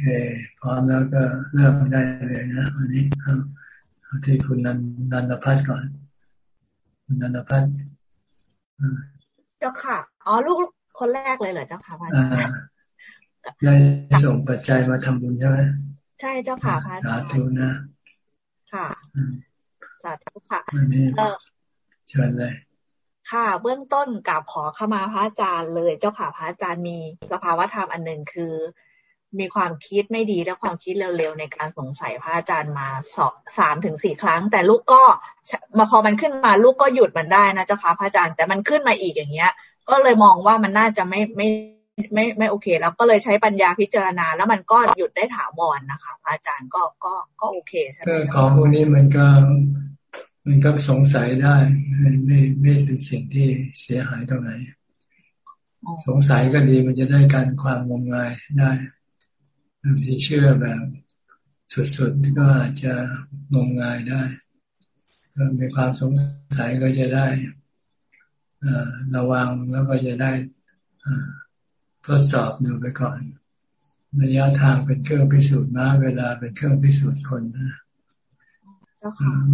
เคพร้อมแล้วก็เริ่มได้เลยนะวันนี้เอาเอาที่คุณนันนันทพัฒน์ก่อน คุณนันทพัฒน์เจ้าค่ะ อ๋อลูกคนแรกเลยเหรอเจ้าค่ะพระอาจารย์ได้ส่งปัจจัยมาทำบุญใช่ไหมใช่เจ้าค่ะพระอาจารย์สาธุนะ ค่ะสาธุค่ะเชิญเลยค่ะ เบื้องต้นกราบขอเข้ามาพระอาจารย์เลย เจ้าค่ะพระอาจารย์มีสภาวะธรรมอันหนึ่งคือ มีความคิดไม่ดีและความคิดเร็วๆในการสงสัยพระอาจารย์มาสองสามถึงสี่ครั้ง แต่ลูกก็มาพอมันขึ้นมาลูกก็หยุดมันได้นะเจ้าค่ะพระอาจารย์แต่มันขึ้นมาอีกอย่างเงี้ย ก็เลยมองว่ามันน่าจะไม่ไม่ไม่ไม่โอเค แล้วก็เลยใช้ปัญญาพิจารณา แล้วมันก็หยุดได้ถาวรนะคะอาจารย์ก็ก็ก็โอเคใช่ไหมก็ของพวกนี้มันก็มันก็สงสัยได้ไม่ไม่ไม่เป็นสิ่งที่เสียหายตรงไหน สงสัยก็ดีมันจะได้การความงมงายได้ บางทีเชื่อแบบสุดๆก็อาจจะงมงายได้มีความสงสัยก็จะได้ระวังแล้วก็จะได้ทดสอบดูไปก่อนระยะทางเป็นเครื่องพิสูจน์ม้าเวลาเป็นเครื่องพิสูจน์คนนะ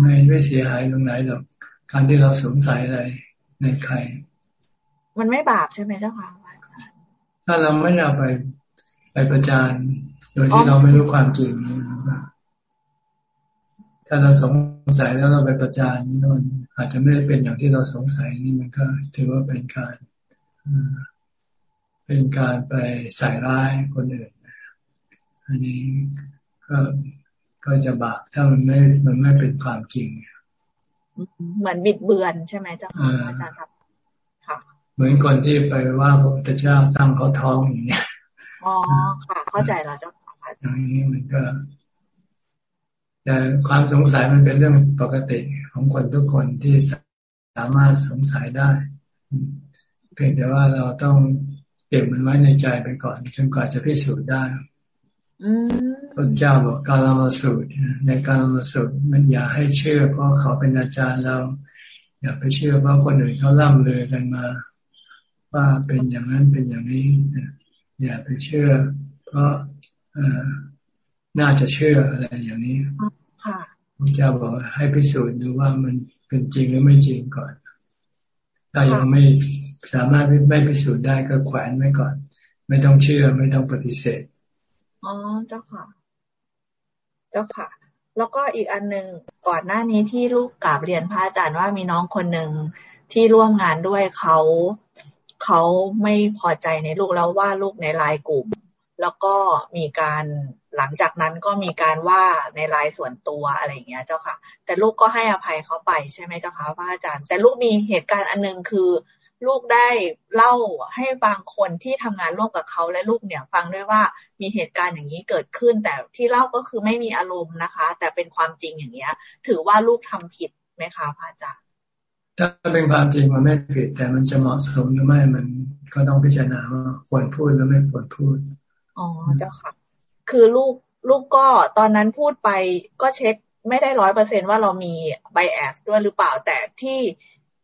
ไม่ไม่เสียหายตรงไหนหรอกการที่เราสงสัยอะไรในใคร มันไม่บาปใช่ไหมเจ้าค่ะถ้าเราไม่เอาไปไปประจาน โดยที่เราไม่รู้ความจริง ถ้าเราสงสัยแล้วเราไปประจานนี่มันอาจจะไม่ได้เป็นอย่างที่เราสงสัยนี่มันก็ ถือว่าเป็นการเป็นการไปใส่ร้ายคนอื่นอันนี้ก็ก็จะบาปถ้ามันไม่มันไม่เป็นความจริง เหมือนบิดเบือนใช่ไหมเจ้าค่ะอาจารย์ครับค่ะเหมือนคนที่ไปว่าพระพุทธเจ้าตั้งเขาท้องอย่างเนี้ยอ๋อค่ะ เข้าใจแล้วเจ้าค่ะ อย่างนี้มันก็แต่ความสงสัยมันเป็นเรื่องปกติของคนทุกคนที่สามารถสงสัยได้ เพียงแต่ว่าเราต้องเก็บมันไว้ในใจไปก่อนจนกว่าจะพิสูจน์ได้พระเจ้าบอกการละมาสูตร ในการละมาสูตรมันอย่าให้เชื่อ เพราะเขาเป็นอาจารย์เรา อย่าไปเชื่อเพราะคนอื่นเขาล่ำเลยกันมา ว่าเป็นอย่างนั้นเป็นอย่างนี้อย่าไปเชื่อ เพราะ น่าจะเชื่ออะไรอย่างนี้พระเจ้าบอกให้พิสูจน์ดูว่ามันเป็นจริงหรือไม่จริงก่อน ถ้ายังไม่สามารถไม่พิสูจน์ได้ก็แขวนไว้ก่อน ไม่ต้องเชื่อไม่ต้องปฏิเสธอ๋อเจ้าค่ะ เจ้าค่ะ แล้วก็อีกอันหนึ่งก่อนหน้านี้ที่ลูกกราบเรียนพระอาจารย์ว่ามีน้องคนหนึ่งที่ร่วมงานด้วยเขาเขาไม่พอใจในลูกแล้วว่าลูกในไลน์กลุ่ม แล้วก็มีการหลังจากนั้นก็มีการว่าในไลน์ส่วนตัวอะไรอย่างเงี้ย เจ้าค่ะ แต่ลูกก็ให้อภัยเขาไปใช่ไหมเจ้าค่ะพระอาจารย์ แต่ลูกมีเหตุการณ์อันนึงคือ ลูกได้เล่าให้บางคนที่ทำงานร่วมกับเขาและลูกเนี่ยฟังด้วยว่ามีเหตุการณ์อย่างนี้เกิดขึ้น แต่ที่เล่าก็คือไม่มีอารมณ์นะคะ แต่เป็นความจริงอย่างเนี้ย ถือว่าลูกทำผิดไหมคะพระอาจารย์ถ้าเป็นความจริงมันไม่ผิดแต่มันจะเหมาะสมหรือไม่มันก็ต้องพิจารณาว่าควรพูดหรือไม่ควรพูด อ๋อเจ้าค่ะ คือลูกลูกก็ตอนนั้นพูดไปก็เช็คไม่ได้ร้อยเปอร์เซ็นว่าเรามีไบแอสด้วยหรือเปล่าแต่ที่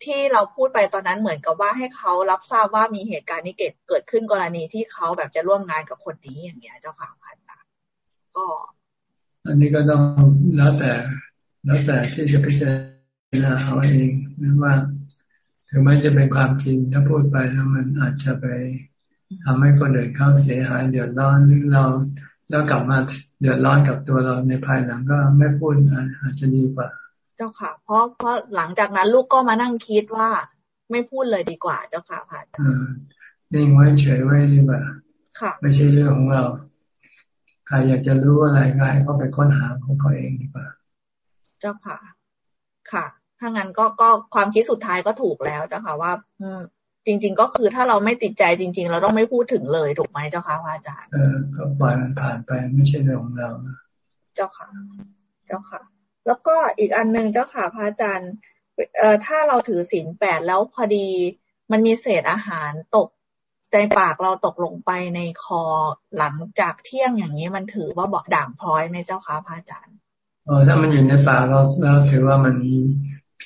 ที่เราพูดไปตอนนั้นเหมือนกับว่าให้เขารับทราบว่ามีเหตุการณ์นี้เกิดเกิดขึ้นกรณีที่เขาแบบจะร่วมงานกับคนนี้อย่างเงี้ยเจ้าค่ะพันตาก็ อันนี้ก็ต้องแล้วแต่ แล้วแต่ที่จะพิจารณาเอาเองนะว่าถึงแม้จะเป็นความจริงถ้าพูดไปแล้วมันอาจจะไป ทำให้คนอื่นเขาเสียหายเดือดร้อนหรือเราแล้วกลับมาเดือดร้อนกับตัวเราในภายหลังก็ไม่พูดอาจจะดีกว่า เจ้าค่ะ เพราะเพราะหลังจากนั้นลูกก็มานั่งคิดว่าไม่พูดเลยดีกว่าเจ้าค่ะค่ะนิ่งไว้เฉยไว้ดีกว่าค่ะ ไม่ใช่เรื่องของเรา ใครอยากจะรู้อะไรก็ให้เขาไปค้นหาของเขาเองดีกว่า เจ้าค่ะ ค่ะ ถ้างั้นก็ก็ความคิดสุดท้ายก็ถูกแล้วเจ้าค่ะว่า อืม จริง ๆ ก็คือถ้าเราไม่ติดใจจริง ๆ เราต้องไม่พูดถึงเลยถูกไหมเจ้าค่ะอาจารย์เออก็ปล่อยมันผ่านไปไม่ใช่เรื่องของเรา เจ้าค่ะ เจ้าค่ะ แล้วก็อีกอันหนึ่งเจ้าค่ะพระอาจารย์เอ่อถ้าเราถือศีลแปดแล้วพอดีมันมีเศษอาหารตกในปากเราตกลงไปในคอหลังจากเที่ยงอย่างนี้มันถือว่าบอกด่างพร้อยไหมเจ้าค่ะพระอาจารย์เออถ้ามันอยู่ในปากเราแล้วถือว่ามัน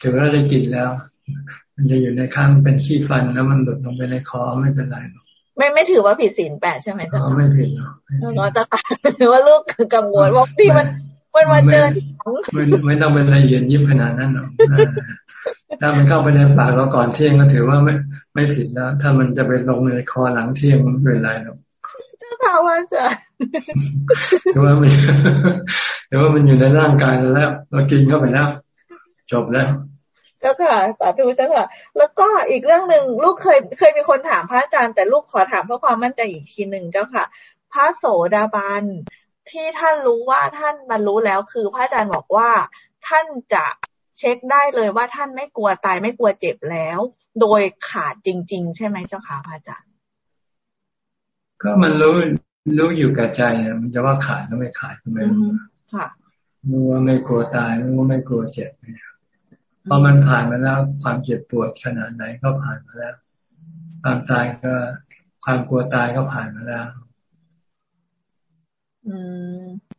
ถือว่าได้กินแล้ว มันจะอยู่ในข้างเป็นขี้ฟันแล้วมันหลุดลงไปในคอไม่เป็นไรหรอกไม่ไม่ถือว่าผิดศีลแปดใช่ไหมจ๊ะไม่ผิดหรอกจะว่าลูกกังวลว่าที่มันมันมาเจอไม่ไม่ต้องเป็นละเอียดยิบขนาดนั้นหรอกถ้ามันเข้าไปในปากเราก่อนเที่ยงก็ถือว่าไม่ไม่ผิดแล้วถ้ามันจะไปลงในคอหลังเที่ยงมันเป็นไรหรอกถ้าว่าจะถือว่ามันถือว่ามันอยู่ในร่างกายแล้ว เรากินเข้าไปแล้วจบแล้ว เจ้าค่ะสาธุเจ้าค่ะ แล้วก็อีกเรื่องหนึ่งลูกเคยเคยมีคนถามพระอาจารย์แต่ลูกขอถามเพื่อความมั่นใจอีกทีหนึ่งเจ้าค่ะ พระโสดาบันที่ท่านรู้ว่าท่านบรรลุแล้วคือพระอาจารย์บอกว่าท่านจะเช็คได้เลยว่าท่านไม่กลัวตายไม่กลัวเจ็บแล้ว โดยขาดจริง ๆ ใช่ไหมเจ้าค่ะพระอาจารย์ ก็มันรู้รู้อยู่กับใจนะมันจะว่าขาดก็ไม่ขาดก็ไม่รู้ค่ะรู้ว่าไม่กลัวตายรู้ว่าไม่กลัวเจ็บเนี่ย พอมันผ่านมาแล้วความเจ็บปวดขนาดไหนก็ผ่านมาแล้ว ความตายก็ความกลัวตายก็ผ่านมาแล้ว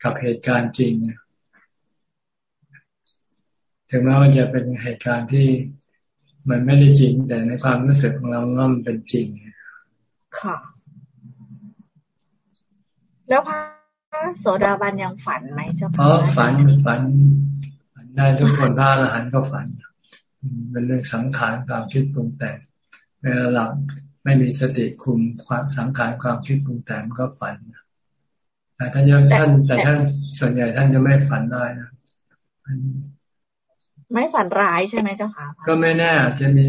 กับเหตุการณ์จริงถึงแม้ว่าจะเป็นเหตุการณ์ที่มันไม่ได้จริง แต่ในความรู้สึกของเราว่ามันเป็นจริงค่ะ แล้วพระโสดาบันยังฝันไหมเจ้าค่ะอ๋อฝันฝันฝัน ได้ทุกคนพระอรหันต์ก็ฝัน เป็นเรื่องสังขารความคิดปรุงแต่งเวลาหลับไม่มีสติคุมความสังขารความคิดปรุงแต่งก็ฝันแต่ท่านยังท่านแต่ท่านส่วนใหญ่ท่านจะไม่ฝันได้นะไม่ฝันร้ายใช่ไหมเจ้าค่ะก็ไม่แน่อาจจะมี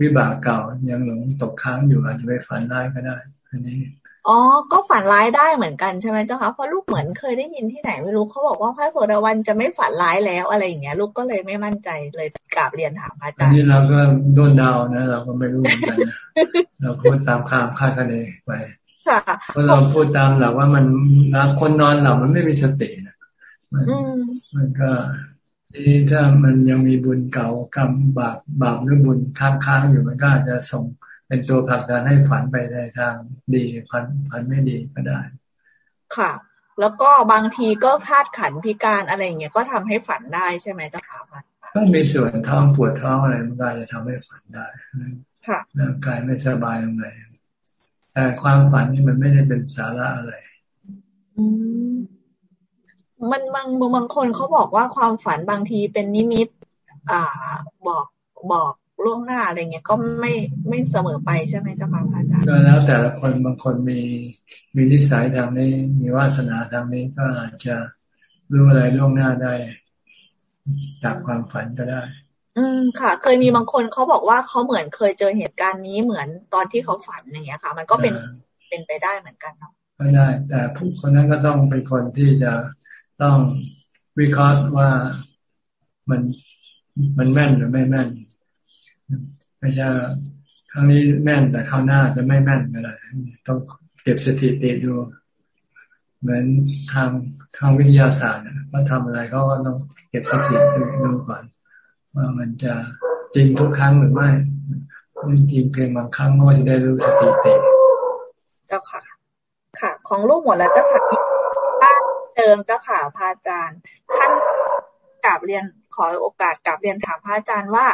วิบากเก่ายังหลงตกค้างอยู่อาจจะไปฝันร้ายก็ได้อันนี้ อ๋อ ก็ฝันร้ายได้เหมือนกันใช่ไหมเจ้าคะ เพราะลูกเหมือนเคยได้ยินที่ไหนไม่รู้เขาบอกว่าพระโสดาวันจะไม่ฝันร้ายแล้วอะไรอย่างเงี้ย ลูกก็เลยไม่มั่นใจเลยกราบเรียนถามอาจารย์อันนี้เราก็โดนดาวนะ เราก็ไม่รู้เหมือนกันเราพูดตามข้ามคาดคะเนไปเพราะเราพูดตามหลักว่ามันคนนอนหลับมันไม่มีสตินะมันมันก็ที่ถ้ามันยังมีบุญเก่ากรรมบาปบาปหรือบุญค้างค้างอยู่มันก็อาจจะส่ง เป็นตัวผลักดันให้ฝันไปในทางดีฝันฝันไม่ดีก็ได้ ค่ะ แล้วก็บางทีก็ธาตุขันพิการอะไรเงี้ยก็ทำให้ฝันได้ใช่ไหมเจ้าค่ะพันก็มีส่วนท้องปวดท้องอะไรมันก็จะทำให้ฝันได้ค่ะร่างกายไม่สบายตรงไหนแต่ความฝันนี่มันไม่ได้เป็นสาระอะไร อืมมันบางบางคนเขาบอกว่าความฝันบางทีเป็นนิมิต อ่า บอกบอก ล่วงหน้าอะไรเงี้ยก็ไม่ไม่เสมอไปใช่ไหมเจ้าค่ะอาจารย์ก็แล้วแต่ละคนบางคนมีมีนิสัยทางนี้ มีวาสนาทางนี้ก็อาจจะรู้อะไรล่วงหน้าได้จากความฝันก็ได้ อืมค่ะ เคยมีบางคนเขาบอกว่าเขาเหมือนเคยเจอเหตุการณ์นี้เหมือนตอนที่เขาฝันอย่างเงี้ยค่ะ มันก็เป็นเป็นไปได้เหมือนกันเนาะก็ได้ แต่ผู้คนนั้นก็ต้องเป็นคนที่จะต้องวิเคราะห์ว่ามันมันแม่นหรือไม่แม่น ไม่ใช่ครั้งนี้แม่นแต่คราวหน้าจะไม่แม่นอะไรต้องเก็บสถิติดูเหมือนทางทางวิทยาศาสตร์ว่าทำอะไรเขาก็ต้องเก็บสถิติดูก่อนว่ามันจะจริงทุกครั้งหรือไม่จริงเพียงบางครั้งก็จะได้รู้สถิติเจ้าค่ะ ค่ะ ของลูกหมดแล้วเจ้าค่ะเติมเจ้าค่ะพระอาจารย์ ท่านกราบเรียนขอโอกาสกราบเรียนถามพระอาจารย์ว่า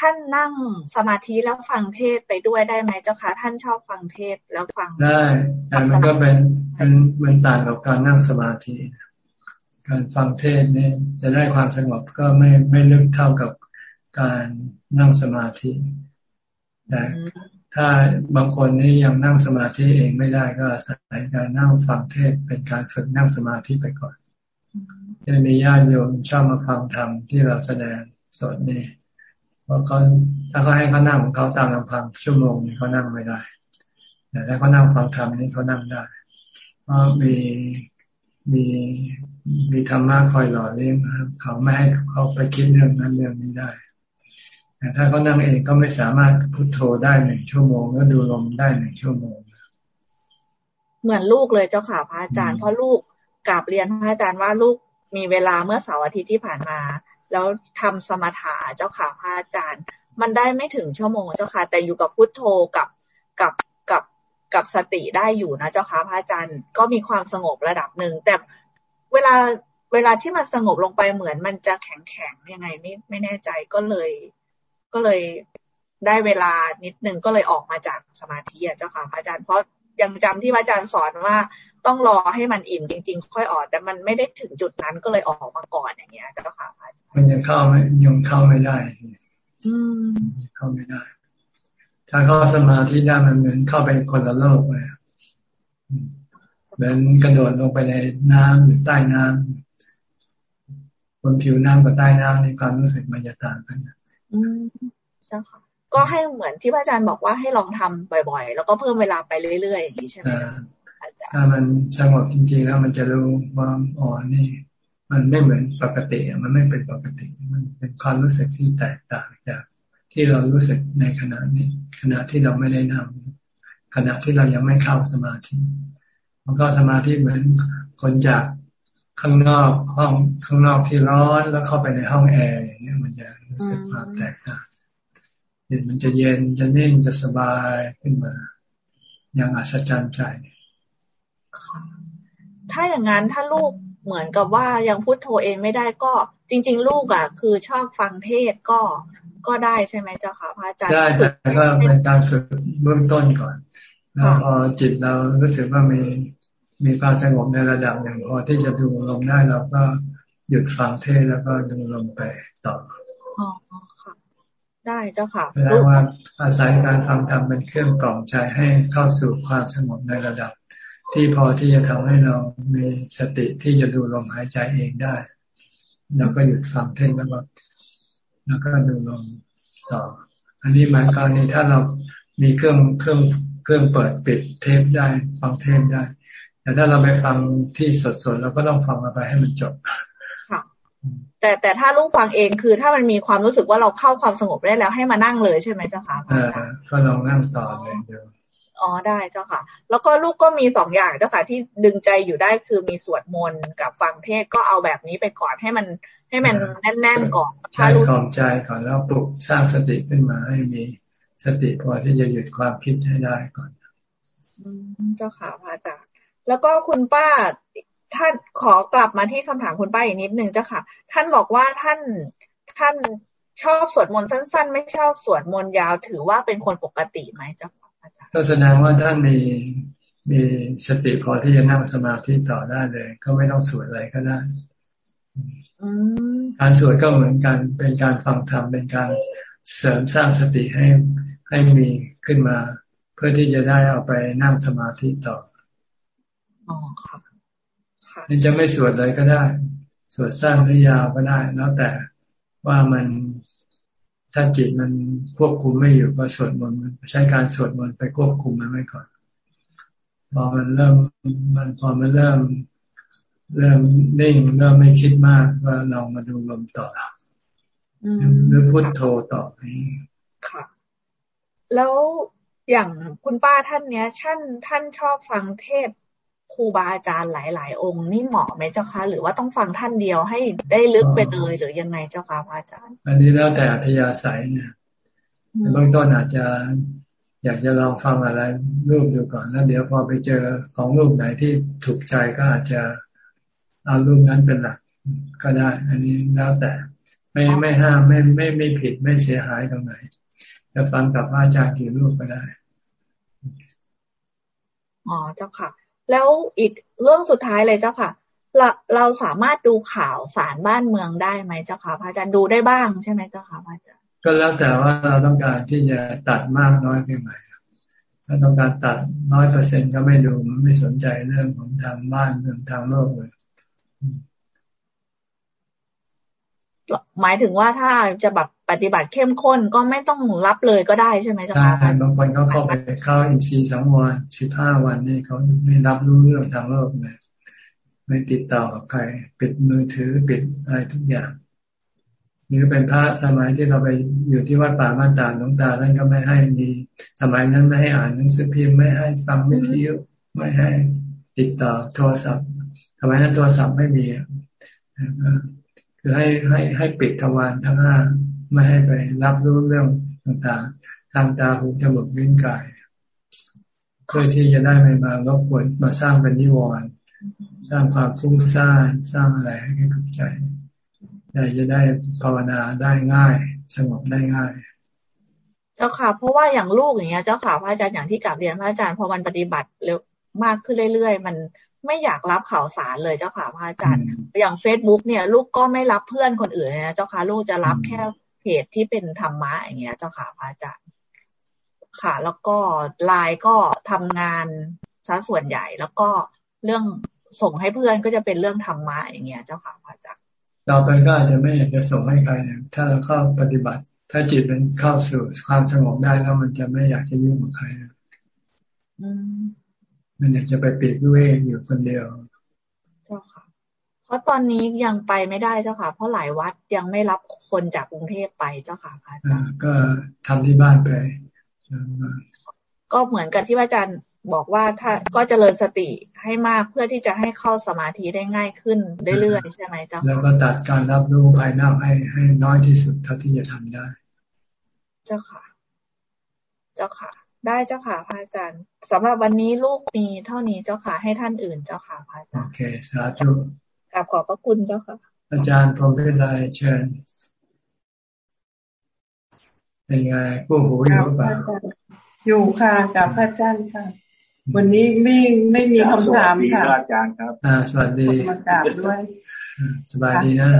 ท่านนั่งสมาธิแล้วฟังเทศไปด้วยได้ไหมเจ้าคะท่านชอบฟังเทศแล้วฟังได้แต่มันก็เป็นเป็นมันต่างกับการนั่งสมาธิ การฟังเทศเนี่ยจะได้ความสงบก็ไม่ไม่ลึกเท่ากับการนั่งสมาธิแต่ถ้าบางคนนี่ยังนั่งสมาธิเองไม่ได้ก็อาศัยการนั่งฟังเทศเป็นการฝึกนั่งสมาธิไปก่อนจะมีญาติโยมชอบมาฟังธรรมที่เราแสดงสดนี่เพ ราะเขาถ้าเขาให้เขานั่งของเขาตามลำพังชั่วโมงนี้เขานั่งไม่ได้ แต่ถ้าเขานั่งฟังธรรมนี่เขานั่งได้ เพราะมีมีมีธรรมะคอยหล่อเลี้ยงเขาไม่ให้เขาไปคิดเรื่องนั้นเรื่องนี้ได้แต่ถ้าเขานั่งเองก็ไม่สามารถพุโทโธได้หนึ่งชั่วโมงแล้วดูลมได้หนึ่งชั่วโมง เหมือนลูกเลยเจ้าค่ะพระอาจารย์เพราะลูกกราบเรียนพระอาจารย์ว่าลูกมีเวลาเมื่อเสาร์อาทิตย์ที่ผ่านมา แล้วทำสมถะเจ้าค่ะพระอาจารย์ มันได้ไม่ถึงชั่วโมงเจ้าค่ะ แต่อยู่กับพุทโธกับกับกับกับสติได้อยู่นะเจ้าค่ะพระอาจารย์ก็มีความสงบระดับหนึ่งแต่เวลาเวลาที่มันสงบลงไปเหมือนมันจะแข็งแข็งยังไงไม่ไม่แน่ใจก็เลย ก็เลยได้เวลานิดนึงก็เลยออกมาจากสมาธิอะเจ้าค่ะพระอาจารย์เพราะ ยังจำที่พระอาจารย์สอนว่าต้องรอให้มันอิ่มจริง ๆ ค่อยออก แต่มันไม่ได้ถึงจุดนั้นก็เลยออกมาก่อนอย่างเงี้ยเจ้าค่ะพระอาจารย์มันยังเข้าไม่ยังเข้าไม่ได้ อืมเข้าไม่ได้ ถ้าเข้าสมาธิได้มันเหมือนเข้าไปคนละโลกเลยเหมือนกระโดดลงไปในน้ำหรือใต้น้ำบนผิวน้ำกับใต้น้ำในความรู้สึกมันจะต่างกันอืมเจ้าค่ะ ก็ให้เหมือนที่พระอาจารย์บอกว่าให้ลองทำบ่อย ๆ แล้วก็เพิ่มเวลาไปเรื่อยๆอย่างนี้ใช่ไหมถ้ามันสงบจริงๆแล้วมันจะรู้ว่าอ๋อนี่ มันไม่เหมือนปกติ มันไม่เป็นปกติ มันเป็นความรู้สึกที่แตกต่างจากที่เรารู้สึกในขณะนี้ ขณะที่เราไม่ได้นำขณะที่เรายังไม่เข้าสมาธิมันก็สมาธิเหมือนคนจากข้างนอกห้องข้างนอกที่ร้อนแล้วเข้าไปในห้องแอร์อย่างเงี้ยมันจะรู้สึกความแตกต่าง เมันจะเย็นจะนิ่งจะสบายขึ้นมา อย่างอัศจรรย์ใจ ถ้าอย่างนั้นถ้าลูกเหมือนกับว่ายังพูดโทเองไม่ได้ก็ จริง ๆ ลูกอะ คือชอบฟังเทศก็ก็ได้ใช่ไหมเจ้าค่ะพระอาจารย์ได้แต่ก็เป็นการฝึกเบื้องต้นก่อนแล้วพอจิตเรารู้สึกว่ามีมีความสงบในระดับหนึ่งพอที่จะดูลมได้เราก็หยุดฟังเทศแล้วก็ดูลมไปต่ออ๋อ ได้เจ้าค่ะแปลว่าอาศัยการฟังธรรมเป็นเครื่องกล่อมใจให้เข้าสู่ความสงบในระดับ ที่พอที่จะทำให้เรามีสติที่จะดูลมหายใจเองได้ แล้วก็หยุดฟังเทศแล้วก็แล้วก็ดูลมต่อ อันนี้หมายการนี้ถ้าเรามีเครื่องเครื่องเครื่องเปิดปิดเทปได้ ฟังเทปได้ แต่ถ้าเราไปฟังที่สดๆเราก็ต้องฟังมาไปให้มันจบ แต่แต่ถ้าลูกฟังเองคือถ้ามันมีความรู้สึกว่าเราเข้าความสงบได้แล้วให้มานั่งเลยใช่ไหมเจ้าค่ะอ่าก็ลองนั่งต่อเลยเดี๋ยวอ๋อได้เจ้าค่ะ แล้วก็ลูกก็มีสองอย่างเจ้าค่ะที่ดึงใจอยู่ได้คือมีสวดมนต์กับฟังเทศก็เอาแบบนี้ไปก่อนให้มัน ให้มันแน่นๆก่อนใช้ความใจก่อนแล้วปลุกสร้างสติขึ้นมาให้มีสติพอที่จะหยุดความคิดให้ได้ก่อนอืมเจ้าค่ะพระอาจารย์แล้วก็คุณป้า ท่านขอกลับมาที่คำถามคุณป้าอีกนิดนึงเจ้าค่ะ ท่านบอกว่าท่านท่านชอบสวดมนต์สั้น ๆ ไม่ชอบสวดมนต์ยาวถือว่าเป็นคนปกติไหมเจ้าค่ะอาจารย์ก็แสดงว่าท่านมีมีสติพอที่จะนั่งสมาธิต่อได้เลย ก็ไม่ต้องสวดอะไรก็ได้การสวดก็เหมือนกันเป็นการฟังธรรมเป็นการเสริมสร้างสติให้ให้มีขึ้นมา เพื่อที่จะได้เอาไปนั่งสมาธิต่ออ๋อครับ นี่จะไม่สวดเลยก็ได้ สวดสั้นหรือยาวก็ได้ แล้วแต่ว่ามันถ้าจิตมันควบคุมไม่อยู่ก็สวดมนต์ใช้การสวดมนต์ไปควบคุมมันไว้ก่อน พอมันเริ่มมันพอมันเริ่ม เริ่มนิ่งเริ่มไม่คิดมากว่าเรามาดูลมต่อหรือพุทโธต่อนี้ค่ะ แล้วอย่างคุณป้าท่านเนี้ยท่านท่านชอบฟังเทศ ครูบาอาจารย์หลาย ๆ องค์นี่เหมาะไหมเจ้าคะ หรือว่าต้องฟังท่านเดียวให้ได้ลึกไปเลยหรือยังไงเจ้าคะพระอาจารย์ อันนี้แล้วแต่อัธยาศัยเนี่ยเบื้องต้นอาจจะอยากจะลองฟังอะไรรูปดูก่อนแล้วเดี๋ยวพอไปเจอของรูปไหนที่ถูกใจก็อาจจะเอารูปนั้นเป็นหลักก็ได้ อันนี้แล้วแต่ไม่ไม่ห้ามไม่ไม่ไม่ผิดไม่เสียหายตรงไหนจะฟังกับอาจารย์กี่รูปก็ได้อ๋อเจ้าค่ะ แล้วอีกเรื่องสุดท้ายเลยเจ้าค่ะเราเราสามารถดูข่าวสารบ้านเมืองได้ไหมเจ้าค่ะพระอาจารย์ดูได้บ้างใช่ไหมเจ้าค่ะพระอาจารย์ก็แล้วแต่ว่าเราต้องการที่จะตัดมากน้อยเพียงไรถ้าต้องการตัดน้อยเปอร์เซ็นต์ก็ไม่ดูไม่สนใจเรื่องของทางบ้านเรื่องทางโลกเลยหมายถึงว่าถ้าจะแบบ ปฏิบัติเข้มข้นก็ไม่ต้องรับเลยก็ได้ใช่ไหมจ๊ะใช่บางคนเขาเข้าไปเข้าอินทรีย์สองวันสิบห้าวันนี่เขาไม่รับรู้เรื่องทางโลกเลยไม่ติดต่อกับใคร ปิดมือถือปิดอะไรทุกอย่างนี่เป็นพระสมัยที่เราไปอยู่ที่วัดป่าบ้านตาหลวงตาท่านก็ไม่ให้มีสมัยนั้นไม่ให้อ่านหนังสือพิมพ์ไม่ให้ฟังวิทยุไม่ให้ติดต่อโทรศัพท์สมัยนั้นโทรศัพท์ไม่มีคือให้ให้ให้ปิดทวารทั้งห้า ไม่ให้ไปรับรู้เรื่องต่างๆ ทางตาหูจมูกลิ้นกายเพื่อที่จะได้ไม่มารบกวนมาสร้างเป็นนิวรณ์สร้างความฟุ้งซ่านสร้างอะไรให้กับใจได้จะได้ภาวนาได้ง่าย สงบได้ง่าย เจ้าค่ะ เพราะว่าอย่างลูกอย่างเงี้ย เจ้าค่ะพระอาจารย์อย่างที่กราบเรียนพระอาจารย์พอมันปฏิบัติเร็วมากขึ้นเรื่อยๆ มันไม่อยากรับข่าวสารเลยเจ้าค่ะพระอาจารย์ อย่างเฟซบุ๊กเนี่ย ลูกก็ไม่รับเพื่อนคนอื่นนะเจ้าค่ะ ลูกจะรับแค่ เพจที่เป็นธรรมะอย่างเงี้ย เจ้าค่ะพระอาจารย์ค่ะ แล้วก็ไลน์ก็ทำงานซะส่วนใหญ่แล้วก็เรื่องส่งให้เพื่อนก็จะเป็นเรื่องธรรมะอย่างเงี้ย เจ้าค่ะพระอาจารย์เราไปก็อาจจะไม่อยากจะส่งให้ใครถ้าเราเข้าปฏิบัติ ถ้าจิตมันเข้าสู่ความสงบได้แล้วมันจะไม่อยากจะยุ่งกับใครมันอยากจะไปปิดด้วยอยู่คนเดียวเจ้าค่ะ เพราะตอนนี้ยังไปไม่ได้เจ้าค่ะ เพราะหลายวัดยังไม่รับคนจากกรุงเทพไปเจ้าค่ะพระอาจารย์ก็ทำที่บ้านไปก็เหมือนกันที่อาจารย์บอกว่าถ้าก็เจริญสติให้มากเพื่อที่จะให้เข้าสมาธิได้ง่ายขึ้นเรื่อยๆใช่ไหมเจ้าแล้วก็ตัดการรับรู้ภายนอกให้ให้น้อยที่สุดเท่าที่จะทำได้ เจ้าค่ะ เจ้าค่ะ ได้เจ้าค่ะพระอาจารย์สำหรับวันนี้ลูกมีเท่านี้เจ้าค่ะให้ท่านอื่นเจ้าค่ะพระอาจารย์โอเคสาธุ กราบขอบพระคุณเจ้าค่ะ อาจารย์พรหมพิไลเชิญเป็นไงผู้หูอยู่หรือเปล่าอยู่ค่ะกับพระอาจารย์ค่ะ วันนี้ไม่ไม่มีคำถามค่ะอาจารย์ครับอ่าสวัสดีมากราบด้วยสบายดีนะ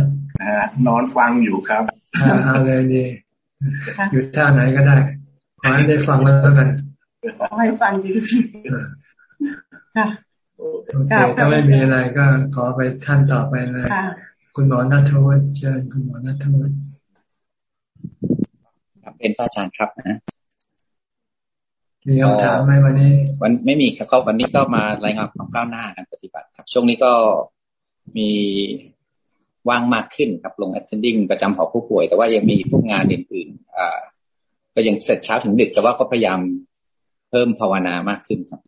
นอนฟังอยู่ครับอ่าเลยดีอยู่ท่าไหนก็ได้ขอให้ได้ฟังแล้วกันขอให้ฟังจริงๆค่ะโอเค ถ้าไม่มีอะไรก็ขอไปท่านต่อไปเลยคุณหมอนัทวัฒน์เชิญคุณหมอนัทวัฒน์เป็นพระอาจารย์ครับนะมีคำถามไหมวันนี้ วันไม่มีครับวันนี้ก็มารายงานความก้าวหน้าการปฏิบัติครับ ช่วงนี้ก็มีว่างมากขึ้นครับลง attending ประจำหอผู้ป่วย แต่ว่ายังมีพวกงานอื่นๆอ่าก็ยังเสร็จเช้าถึงดึก แต่ว่าก็พยายามเพิ่มภาวนามากขึ้นครับ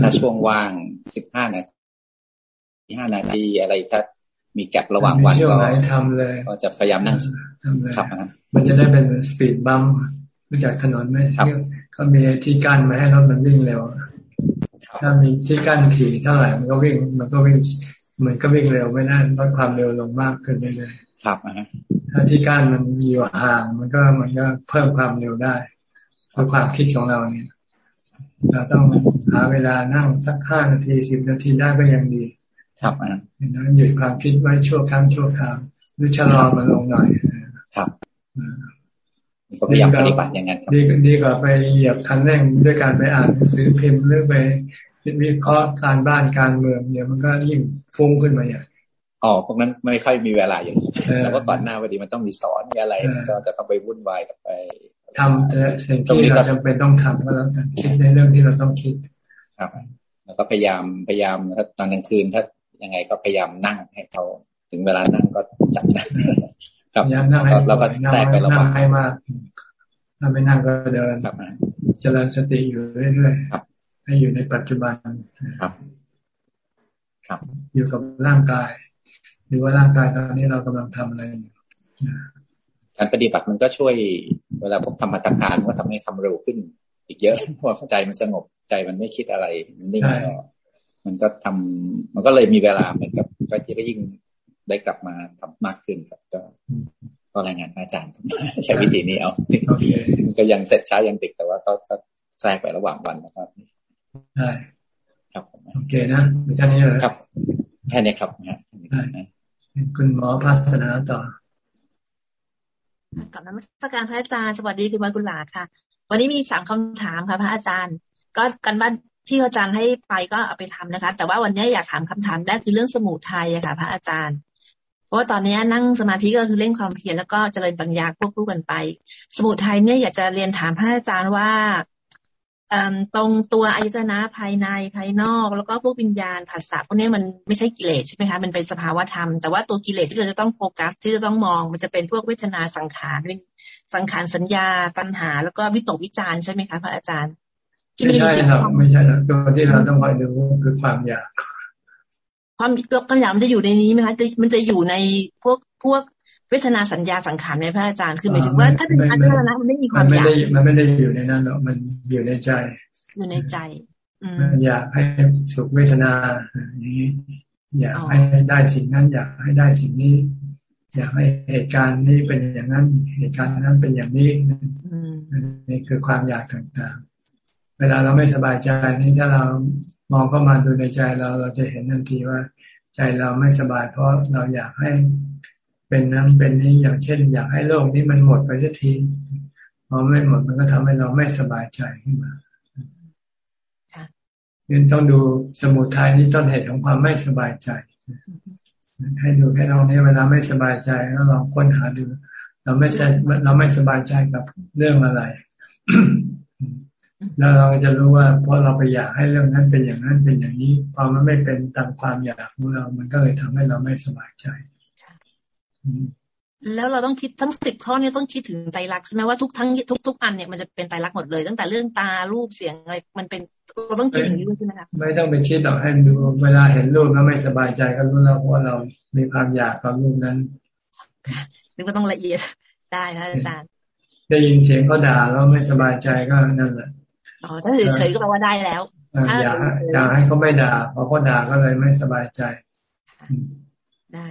ถ้าช่วงว่างสิบห้านาทีห้านาทีอะไรถ้ามีแกลบระหว่างวันก็ทำเลยก็จะพยายามนั่งครับมันจะได้เป็นสปีดบัมรู้จักถนนไหมเขามีที่กั้นมาให้รถมันวิ่งเร็ว ถ้ามีที่กั้นถี่เท่าไหร่มันก็วิ่ง มันก็วิ่งมันก็วิ่งเร็วไม่ได้ต้องความเร็วลงมากขึ้นเรื่อยๆครับถ้าที่กั้นมันอยู่ห่างมันก็มันก็เพิ่มความเร็วได้เพราะความคิดของเราเนี่ยเราต้อง หาเวลานั่งสักห้านาทีสิบนาทีได้ก็ยังดี ครับอะหยุดความคิดไว้ชั่วครั้งชั่วคราวหรือชะลอมันลงหน่อยครับก็พยายามปฏิบัติอย่างนั้นดีดีกว่าไปเหยียบคันเร่งด้วยการไปอ่านหนังสือพิมพ์หรือไปวิเคราะห์การบ้านการเมืองเนี่ยมันก็ยิ่งฟุ้งขึ้นมาอย่างอ๋อพวกนั้นไม่ค่อยมีเวลาอย่างนี้แล้วก็ก่อนหน้าวันนี้มันต้องมีสอนมีอะไรก็จะต้องไปวุ่นวายกับไปทำแต่สิ่งที่เราจำเป็นต้องทำก็แล้วกันคิดในเรื่องที่เราต้องคิด ครับ แล้วก็พยายามพยายามถ้าตอนกลางคืนถ้ายังไงก็พยายามนั่งให้เขาถึงเวลานั่งก็จับนั่งครับนั่งให้เราก็แทรกไประหว่างให้มากถ้าไม่นั่งก็เดินเจริญสติอยู่เรื่อยๆให้อยู่ในปัจจุบันครับ ครับ อยู่กับร่างกายหรือว่าร่างกายตอนนี้เรากำลังทำอะไรการปฏิบัติมันก็ช่วย เวลาผมทำมาตรการก็ทำให้ทำเร็วขึ้น อีกเยอะเพราะใจมันสงบใจมันไม่คิดอะไรมันนิ่งมันก็ทำมันก็เลยมีเวลาเหมือนกับก็ยิ่งได้กลับมาทำมากขึ้นครับ ก็ก็รายงานอาจารย์ใช้วิธีนี้เอาก็ยังเสร็จช้ายังติดแต่ว่าก็แทรกไประหว่างวันนะครับใช่ครับโอเคนะแค่นี้เลยครับแค่นี้ครับนะคุณหมอพัฒนาต่อกับนักสการพระอาจารย์สวัสดีคุณวันกุลาค่ะ วันนี้มีสามคำถามค่ะพระอาจารย์ ก็กันบ้านที่อาจารย์ให้ไปก็เอาไปทำนะคะ แต่ว่าวันนี้อยากถามคำถามแรกคือเรื่องสมุทัยอะค่ะ พระอาจารย์ เพราะว่าตอนนี้นั่งสมาธิก็คือเร่งความเพียรแล้วก็เจริญปัญญาควบคู่กันไป สมุทัยเนี่ยอยากจะเรียนถามพระอาจารย์ว่าตรงตัวอายตนะภายในภายนอก แล้วก็พวกวิญญาณภาษาพวกนี้มันไม่ใช่กิเลสใช่ไหมคะมันเป็นสภาวะธรรมแต่ว่าตัวกิเลสที่เราจะต้องโฟกัสที่จะต้องมอง มันจะเป็นพวกเวทนาสังขาร สังขารสัญญาตัณหา แล้วก็วิตกวิจารใช่ไหมคะพระอาจารย์ไม่ใช่ครับไม่ใช่ตัวที่เราต้องคอยดูคือความอยาก ความคำหยามันจะอยู่ในนี้ไหมคะมันจะอยู่ในพวกพวกเวทนาสัญญาสังขารไหมพระอาจารย์คือหมายถึงว่าถ้าเป็นอันนั้นนะมันไม่มีความอยากมันไม่ได้อยู่ในนั้นหรอกมันอยู่ในใจ อยู่ในใจมันอยากให้สุขเวทนาอย่างนี้อยากให้ได้สิ่งนั้นอยากให้ได้สิ่งนี้ อยากให้เหตุการณ์นี้เป็นอย่างนั้น เหตุการณ์นั้นเป็นอย่างนี้นี่คือความอยากต่างๆ เวลาเราไม่สบายใจนี่ถ้าเรามองเข้ามาดูในใจเราเราจะเห็นทันทีว่า ใจเราไม่สบาย เพราะเราอยากให้เป็นนั้นเป็นนี้อย่างเช่น อยากให้โลกนี้มันหมดไปสักทีพอไม่หมดมันก็ทำให้เราไม่สบายใจขึ้นมานี่ต้องดูสมุทัยนี่ต้นเหตุของความไม่สบายใจ ให้ดูแค่ตรงนี้เวลาไม่สบายใจแล้วลองค้นหาดู เราไม่เราไม่สบายใจกับเรื่องอะไร แล้วเราจะรู้ว่าเพราะเราไปอยากให้เรื่องนั้นเป็นอย่างนั้นเป็นอย่างนี้พอมันไม่เป็นตามความอยากของเรา มันก็เลยทำให้เราไม่สบายใจ แล้วเราต้องคิดทั้งสิบข้อนี้ต้องคิดถึงใจรักใช่ไหมว่าทุกทั้งทุกทุกอันเนี่ยมันจะเป็นใจรักหมดเลย ตั้งแต่เรื่องตารูปเสียงอะไรมันเป็นเราต้องคิดอย่างนี้ด้วยใช่ไหมคะไม่ต้องไปคิดหรอกให้ดูเวลาเห็นรูปแล้วไม่สบายใจก็รู้แล้วเพราะเรามีความอยากกับรูปนั้นนึกว่าต้องละเอียดได้นะอาจารย์ ได้ยินเสียงเขาด่าแล้วไม่สบายใจก็นั่นแหละอ๋อถ้าเฉยๆก็แปลว่าได้แล้วอยากอยากให้เขาไม่ด่าพอเขาด่าก็เลยไม่สบายใจ ได้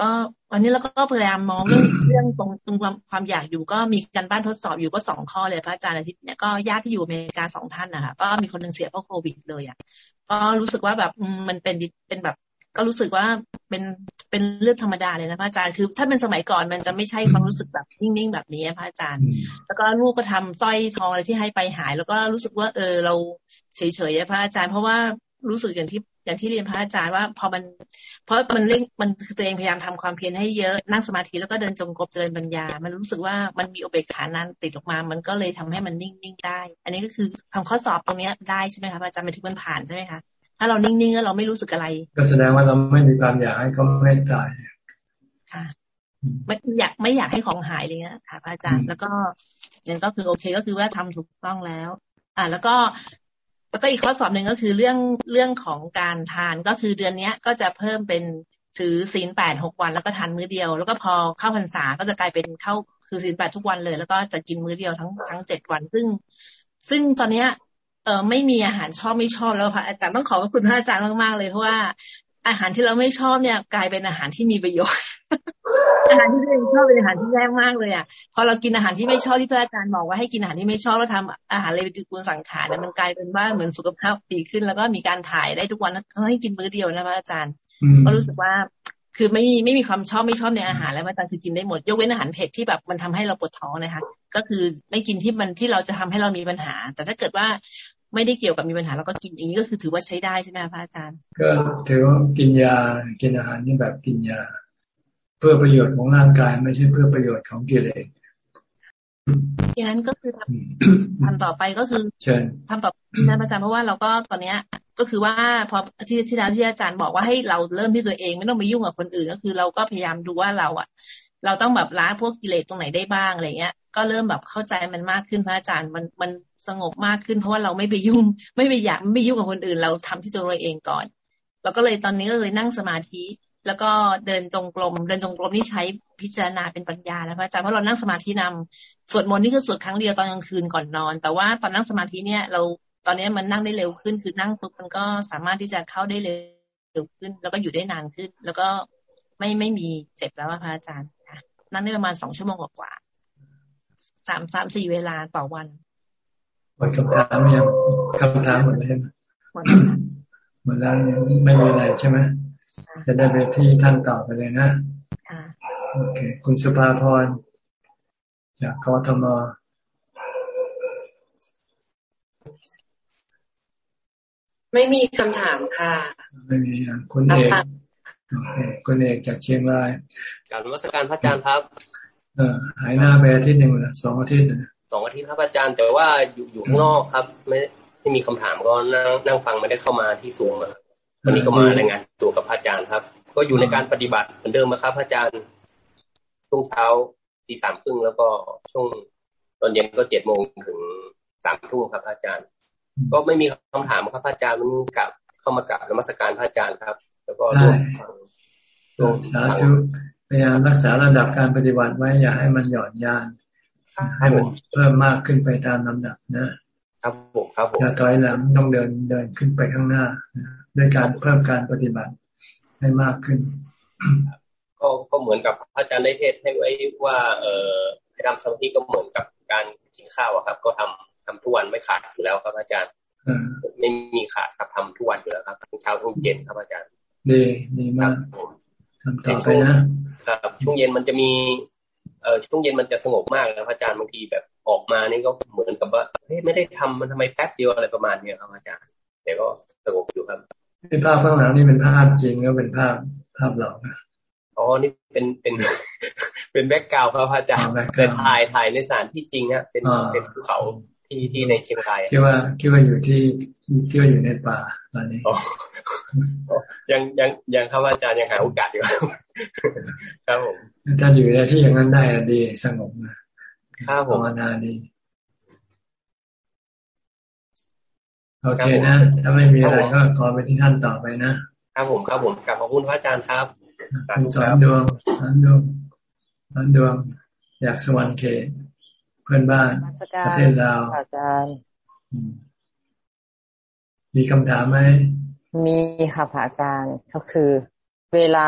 ก็ วันนี้เราก็พยายามมองเรื่องเรื่องตรงตรงความความอยากอยู่ ก็มีการบ้านทดสอบอยู่ก็สองข้อเลยพระอาจารย์อาทิตย์เนี่ยก็ญาติที่อยู่อเมริกาสองท่านนะคะก็มีคนหนึ่งเสียเพราะโควิดเลยอะก็รู้สึกว่าแบบมันเป็นเป็นแบบ ก็รู้สึกว่าเป็นเป็นเรื่องธรรมดาเลยนะพระอาจารย์คือ ถ้าเป็นสมัยก่อนมันจะไม่ใช่ความรู้สึกแบบนิ่งๆแบบนี้พระอาจารย์ แล้วก็ลูกก็ทำสร้อยทองอะไรที่ให้ไปหาย แล้วก็รู้สึกว่าเออเราเฉยๆพระอาจารย์ เพราะว่า รู้สึกอย่างที่อย่างที่เรียนพระอาจารย์ว่าพอมัน เพราะมันเร่งมันคือตัวเองพยายามทำความเพียรให้เยอะนั่งสมาธิแล้วก็เดินจงกรมเจริญปัญญา มันรู้สึกว่ามันมีอุเบกขานั้นติดออกมา มันก็เลยทำให้มันนิ่งๆได้ อันนี้ก็คือทำข้อสอบตรงนี้ได้ใช่ไหมคะอาจารย์ไปถึงมันผ่านใช่ไหมคะถ้าเรานิ่งๆแล้วเราไม่รู้สึกอะไร ก็แสดงว่าเราไม่มีความอยากให้เขาไม่ตายค่ะไม่อยากไม่อยากให้ของหายเลยนะค่ะอาจารย์แล้วก็ยังก็คือโอเคก็คือว่าทำถูกต้องแล้ว อ่า แล้วก็ แล้วก็อีกข้อสอบหนึ่งก็คือเรื่องเรื่องของการทานก็คือเดือนนี้ก็จะเพิ่มเป็นถือศีลแปดหกวันแล้วก็ทานมื้อเดียว แล้วก็พอเข้าพรรษาก็จะกลายเป็นเข้าคือศีลแปดทุกวันเลย แล้วก็จะกินมื้อเดียวทั้งทั้งเจ็ดวัน ซึ่ง ซึ่งตอนเนี้ยเออไม่มีอาหารชอบไม่ชอบแล้วพระอาจารย์ต้องขอบคุณพระอาจารย์มากๆเลยเพราะว่า อาหารที่เราไม่ชอบเนี่ย กลายเป็นอาหารที่มีประโยชน์อาหารที่ตัวเองชอบเป็นอาหารที่แย่มากเลยอะพอเรากินอาหารที่ไม่ชอบที่พระอาจารย์บอกว่าให้กินอาหารที่ไม่ชอบแล้วทำอาหารเลยติกูลสังขารเนี่ยมันกลายเป็นว่าเหมือนสุขภาพดีขึ้น แล้วก็มีการถ่ายได้ทุกวันเขาให้กินมื้อเดียวนะพระอาจารย์ก็รู้สึกว่าคือไม่มีไม่มีความชอบไม่ชอบในอาหารแล้วอาจารย์คือกินได้หมด ยกเว้นอาหารเผ็ดที่แบบมันทำให้เราปวดท้องนะคะ ก็คือไม่กินที่มันที่เราจะทำให้เรามีปัญหา แต่ถ้าเกิดว่า ไม่ได้เกี่ยวกับมีปัญหาเราก็กินอย่างนี้ก็คือถือว่าใช้ได้ใช่ไหมพระอาจารย์ ก็ถือว่ากินยากินอาหารนี่แบบกินยา เพื่อประโยชน์ของร่างกาย ไม่ใช่เพื่อประโยชน์ของกิเลสอย่างนั้นก็คือทำทำต่อไปก็คือทำต่อนะอาจารย์เพราะว่าเราก็ตอนเนี้ย ก็คือว่าพอที่ที่แล้วที่อาจารย์บอกว่าให้เราเริ่มที่ตัวเองไม่ต้องไปยุ่งกับคนอื่น ก็คือเราก็พยายามดูว่าเราอะ เราต้องแบบล้างพวกกิเลสตรงไหนได้บ้างอะไรเงี้ย ก็เริ่มแบบเข้าใจมันมากขึ้นพระอาจารย์มันมันสงบมากขึ้น เพราะว่าเราไม่ไปยุ่ง ไม่ไปอยากไม่ยุ่งกับคนอื่น เราทำที่ตัวเราเองก่อนเราก็เลยตอนนี้ก็เลยนั่งสมาธิ แล้วก็เดินจงกรมเดินจงกรมนี่ใช้พิจารณาเป็นปัญญาแล้วพระอาจารย์เพราะเรานั่งสมาธินำสวดมนต์นี่คือสวดครั้งเดียวตอนกลางคืนก่อนนอน แต่ว่าตอนนั่งสมาธิเนี่ยเราตอนนี้มันนั่งได้เร็วขึ้น คือนั่งปุ๊บมันก็สามารถที่จะเข้าได้เร็วขึ้น แล้วก็อยู่ได้นานขึ้น แล้วก็ไม่ไม่มีเจ็บแล้วพระอาจารย์ นั่งได้ประมาณสองชั่วโมงกว่าสามสามสี่เวลาต่อวันหมดคำถามยังคำถามหมดเลยหมดแล้วไม่มีอะไรใช่ไหมจะได้ไปที่ท่านต่อไปเลยนะโอเค คุณสุภาพรจากกทมไม่มีคำถามค่ะ ไม่มีคุณเอก คุณเอกจากเชียงรายการรัชการพระอาจารย์ครับเออหายหน้าไปอาทิตย์หนึ่งละสองอาทิตย์นะสองอาทิตย์ครับอาจารย์ แต่ว่าอยู่อยู่ข้างนอกครับ ไม่ไม่มีคำถามก็นั่งนั่งฟังไม่ได้เข้ามาที่สูงมาวันนี้ก็มารายงานตัวกับพระอาจารย์ครับ ก็อยู่ในการปฏิบัติเหมือนเดิมนะครับพระอาจารย์ช่วงเช้าตีสามครึ่งแล้วก็ช่วงตอนเย็นก็เจ็ดโมงถึงสามทุ่มครับอาจารย์ ก็ไม่มีคำถามครับพระอาจารย์มันกลับเข้ามากับนมัสการพระอาจารย์ครับ แล้วก็ร่วมฟังร่วมสาธุพยายามรักษาระดับการปฏิบัติไว้อย่าให้มันหย่อนยาน ให้มันเพิ่มมากขึ้นไปตามลำดับนะครับผมครับผมอย่าถอยหลังต้องเดินเดินขึ้นไปข้างหน้าด้วยการเพิ่มการปฏิบัติให้มากขึ้น ก็ก็ก็เหมือนกับพระอาจารย์ได้เทศให้ไว้ว่า เออให้ทำสมาธิก็เหมือนกับการกินข้าวอะครับ ก็ทำทำทุกวันไม่ขาดอยู่แล้วครับอาจารย์ไม่มีขาดครับทำทุกวันอยู่แล้วครับทั้งเช้าทั้งเย็นครับอาจารย์ ดีดีมากทำต่อไปนะครับช่วงเย็นมันจะมี เออช่วงเย็นมันจะสงบมากครับอาจารย์บางทีแบบออกมานี่ก็เหมือนกับว่าเฮ้ยไม่ได้ทำมันทำไมแป๊บเดียวอะไรประมาณเนี้ยครับอาจารย์แต่ก็สงบอยู่ครับที่ภาพข้างหลังนี่เป็นภาพจริงก็เป็นภาพภาพหลอกนะอ๋อนี่เป็นเป็นเป็นแบ็กกราวครับอาจารย์เป็นถ่ายถ่ายในสถานที่จริงฮะเป็นเป็นภูเขา ที่ที่ในเชียงรายคิดว่าคิดว่าอยู่ที่คิดว่าอยู่ในป่าตอนนี้ยังยังยังครับอาจารย์ยังหาโอกาสอยู่ครับผมถ้าอยู่ในที่อย่างนั้นได้ดีสงบนะครับผมภาวนาดีโอเคนะ ถ้าไม่มีอะไรก็ขอไปที่ท่านต่อไปนะครับผมครับผมกลับขอบคุณพระอาจารย์ครับสอนดวงสอนดวงสอนดวงอยากสวรรค์เขต เพื่อนบ้านประเทศลาวอาจารย์มีคำถามไหมมีค่ะพระอาจารย์ก็คือ เวลา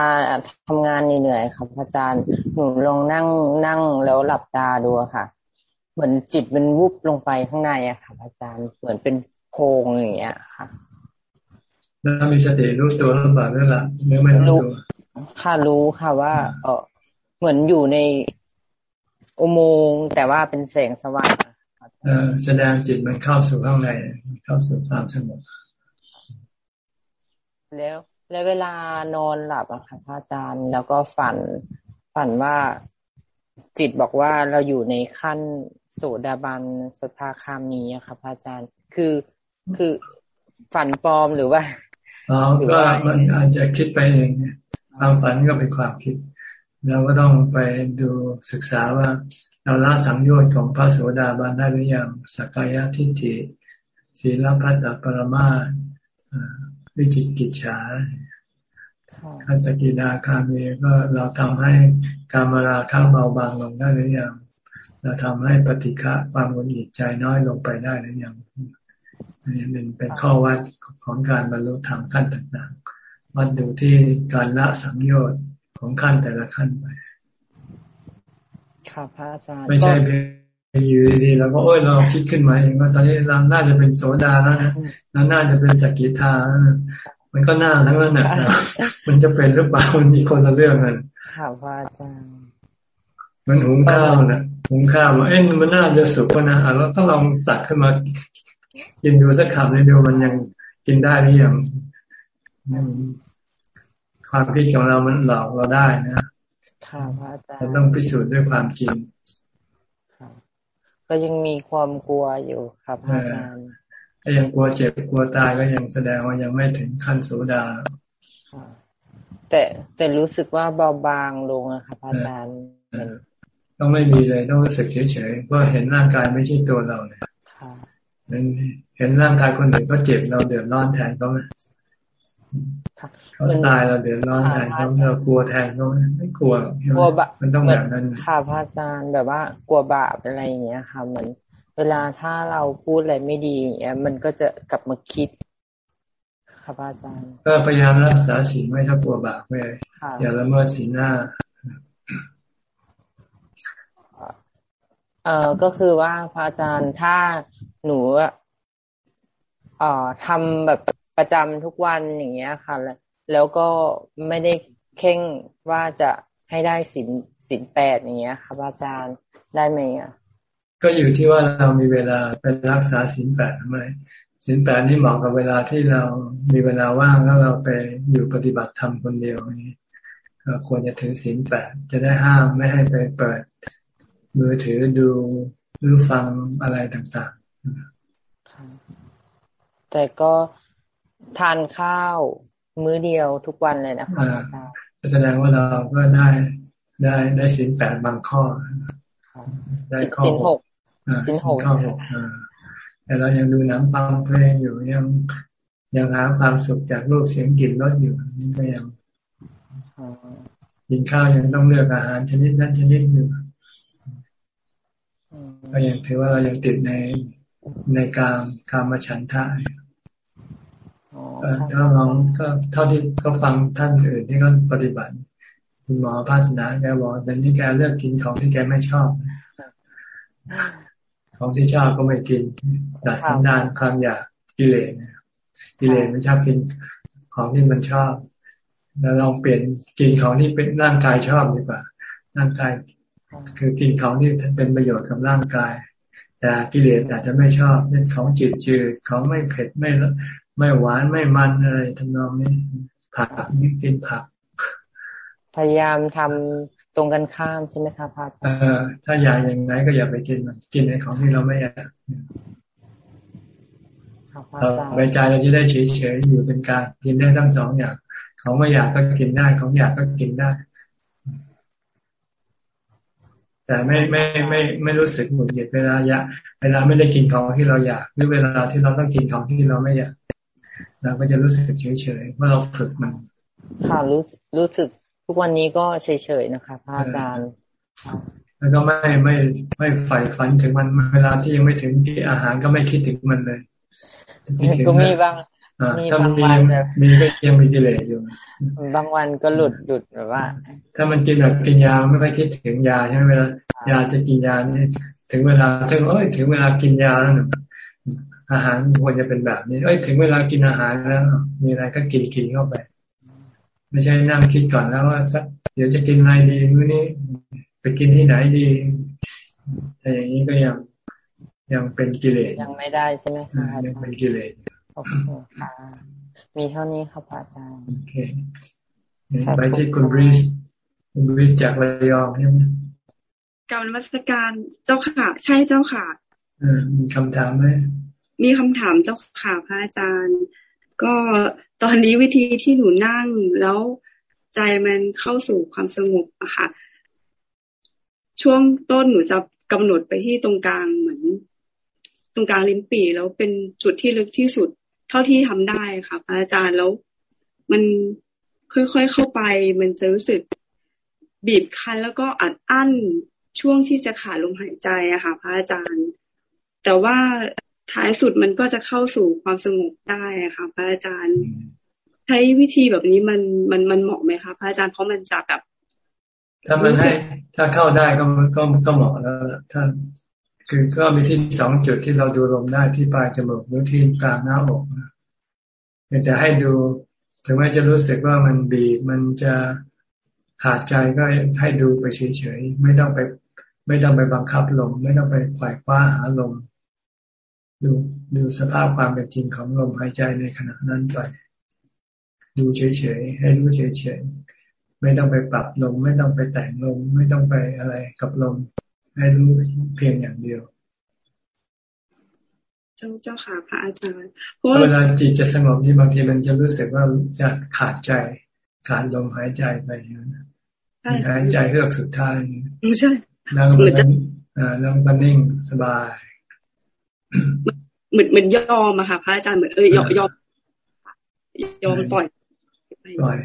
ทำงานเหนื่อยค่ะพระอาจารย์หนูลองนั่งนั่งแล้วหลับตาดูค่ะ เหมือนจิตมันวุบลงไปข้างในอะค่ะพระอาจารย์เหมือนเป็นโพงอย่างเงี้ยค่ะแล้วมีสติรู้ตัวหรือเปล่านั่นแหละเมื่อไม่รู้ตัวค่ะรู้ค่ะว่า เออเหมือนอยู่ใน อุโมงค์แต่ว่าเป็นแสงสว่างเออแสดงจิตมันเข้าสู่ข้างในเข้าสู่ความสงบแล้วแล้วเวลานอนหลับอะค่ะพระอาจารย์แล้วก็ฝันฝันว่าจิตบอกว่าเราอยู่ในขั้นโสดาบันสทาคามีอะค่ะพระอาจารย์คือคือฝันปลอมหรือว่าอ๋อก็มันอาจจะคิดไปเองความฝันก็เป็นความคิด เราก็ต้องไปดูศึกษาว่าเราละสังโยชน์ของพระโสดาบันได้หรือยังสักกายทิฏฐิศีลพัตตปรมาวิจิกิจฉาคันสกินาคามีก็เราทำให้การมาราคะเบาบางลงได้หรือยังเราทำให้ปฏิฆะความหงุดหงิดใจน้อยลงไปได้หรือยังอันนี้เป็นเป็นข้อวัดของการบรรลุธรรมขั้นต่างๆวัดดูที่การละสังโยชน์ ของขั้นแต่ละขั้นไป ครับพระอาจารย์ไม่ใช่ไปอยู่ดีๆแล้วก็โอ้ยเราคิดขึ้นมาเองว่าตอนนี้เราน่าจะเป็นโสดาแล้วนะแล้วน่าจะเป็นสกิทามันก็น่าทั้งนั้นนะมันจะเป็นหรือเปล่ามันมีคนละเรื่องกันค่ะพระอาจารย์มันหุงข้าวนะหุงข้าวว่าเอ๊ะมันน่าจะสุกนะอะแล้วถ้าลองตักขึ้นมากินดูสักคำเลยดูมันยังกินได้หรือยัง ความคิดของเรามันหลอกเราได้นะค่ะพระอาจารย์เราต้องพิสูจน์ด้วยความจริงก็ยังมีความกลัวอยู่ครับพระอาจารย์ถ้ายังกลัวเจ็บกลัวตายก็ยังแสดงว่ายังไม่ถึงขั้นโสดาแต่แต่รู้สึกว่าเบาบางลงอะครับอาจารย์ต้องไม่มีเลยต้องรู้สึกเฉยๆเพราะเห็นร่างกายไม่ใช่ตัวเราเนี่ยเห็นร่างกายคนอื่นก็เจ็บเราเดือดร้อนแทนเขาไหม เขาตายเราเดือดร้อนแทนเขาเรากลัวแทนเขาไม่กลัวกลัวบาปมันต้องแบบนั้นค่ะพระอาจารย์แบบว่ากลัวบาปอะไรอย่างเงี้ยค่ะเหมือนเวลาถ้าเราพูดอะไรไม่ดีอย่างเงี้ยมันก็จะกลับมาคิดค่ะพระอาจารย์ก็พยายามรักษาศีลไม่ถ้ากลัวบาปไม่อย่าละเมิดศีลหน้าเอ่อก็คือว่าพระอาจารย์ถ้าหนูเอ่อทำแบบ ประจำทุกวันอย่างเงี้ยค่ะ แล้วก็ไม่ได้เข่งว่าจะให้ได้สินสินแปดอย่างเงี้ยครับอาจารย์ได้ไหมอะก็อยู่ที่ว่าเรามีเวลาเป็นรักษาสินแปดไหมสินแปดนี่เหมาะกับเวลาที่เรามีเวลาว่างแล้วเราไปอยู่ปฏิบัติธรรมคนเดียวนี้ก็ควรจะถึงสินแปดจะได้ห้ามไม่ให้ไปเปิด มือถือดูหรือฟังอะไรต่างๆแต่ก็ ทานข้าวมื้อเดียวทุกวันเลยนะคะอาจารย์แสดงว่าเราก็ได้ได้ได้สินแปดบางข้อ ได้ข้อหกสินหกข้อหกแต่เรายังดูหนังฟังเพลงอยู่ยังยังหาความสุขจากรูปเสียงกลิ่นรสอยู่นี่ก็ยังกินข้าวยังต้องเลือกอาหารชนิดนั้นชนิดหนึ่งก็ยังถือว่าเรายังติดในในการกามฉันทะ ถ้าลองก็เท่าที่เขาฟังท่านอื่นที่เขาปฏิบัติคุณหมอภาสนาแกบอกแต่นี้แกเลือกกินของที่แกไม่ชอบ ของที่ชอบก็ไม่กินดัดสันดานความอยากกิเลสกิเลสมันชอบกินของที่มันชอบ แล้วลองเปลี่ยนกินของที่เป็นร่างกายชอบดีกว่า ร่างกาย คือกินของที่เป็นประโยชน์กับร่างกาย แต่กิเลสอาจจะไม่ชอบเช่นของจืดจืดของไม่เผ็ดไม่ ไม่หวานไม่มันอะไรทำนองนี้ ผักนี่กินผัก พยายามทำตรงกันข้ามใช่ไหมครับพระเออถ้าอยากอย่างไรก็อย่าไปกินมันกินในของที่เราไม่อยากใบใจเราจะได้เฉยๆอยู่เป็นกลางกินได้ทั้งสองอย่างของไม่อยากก็กินได้ของอยากก็กินได้ แต่ไม่ไม่ไม่ไม่รู้สึกหงุดหงิดเวลาอยากเวลาไม่ได้กินของที่เราอยาก หรือเวลาที่เราต้องกินของที่เราไม่อยาก เราก็จะรู้สึกเฉยๆเมื่อเราฝึกมัน ค่ะรู้รู้สึกทุกวันนี้ก็เฉยๆนะคะพระอาจารย์แล้วก็ไม่ไม่ไม่ใฝ่ฝันถึงมันเวลาที่ยังไม่ถึงที่อาหารก็ไม่คิดถึงมันเลยก็มีบางถ้ามีมีก็ยังมีกิเลสอยู่ บางวันก็หลุดหลุดแบบว่า ถ้ามันกินแบบกินยาไม่ค่อยคิดถึงยาใช่ไหมเวลายาจะกินยานี่ถึงเวลาถึงเอ้ยถึงเวลากินยาแล้ว อาหารควรจะเป็นแบบนี้เอ้ยถึงเวลากินอาหารแล้ว มีอะไรก็กินกินเข้าไป ไม่ใช่นั่งคิดก่อนแล้วว่าสักเดี๋ยวจะกินอะไรดีมื้อนี้ไปกินที่ไหนดีแต่อย่างนี้ก็ยังยังเป็นกิเลสยังไม่ได้ใช่ไหมคะยังเป็นกิเลสโอเคค่ะมีเท่านี้ครับอาจารย์โอเคไปที่คุณบริสคุณบริสจากระยองใช่ไหมการนมัสการเจ้าค่ะ ใช่เจ้าค่ะมีคำถามไหม มีคำถามเจ้าค่ะพระอาจารย์ ก็ตอนนี้วิธีที่หนูนั่งแล้วใจมันเข้าสู่ความสงบอะค่ะ ช่วงต้นหนูจะกำหนดไปที่ตรงกลางเหมือน ตรงกลางลิ้นปี่ แล้วเป็นจุดที่ลึกที่สุด เท่าที่ทำได้ค่ะพระอาจารย์แล้วมันค่อยๆเข้าไป มันจะรู้สึกบีบคั้นแล้วก็อัดอั้นช่วงที่จะขาดลมหายใจอะค่ะ พระอาจารย์ แต่ว่า ท้ายสุดมันก็จะเข้าสู่ความสงบได้ค่ะพระอาจารย์ ใช้วิธีแบบนี้มันมันมันเหมาะไหมคะพระอาจารย์เพราะมันจะแบบถ้ามันให้ถ้าเข้าได้ก็ก็ก็เหมาะแล้วถ้าคือก็มีที่สองจุดที่เราดูลมได้ที่ปลายจมูกหรือที่กลางหน้าอกแต่ให้ดูถึงแม้จะรู้สึกว่ามันบีบมันจะขาดใจก็ให้ดูไปเฉยๆไม่ต้องไป ไม่ต้องไปบังคับลม ไม่ต้องไปฝ่ายคว้าหาลม ดูดูสภาพความเป็นจริงของลมหายใจในขณะนั้นไป ดูเฉยๆให้รู้เฉยๆไม่ต้องไปปรับลมไม่ต้องไปแต่งลมไม่ต้องไปอะไรกับลมให้รู้เพียงอย่างเดียวเจ้าเจ้าค่ะพระอาจารย์เวลาจิตจะสงบที่บางทีมันจะรู้สึกว่าจะขาดใจ ขาดลมหายใจไปนะหายใจเฮือกสุดท้ายใช่แล้วมันอ่าแล้วมันนิ่งสบาย เหมือนเหมือนยอมอะค่ะ พระอาจารย์เหมือนเออยอมยอมยอมปล่อยปล่อย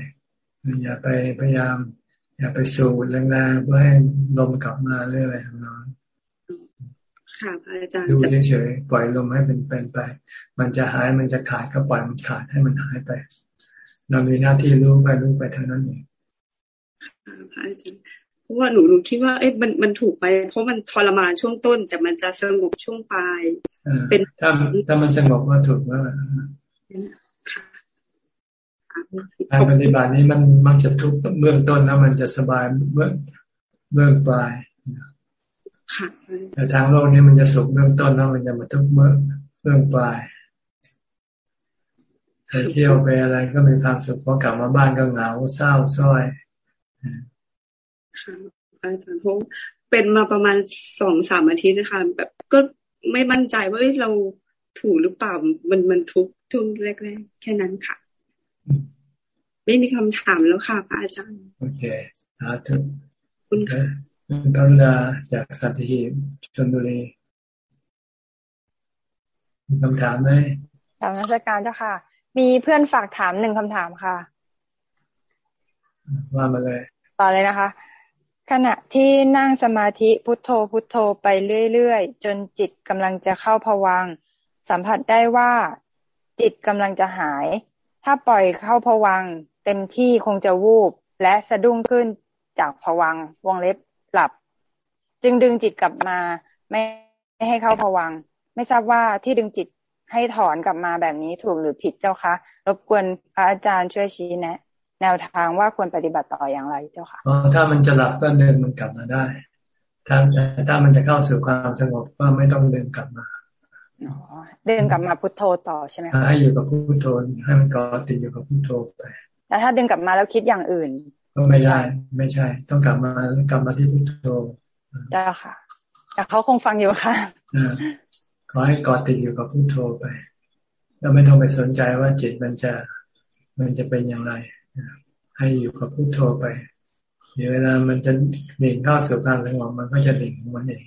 อย่าไปพยายาม อย่าไปสูดแรงๆเพื่อให้ลมกลับมาเรื่อยๆของเราค่ะอาจารย์ดูเฉยๆปล่อยลมให้เป็นเป็นไป มันจะหายมันจะขาดก็ปล่อยมันขาดให้มันหายไปเรามีหน้าที่รู้ไปรู้ไปเท่านั้นเองค่ะพระอาจารย์เพ ราะว่าหนูหนูคิดว่าเอ๊ะมันมันถูกไป เพราะมันทรมานช่วงต้น แต่มันจะสงบช่วงปลายเป็นถ้าถ้ามันสงบก็ถูกแล้วการปฏิบัตินี้มันมักจะทุกเบื้องต้นแล้วมันจะสบายเบื้องเบื้องปลายแต่ทางโลกนี้มันจะสุขเบื้องต้นแล้วมันจะมาทุกเบื้องเบื้องปลายไปเที่ยวไปอะไรก็มีความสุขพอกลับมาบ้านก็เหงาเศร้าซ้อย ค่ะอาจารย์พเป็นมาประมาณสองสามอาทิตย์นะคะ แบบก็ไม่มั่นใจว่าเราถูกหรือเปล่ามันมันทุกทุกแรกๆแค่นั้นค่ะ ไม่มีคำถามแล้วค่ะพระอาจารย์ โอเคสาธุคุณค่ะคุณกรุณาจากสัตหีบชนบุรีมีคำถามไหมถามราชการเจ้าค่ะ มีเพื่อนฝากถามหนึ่งคำถามค่ะ ว่ามาเลย ต่อเลยนะคะ ขณะที่นั่งสมาธิพุทโธพุทโธไปเรื่อยๆ จนจิตกำลังจะเข้าผวัง สัมผัสได้ว่า จิตกำลังจะหาย ถ้าปล่อยเข้าผวัง เต็มที่คงจะวูบ และสะดุ้งขึ้นจากผวังวงเล็บหลับ จึงดึงจิตกลับมาไม่ให้เข้าผวัง ไม่ทราบว่าที่ดึงจิตให้ถอนกลับมาแบบนี้ถูกหรือผิดเจ้าคะ รบกวนพระอาจารย์ช่วยชี้แนะ แนวทางว่าควรปฏิบัติต่ออย่างไรเจ้าค่ะอ๋อถ้ามันจะหลับก็เดินมันกลับมาได้ ถ้าแต่ถ้ามันจะเข้าสู่ความสงบก็ไม่ต้องเดินกลับมาอ๋อเดินกลับมาพุทโธต่อใช่ไหมคะให้อยู่กับพุทโธให้มันก่อติดอยู่กับพุทโธไปแต่ถ้าเดินกลับมาแล้วคิดอย่างอื่น ก็ไม่ได้ไม่ใช่ ต้องกลับมากลับมาที่พุทโธได้ค่ะ แต่เขาคงฟังอยู่ค่ะขอให้กอดติดอยู่กับพุทโธไป แล้วไม่ต้องไปสนใจว่าจิตมันจะมันจะเป็นอย่างไร ให้อยู่กับพุทโธไปเดี๋ยวเวลามันจะหนิ่งเข้าสู่การสงบมันก็จะหนิ่งของมันเอง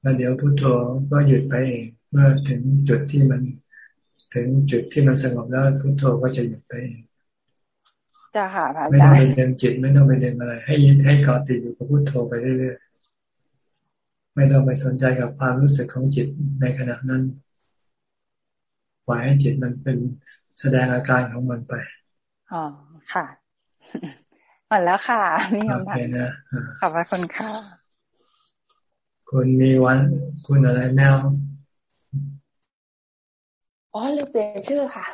แล้วเดี๋ยวพุทโธก็หยุดไปเอง เมื่อถึงจุดที่มัน ถึงจุดที่มันสงบแล้วพุทโธก็จะหยุดไปเองจะค่ะพระอาจารย์ไม่ต้องไปเดินจิตไม่ต้องไปเดินอะไร ให้ให้เกาะติดอยู่กับพุทโธไปเรื่อยๆไม่ต้องไปสนใจกับความรู้สึกของจิตในขณะนั้นปล่อยให้จิตมันเป็นแสดงอาการของมันไป อ๋อค่ะหมดแล้วค่ะนี่คำถามขอบคุณค่ะคุณมีวัน คุณอะไรแนวอ๋อลืมเปลี่ยนชื่อค่ะ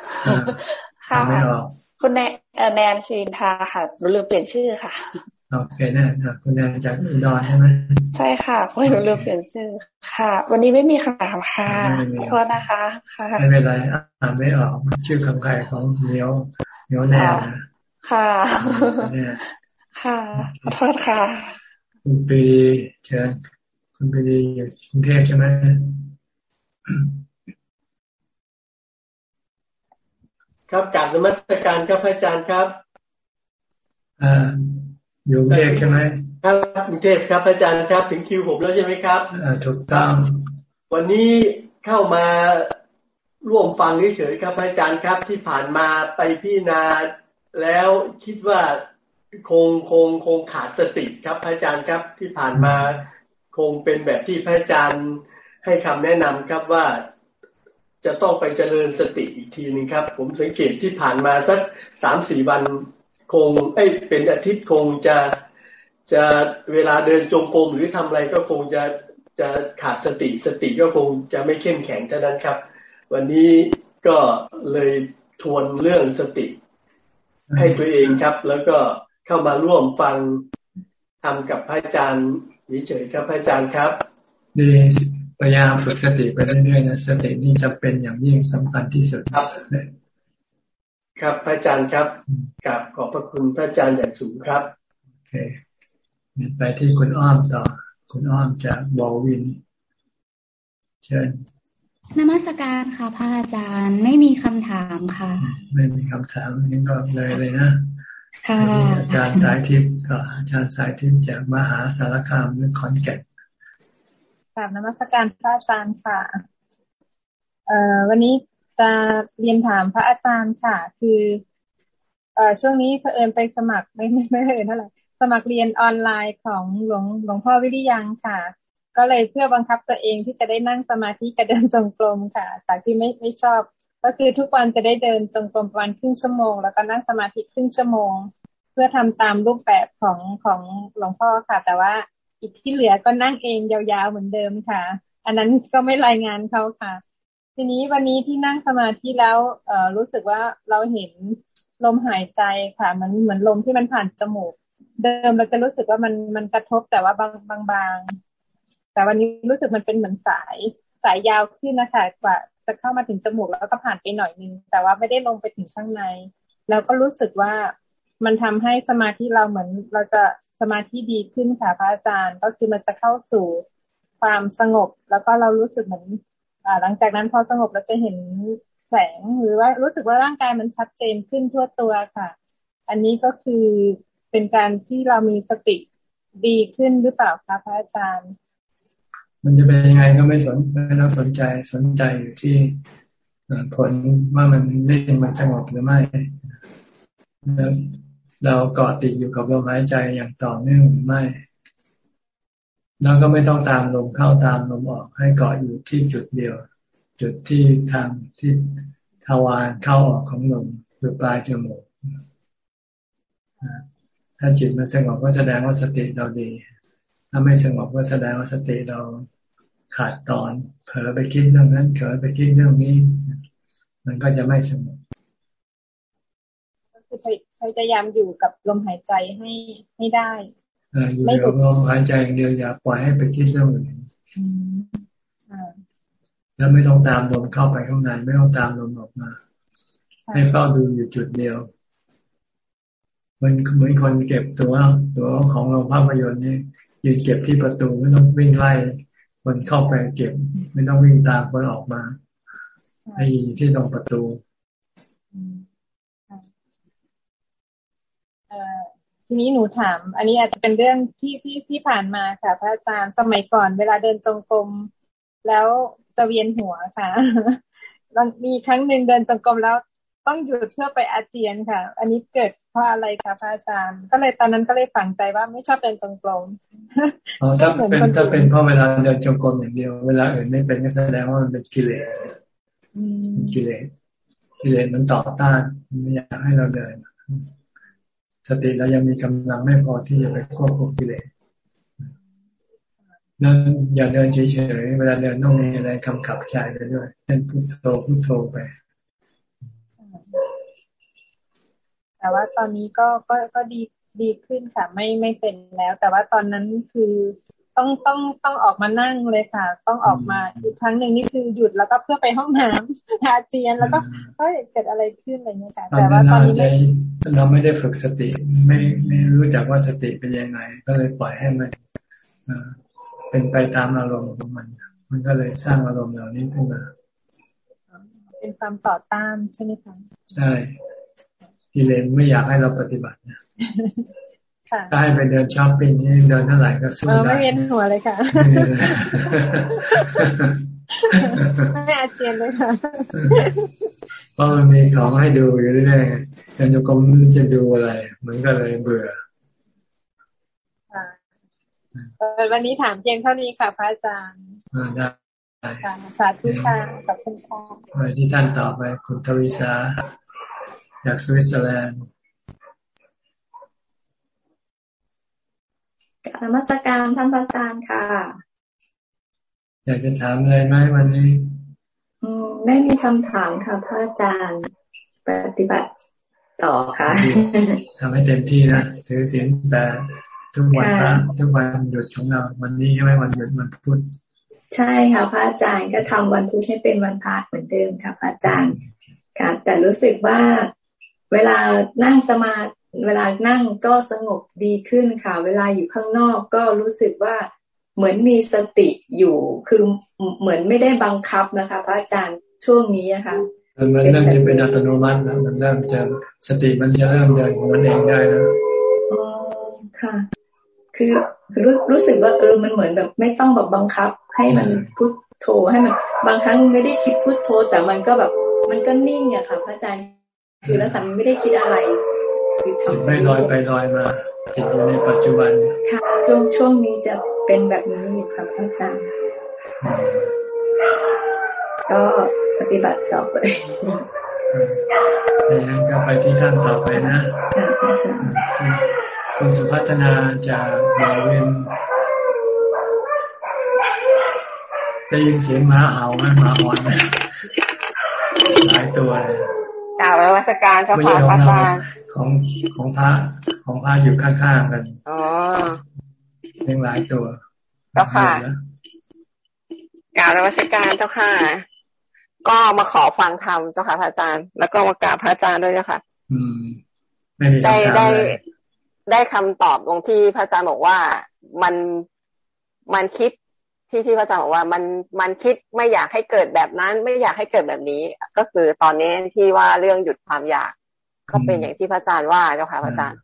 ค่ะคุณแนแนนคลินทาค่ะลืมเปลี่ยนชื่อค่ะโอเคนะคุณแนนจากอุดรใช่ไหมใช่ค่ะเพราะหนูลืมเปลี่ยนชื่อค่ะ วันนี้ไม่มีคำถามค่ะขอโทษนะคะ ค่ะไม่เป็นไรอ่านไม่ออกชื่อคำใครของเนียว เนียวแนนนะค่ะค่ะขอโทษค่ะ คุณปีเชิญคุณปีอยู่กรุงเทพใช่ไหมครับกราบนมัสการครับอาจารย์ครับอ่าอยู่กรุงเทพใช่ไหมครับกรุงเทพครับ อาจารย์ครับ ถึงคิวผมแล้วใช่ไหมครับอ่าถูกต้อง วันนี้เข้ามา ร่วมฟังเฉยๆครับอาจารย์ครับที่ผ่านมาไปพี่นาแล้วคิดว่าคงคงคงขาดสติครับอาจารย์ครับที่ผ่านมาคงเป็นแบบที่พระอาจารย์ให้คำแนะนำครับว่าจะต้องไปเจริญสติอีกทีนึงครับ ผมสังเกตที่ผ่านมาสักสามสี่วันคงเอ้เป็นอาทิตย์คงจะจะเวลาเดินจงกรมหรือทำอะไรก็คงจะจะขาดสติสติก็คงจะไม่เข้มแข็งเท่านั้นครับ วันนี้ก็เลยทวนเรื่องสติ ให้ตัวเองครับ แล้วก็เข้ามาร่วมฟังธรรมกับพระอาจารย์เฉยๆครับพระอาจารย์ครับดีพยายามฝึกสติไปเรื่อยๆนะสตินี่จะเป็นอย่างยิ่งสำคัญที่สุดครับครับพระอาจารย์ครับกราบขอบพระคุณพระอาจารย์อย่างสูงครับโอเคไปที่คุณอ้อมต่อ คุณอ้อมจากบอวิน เชิญ นมัสการค่ะพระอาจารย์ไม่มีคำถามค่ะ ไม่มีคำถามนี่ก็เลยเลยนะค่ะอาจารย์สายทิพย์ก็อาจารย์สายทิพย์จากมหาสารคามเรื่องขอนแก่นกราบนมัสการพระอาจารย์ค่ะ เอ่อวันนี้จะเรียนถามพระอาจารย์ค่ะ คือเอ่อช่วงนี้เผอิญไปสมัครไม่ไม่ไม่เผอิญเท่าไหร่สมัครเรียนออนไลน์ของหลวงหลวงพ่อวิริยังค่ะ ก็เลยเพื่อบังคับตัวเองที่จะได้นั่งสมาธิกระเดินจงกรมค่ะจากที่ไม่ไม่ชอบ ก็คือทุกวันจะได้เดินจงกรมประมาณครึ่งชั่วโมง แล้วก็นั่งสมาธิครึ่งชั่วโมง เพื่อทำตามรูปแบบของของหลวงพ่อค่ะ แต่ว่าอีกที่เหลือก็นั่งเองยาวๆเหมือนเดิมค่ะ อันนั้นก็ไม่รายงานเขาค่ะ ทีนี้วันนี้ที่นั่งสมาธิแล้วเออรู้สึกว่าเราเห็นลมหายใจค่ะ มันเหมือนลมที่มันผ่านจมูก เดิมเราจะรู้สึกว่ามันมันกระทบแต่ว่าบางบางบาง แต่วันนี้รู้สึกมันเป็นเหมือนสายสายยาวขึ้นนะคะกว่าจะเข้ามาถึงจมูกแล้วก็ผ่านไปหน่อยนึงแต่ว่าไม่ได้ลงไปถึงข้างใน แล้วก็รู้สึกว่ามันทำให้สมาธิเราเหมือน เราจะสมาธิดีขึ้นค่ะพระอาจารย์ ก็คือมันจะเข้าสู่ความสงบ แล้วก็เรารู้สึกเหมือนหลังจากนั้นพอสงบเราจะเห็นแสงหรือว่ารู้สึกว่าร่างกายมันชัดเจนขึ้นทั่วตัวค่ะ อันนี้ก็คือเป็นการที่เรามีสติดีขึ้นหรือเปล่าคะพระอาจารย์ มันจะเป็นยังไงก็ไม่สนไม่ต้องสนใจสนใจอยู่ที่ผลว่ามันนิ่งมันสงบหรือไม่แล้วเราเกาะติดอยู่กับลมหายใจอย่างต่อเนื่องหรือไม่แล้วก็ไม่ต้องตามลมเข้าตามลมออกให้เกาะอยู่ที่จุดเดียว จุดที่ทางที่ทวารเข้าออกของลมหรือปลายจมูกถ้าจิตมันสงบก็แสดงว่าสติเราดี ถ้าไม่สงบก็แสดงว่าสติเรา ขาดตอน เผลอไปคิดเรื่องนั้นเผลอไปคิดเรื่องนี้ มันก็จะไม่สงบก็คือพยายามอยู่กับลมหายใจให้ให้ได้อยู่กับลมหายใจอย่างเดียวอย่าปล่อยให้ไปคิดเรื่องอื่นแล้วไม่ต้องตามลมเข้าไปข้างในไม่ต้องตามลมออกมา ให้เฝ้าดูอยู่จุดเดียวมันเหมือนคนเก็บตัวตัวของโรงภาพยนตร์นี่ยืนเก็บที่ประตูไม่ต้องวิ่งไล่ คนเข้าไปเก็บ ไม่ต้องวิ่งตามคนออกมาให้ยืนที่ตรงประตูทีนี้หนูถาม อันนี้อาจจะเป็นเรื่องที่ที่ที่ผ่านมาค่ะ พระอาจารย์สมัยก่อน เวลาเดินจงกรมแล้วจะเวียนหัวค่ะมันมีครั้งหนึ่งเดินจงกรมแล้ว ต้องหยุดเพื่อไปอาเจียนค่ะ อันนี้เกิดเพราะอะไรคะพระอาจารย์ก็เลยตอนนั้นก็เลยฝังใจว่าไม่ชอบเดินจงกรมอ๋อถ้าเป็นถ้าเป็นเพราะเวลาเดินจงกรมอย่างเดียว เวลาอื่นไม่เป็นก็แสดงว่ามันเป็นกิเลสกิเลสกิเลสมันต่อต้านไม่อยากให้เราเดินสติเรายังมีกำลังไม่พอที่จะไปควบคุมกิเลสนั่นอย่าเดินเฉยๆเวลาเดินต้องมีอะไรกำกับใจไปด้วยเช่นพุทโธพุทโธไป แต่ว่าตอนนี้ก็ก็ก็ดีดีขึ้นค่ะ ไม่ไม่เป็นแล้ว แต่ว่าตอนนั้นคือต้องต้องต้องออกมานั่งเลยค่ะ ต้องออกมาอีกครั้งหนึ่งนี่คือหยุดแล้วก็เพื่อไปห้องน้ำอาเจียนแล้วก็เฮ้ยเกิดอะไรขึ้นอะไรเงี้ยค่ะแต่ว่าตอนนี้ไม่เราไม่ได้ฝึกสติ ไม่ไม่รู้จักว่าสติเป็นยังไง ก็เลยปล่อยให้มันเป็นไปตามอารมณ์ของมัน มันก็เลยสร้างอารมณ์เหล่านี้ขึ้นมา เป็นความต่อต้านใช่ไหมคะใช่ กิเลนไม่อยากให้เราปฏิบัตินะถ้าให้ไปเดินช้อปปิ้งนี่เดินเท่าไหร่ก็สู้ได้ไม่เวียนหัวเลยค่ะไม่อาเจียนเลยค่ะเพราะมันมีของให้ดูอยู่เรื่อยๆเดินจงกรมจะดูอะไรมันก็เลยเบื่อวันนี้ถามเพียงเท่านี้ค่ะพระอาจารย์ได้สาธุค่ะขอบคุณค่ะไปที่ท่านต่อไปคุณทวิสา จากสวิตเซอร์แลนด์กรรมสการท่านพระอาจารย์ค่ะ อยากจะถามอะไรไหมวันนี้ อืมไม่มีคำถามค่ะพระอาจารย์ปฏิบัติต่อค่ะทำให้เต็มที่นะถือศีลแต่ทุกวันพระทุกวันหยุดของเราวันนี้ใช่ไหมวันหยุดวันพุธใช่ค่ะพระอาจารย์ก็ทำวันพุธให้เป็นวันพระเหมือนเดิมค่ะพระอาจารย์ค่ะแต่รู้สึกว่า เวลานั่งสมาเวลานั่งก็สงบดีขึ้นค่ะ เวลาอยู่ข้างนอกก็รู้สึกว่าเหมือนมีสติอยู่ คือเหมือนไม่ได้บังคับนะคะ พระอาจารย์ช่วงนี้นะคะมันเริ่มจะเป็นอัตโนมัติแล้วมันเริ่มจะสติมันจะเริ่มเดินของมันเองได้แล้วอ๋อค่ะ คือรู้รู้สึกว่าเออมันเหมือนแบบไม่ต้องแบบบังคับ ให้มันพุทโธให้มัน บางครั้งไม่ได้คิดพุทโธแต่มันก็แบบ มันก็นิ่งอะค่ะ พระอาจารย์ คือแล้วสามีไม่ได้คิดอะไรคือทำไม่ลอยไปลอยมาจิตอยู่ในปัจจุบัน ค่ะช่วงช่วงนี้จะเป็นแบบนี้อยู่ครับอาจารย์ก็ปฏิบัติต่อไปอย่างก็ไปที่ท่านต่อไปนะคุณสุพัฒนาจากบาเวนได้ยินเสียงม้าเห่าไหมม้าหอนไหมหลายตัวเลย กล่าวนวัตการพระพระอาจารย์ของของพระของพระอยู่ข้างๆกันอ๋อเลี้ยงหลายตัวเจ้าค่ะกล่าวนวัตการเจ้าค่ะ ก็มาขอฟังธรรมเจ้าค่ะพระอาจารย์ แล้วก็มากราบพระอาจารย์ด้วยเจ้าค่ะ อืมได้ได้ได้คำตอบตรงที่พระอาจารย์บอกว่ามันมันคิด ที่ที่พระอาจารย์บอกว่ามันมันคิดไม่อยากให้เกิดแบบนั้น ไม่อยากให้เกิดแบบนี้ ก็คือตอนนี้ที่ว่าเรื่องหยุดความอยาก ก็เป็นอย่างที่พระอาจารย์ว่าเจ้าค่ะพระอาจารย์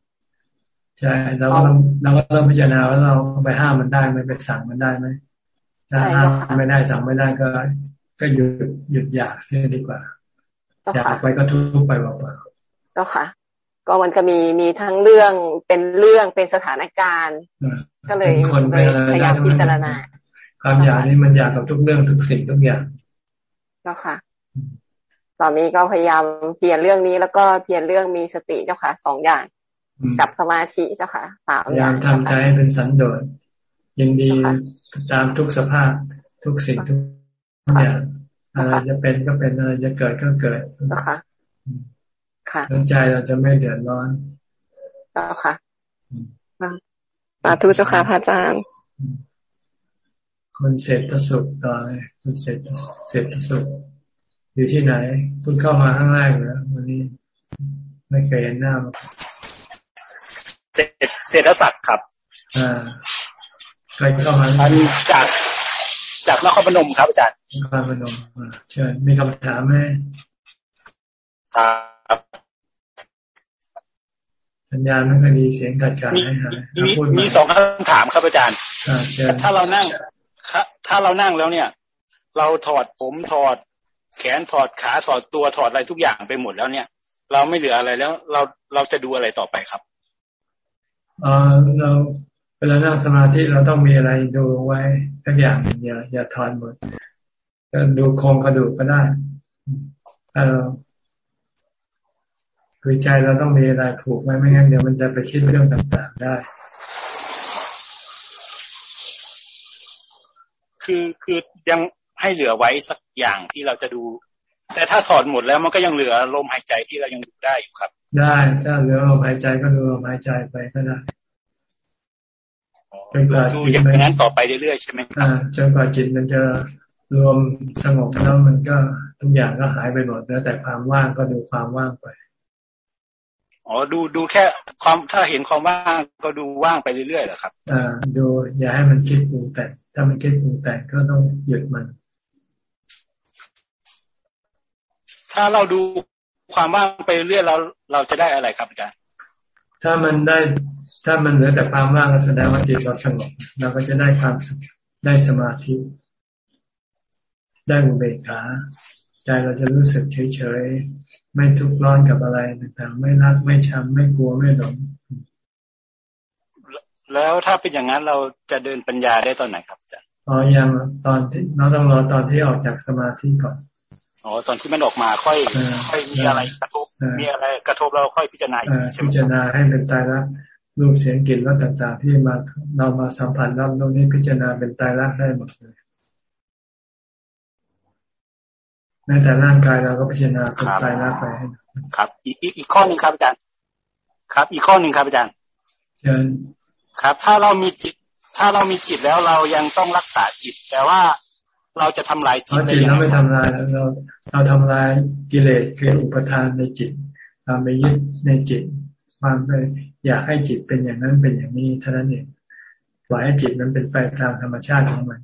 ใช่เราก็ต้องเราก็ต้องพิจารณาว่าเราไปห้ามมันได้ไหมไปสั่งมันได้ไหมถ้าห้ามไม่ได้สั่งไม่ได้ก็ ก็หยุดหยุดอยากเสียดีกว่าอยากไปก็ทุกไปเปล่าๆก็ค่ะ ก็มันก็มีมีทั้งเรื่องเป็นเรื่องเป็นสถานการณ์ ก็เลยพยายามพิจารณา ความอยากนี่มันอยากกับทุกเรื่องทุกสิ่งทุกอย่างเจ้าค่ะ ตอนนี้ก็พยายามเปลี่ยนเรื่องนี้แล้วก็เปลี่ยนเรื่องมีสติเจ้าค่ะสองอย่างกับสมาธิเจ้าค่ะสามอย่างทำใจให้เป็นสันโดษยินดีตามทุกสภาพทุกสิ่งทุกอย่างอะไรจะเป็นก็เป็นอะไรจะเกิดก็เกิดค่ะค่ะใจเราจะไม่เดือดร้อนเจ้าค่ะสาธุเจ้าค่ะพระอาจารย์ คุณเศรษฐสุขต่อเลยคุณเศรษฐเศรษฐสุขอยู่ที่ไหนเพิ่งเข้ามาข้างแรกเลยวันนี้ ไม่เคยเห็นหน้าเศรษฐศักดิ์ครับ อ่าเคยเข้ามาจากจากนครพนมครับอาจารย์นครพนมเชิญมีคำถามไหมครับสัญญาณไม่ค่อยดีเสียงกัดกัดให้หายมีมีสองคำถามครับอาจารย์ ถ้าเรานั่ง ถ้าเรานั่งแล้วเนี่ย เราถอดผมถอด แขนถอดขาถอดตัวถอดอะไรทุกอย่างไปหมดแล้วเนี่ย เราไม่เหลืออะไรแล้ว เราเราจะดูอะไรต่อไปครับเออเราเวลานั่งสมาธิเราต้องมีอะไรดูไว้ทุกอย่างอย่าอย่าถอนหมดดูโครงกระดูกก็ได้ถ้าเราคือใจเราต้องมีอะไรผูกไว้ไม่งั้นเดี๋ยวมันจะไปคิดเรื่องต่างๆได้ คือคือยังให้เหลือไว้สักอย่างที่เราจะดู แต่ถ้าถอดหมดแล้วมันก็ยังเหลือลมหายใจที่เรายังดูได้อยู่ครับ ได้ถ้าเหลือลมหายใจก็ดูลมหายใจไปก็ได้จนกว่าจิตมันนั้นต่อไปเรื่อยๆใช่ไหมอ่าจนกว่าจิตมันจะรวมสงบแล้วมันก็ทุกอย่างก็หายไปหมดแล้วแต่ความว่างก็ดูความว่างไป อ๋อดูดูแค่ความถ้าเห็นความว่างก็ดูว่างไปเรื่อยๆเหรอครับอ่าดูอย่าให้มันคิดปรุงแต่งถ้ามันคิดปรุงแต่งก็ต้องหยุดมัน ถ้าเราดูความว่างไปเรื่อยเราเราจะได้อะไรครับอาจารย์ถ้ามันได้ถ้ามันเหลือแต่ความว่างก็แสดงว่าจิตเราสงบเราก็จะได้ความได้สมาธิ ได้อุเบกขาใจเราจะรู้สึกเฉยๆ ไม่ทุกข์ร้อนกับอะไรต่างๆไม่รักไม่ชังไม่กลัวไม่หลงแล้วถ้าเป็นอย่างนั้นเราจะเดินปัญญาได้ตอนไหนครับอาจารย์อ๋อยังตอนที่เราต้องรอตอนที่ออกจากสมาธิก่อนอ๋อตอนที่มันออกมาค่อย ค่อยมีอะไรกระทบมีอะไรกระทบเราค่อยพิจารณาพิจารณาให้เป็นตายรักรูปเสียงกลิ่นรสต่างๆ ที่มาเรามาสัมผัสรับตรงนี้พิจารณาเป็นตายรักได้หมดเลย แม้แต่ร่างกายเราก็พิจารณาเป็นตายรักไปครับ อีกอีกข้อหนึ่งครับอาจารย์ ครับ อีกข้อหนึ่งครับอาจารย์เชิญครับ ถ้าเรามีจิต ถ้าเรามีจิตแล้วเรายังต้องรักษาจิต แต่ว่าเราจะทำลายจิตจิตเราไม่ทำลายเราเราทำลายกิเลสคืออุปทานในจิตเราไปยึดในจิตความไปอยากให้จิตเป็นอย่างนั้นเป็นอย่างนี้เท่านั้นเองปล่อยให้จิตนั้นเป็นไปตามธรรมชาติของมัน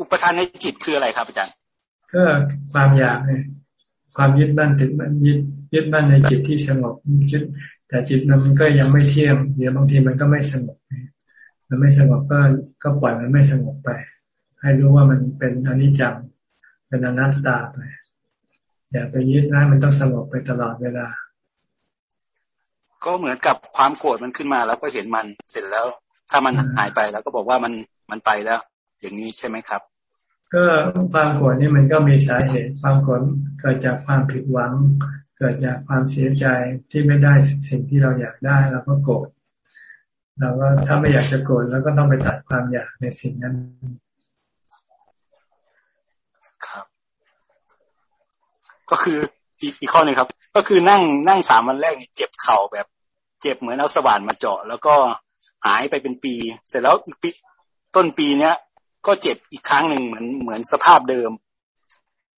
อุปทานในจิตคืออะไรครับอาจารย์ ก็ความอยากเนี่ยความยึดมั่นติดมันยึดยึดมั่นในจิตที่สงบยึดแต่จิตมันก็ยังไม่เที่ยงเดี๋ยวบางทีมันก็ไม่สงบมันไม่สงบก็ก็ปล่อยมันไม่สงบไป ให้รู้ว่ามันเป็นอนิจจังเป็นอนัตตาไปอย่าไปยึดนะมันต้องสงบไปตลอดเวลา ก็เหมือนกับความโกรธมันขึ้นมาแล้วก็เห็นมันเสร็จแล้ว ถ้ามันหายไปแล้วก็บอกว่ามันมันไปแล้ว อย่างนี้ใช่ไหมครับ ก็ความโกรธนี่มันก็มีสาเหตุ ความโกรธเกิดจากความผิดหวัง เกิดจากความเสียใจที่ไม่ได้สิ่งที่เราอยากได้เราก็โกรธเราก็ถ้าไม่อยากจะโกรธแล้วก็ต้องไปตัดความอยากในสิ่งนั้นครับ ก็คืออีกข้อหนึ่งครับ ก็คือนั่งนั่งสามวันแรกเจ็บเข่าแบบ เจ็บเหมือนเอาสว่านมาเจาะแล้วก็หายไปเป็นปี เสร็จแล้วอีกปีต้นปีเนี้ย ก็เจ็บอีกครั้งหนึ่งเหมือนเหมือนสภาพเดิม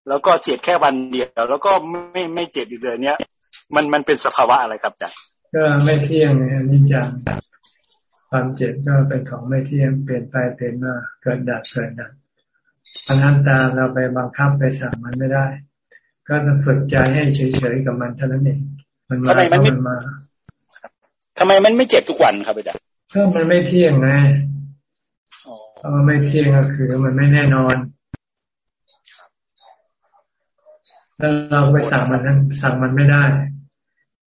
แล้วก็เจ็บแค่วันเดียว แล้วก็ไม่ไม่เจ็บอีกเลยเนี้ย มันมันเป็นสภาวะอะไรครับจ๊ะก็ไม่เที่ยงอันนี้จังความเจ็บก็เป็นของไม่เที่ยงเปลี่ยนไปเปลี่ยนมาเกิดดับเกิดดับอนันตาเราไปบังคับไปสั่งมันไม่ได้ ก็จะฝึกใจให้เฉยๆกับมันเท่านั้นเองมันมาทำไมมันมาทำไมมันไม่เจ็บทุกวันครับอาจารย์ก็มันไม่เที่ยงไง ถ้ามันไม่เที่ยงก็คือมันไม่แน่นอนแล้วเราไปสั่งมันนั้นสั่งมันไม่ได้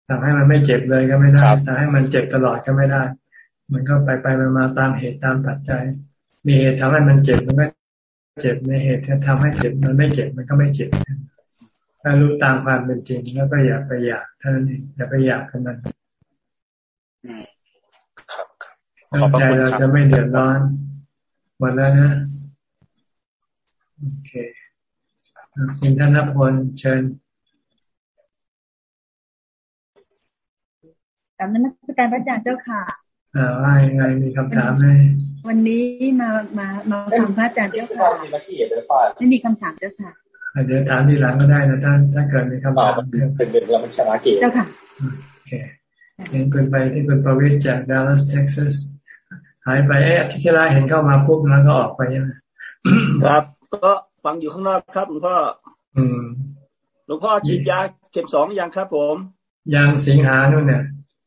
สั่งให้มันไม่เจ็บเลยก็ไม่ได้ สั่งให้มันเจ็บตลอดก็ไม่ได้ มันก็ไปไปมามาตามเหตุตามปัจจัย มีเหตุทำให้มันเจ็บมันก็เจ็บในเหตุที่ทำให้เจ็บมันไม่เจ็บมันก็ไม่เจ็บถ้ารู้ตามความเป็นจริงแล้วก็อย่าไปอยากเท่านั้นเองอย่าไปอยากกับมันครับครับใจเราจะไม่เดือดร้อน หมดแล้วนะโอเคคุณธนพลเชิญกับนักการพระอาจารย์เจ้าค่ะอ่าว่ายังไงมีคำถามไหมวันนี้มามามาทำพระอาจารย์เจ้าค่ะไม่มีคำถามเจ้าค่ะเดี๋ยวถามทีหลังก็ได้นะถ้าถ้าเกิดมีคำถามเป็นเป็นเราไม่ชนะเกเจ้าค่ะโอเคเห็นเป็นไปที่เป็นประวิทจากดัลลัสเท็กซัส หายไปเอ๊ะที่ที่แรกเห็นเข้ามาปุ๊บแล้วก็ออกไปใช่ไหมครับ ก็ฟังอยู่ข้างนอกครับหลวงพ่ออืมหลวงพ่อฉีดยาเข็มสองยังครับ ผม ยังสิงหานู่นเนี่ย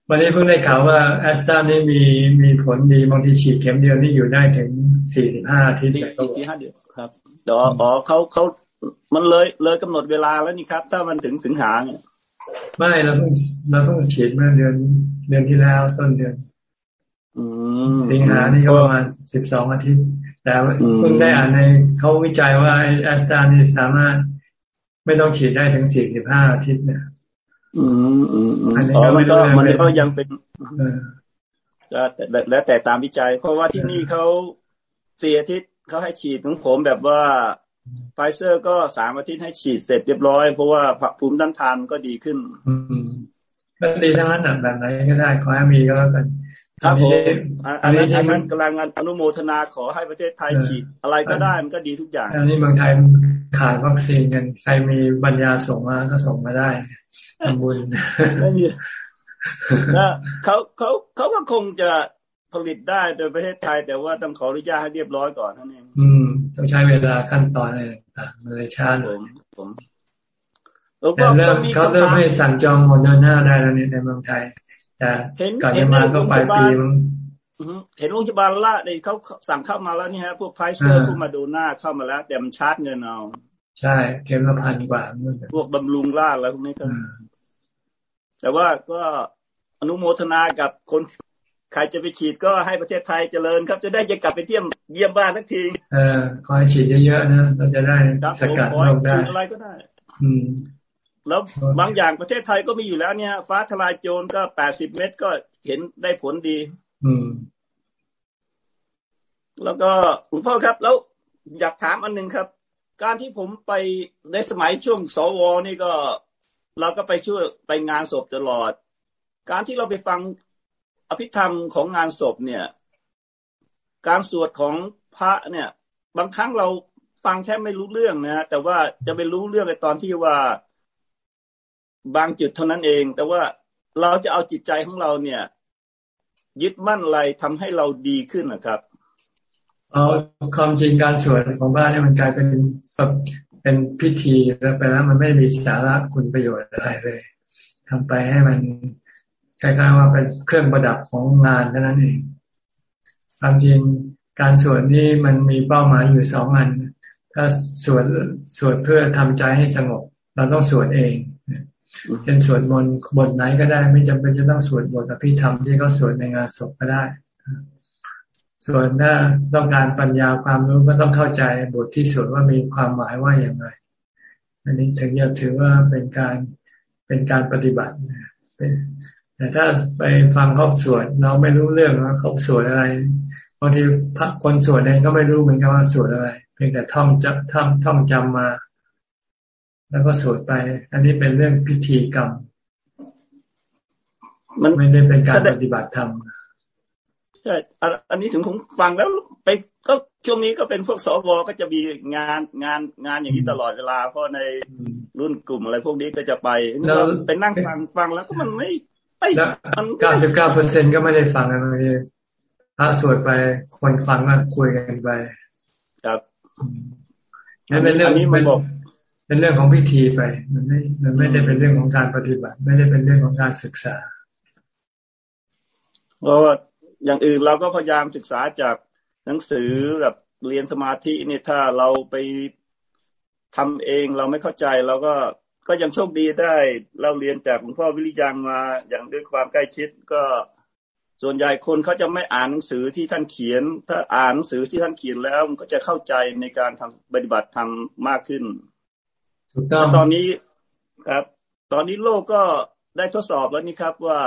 วันนี้เพิ่งได้ข่าวว่าแอสตรานี่มีมีผลดีบางทีฉีดเข็มเดียวนี่อยู่ได้ถึงสี่สิบห้าอาทิตย์สี่ห้าเดือนครับเดี๋ยวอ๋อเขาเขามันเลยเลยกำหนดเวลาแล้วนี่ครับ ถ้ามันถึงสิงหาเนี่ยไม่เราเพิ่งเราเพิ่งฉีดเมื่อเดือนเดือนที่แล้วต้นเดือน สิงหานี่ก็ประมาณสิบสองอาทิตย์ แต่เพิ่งได้อ่านในเขาวิจัยว่าแอสตรานี่สามารถ ไม่ต้องฉีดได้ถึงสี่สิบห้าอาทิตย์เนี่ยอืมอืมอันนี้ก็มันก็มันก็ยังเป็นแล้วแต่ตามวิจัย เพราะว่าที่นี่เขาสี่อาทิตย์เขาให้ฉีดของผมแบบว่าไฟเซอร์ก็สามอาทิตย์ให้ฉีดเสร็จเรียบร้อย เพราะว่าภูมิต้านทานก็ดีขึ้น อืมก็ดีทั้งนั้นแบบไหนก็ได้ขอให้มีก็แล้วกัน ครับผมอันนี้ที่มันกำลังอนุโมทนาขอให้ประเทศไทยฉีดอะไรก็ได้มันก็ดีทุกอย่าง อันนี้เมืองไทยขาดวัคซีนกันใครมีปัญญาส่งมาก็ส่งมาได้ทำบุญไม่มีนะเขาเขาเขาก็คงจะผลิตได้โดยประเทศไทย แต่ว่าต้องขออนุญาตให้เรียบร้อยก่อนนั่นเองอืม ต้องใช้เวลาขั้นตอนอะไรต่างๆเลยช้าผมผมแต่เริ่มเขาเริ่มให้สั่งจองโมเดอร์นาได้แล้วเนี่ยในเมืองไทย แต่ก่อนจะมาก็ปลายปีมั้งเห็นโรงพยาบาลละเนี่ยเขาสั่งเข้ามาแล้วนี่ฮะ พวกไพเซอร์พวกมาดูหน้าเข้ามาแล้วแต่มันชาร์จเงินเอาใช่เข็มละพันกว่าพวกบำรุงล่าแล้วพวกนี้ก็แต่ว่าก็อนุโมทนากับคนใครจะไปฉีดก็ให้ประเทศไทยเจริญครับจะได้จะกลับไปเที่ยมเยี่ยมบ้านสักทีเออคอยฉีดเยอะๆนะเราจะได้สกัดโรคได้อะไรก็ได้ อืม แล้วบางอย่างประเทศไทยก็มีอยู่แล้วเนี่ย ฟ้าทลายโจรก็แปดสิบเมตรก็เห็นได้ผลดี อืม แล้วก็คุณพ่อครับ แล้วอยากถามอันหนึ่งครับ การที่ผมไปในสมัยช่วงสวนี่ก็ เราก็ไปช่วยไปงานศพตลอด การที่เราไปฟังอภิธรรมของงานศพเนี่ย การสวดของพระเนี่ย บางครั้งเราฟังแค่ไม่รู้เรื่องนะแต่ว่าจะไปรู้เรื่องในตอนที่ว่า บางจุดเท่านั้นเอง แต่ว่าเราจะเอาจิตใจของเราเนี่ย ยึดมั่นอะไรทำให้เราดีขึ้นนะครับ เอาความจริงการสวดของบ้านเนี่ยมันกลายเป็นแบบเป็นพิธีแล้วไปแล้วมันไม่มีสาระคุณประโยชน์อะไรเลยทำไปให้มันคล้ายๆว่าเป็นเครื่องประดับของงานเท่านั้นเองความจริงการสวดนี่มันมีเป้าหมายอยู่สองอัน ถ้าสวดสวดเพื่อทำใจให้สงบ เราต้องสวดเอง เช่นสวดมนต์บทไหนก็ได้ ไม่จำเป็นจะต้องสวดบทอภิธรรมที่เขาสวดในงานศพก็ได้ ส่วนถ้าต้องการปัญญาความรู้ก็ต้องเข้าใจบทที่สวดว่ามีความหมายว่าอย่างไรอันนี้ถึงจะถือว่าเป็นการเป็นการปฏิบัติแต่ถ้าไปฟังเขาสวดเราไม่รู้เรื่องว่าเขาสวดอะไรบางทีพระคนสวดเองก็ไม่รู้เหมือนกันว่าสวดอะไร เพียงแต่ท่องจำท่องท่องจำมา แล้วก็สวดไป อันนี้เป็นเรื่องพิธีกรรม มันไม่ได้เป็นการปฏิบัติธรรมใช่อันนี้ถึงผมฟังแล้วไปก็ช่วงนี้ก็เป็นพวกสวก็จะมีงานงานงานอย่างนี้ตลอดเวลา เพราะในรุ่นกลุ่มอะไรพวกนี้ก็จะไปเราไปนั่งฟังฟังแล้วก็มันไม่แล้วเก้าสิบเก้าเปอร์เซ็นก็ไม่ได้ฟังกันเลยถ้าสวดไปคนฟังก็คุยกันไป ครับนั่นเป็นเรื่องนี้มันบอก เป็นเรื่องของพิธีไป มันไม่ มันไม่ได้เป็นเรื่องของการปฏิบัติ ไม่ได้เป็นเรื่องของการศึกษาเพราะว่าอย่างอื่นเราก็พยายามศึกษาจากหนังสือแบบเรียนสมาธินี่ถ้าเราไปทำเองเราไม่เข้าใจเราก็ก็ยังโชคดีได้เราเรียนจากหลวงพ่อวิริยังมาอย่างด้วยความใกล้ชิดก็ส่วนใหญ่คนเขาจะไม่อ่านหนังสือที่ท่านเขียน ถ้าอ่านหนังสือที่ท่านเขียนแล้วมันก็จะเข้าใจในการทำปฏิบัติธรรมมากขึ้น ถูกต้องตอนนี้ครับ ตอนนี้โลกก็ได้ทดสอบแล้วนี่ครับว่า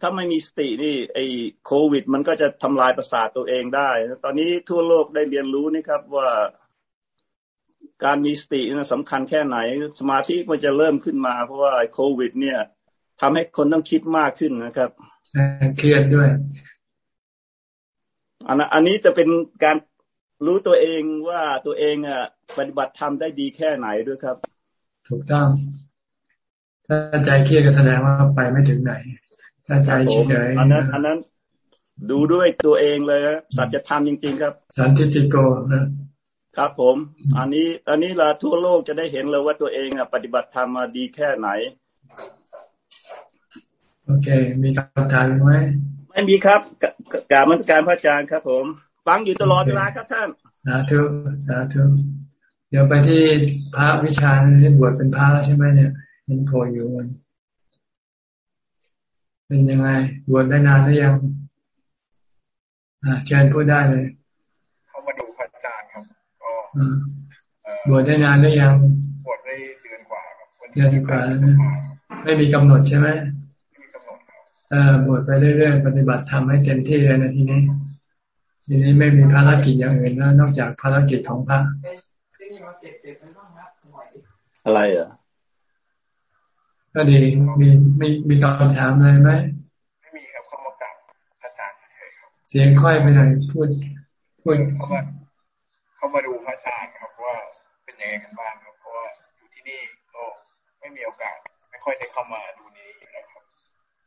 ถ้าไม่มีสตินี่ ไอ้โควิด มันก็จะทำลายประสาทตัวเองได้ ตอนนี้ทั่วโลกได้เรียนรู้นี่ครับว่าการมีสตินะสำคัญแค่ไหน สมาธิมันจะเริ่มขึ้นมา เพราะว่าโควิด เนี่ยทำให้คนต้องคิดมากขึ้นนะครับเครียดด้วยอันอันนี้จะเป็นการ รู้ตัวเองว่าตัวเองอะปฏิบัติธรรมได้ดีแค่ไหนด้วยครับ ถูกต้อง ถ้าใจเครียดก็แสดงว่าไปไม่ถึงไหน ถ้าใจเฉยอันนั้น อันนั้น ดูด้วยตัวเองเลยสัจธรรมจริง ๆ ครับ สันติติโกนะครับผม อันนี้ อันนี้ละทั่วโลกจะได้เห็นเลยว่าตัวเองอะปฏิบัติธรรมมาดีแค่ไหน โอเค มีคำถามไหมไม่มีครับกราบมันการพระอาจารย์ครับผม ฟังอยู่ตลอดเวลาครับท่านสาธุสาธุเดี๋ยวไปที่พระวิชาที่บวชเป็นพระใช่ไหมเนี่ยเห็นโผล่อยู่มันเป็นยังไงบวชได้นานหรือยังอ่าเชิญพูดได้เลยบวชได้นานหรือยังบวชได้เดือนกว่าครับเดือนกว่าแล้วนะไม่มีกำหนดใช่ไหมไม่มีกำหนดเออบวชไปเรื่อยๆปฏิบัติทำให้เต็มที่เลยนะทีนี้ ทีนี้ไม่มีภารกิจอย่างอื่นแล้วนอกจากภารกิจของพระอะไรอะก็ดีมีมีมีคำถามอะไรไหมไม่มีครับเข้ามากราบอาจารย์เฉยครับเสียงค่อยไปหน่อยพูดพูดเข้ามาดูพระอาจารย์ครับว่าเป็นยังไงกันบ้างครับเพราะว่าอยู่ที่นี่ก็ไม่มีโอกาส ไม่ค่อยได้เข้ามาดูนี้อยู่แล้วครับ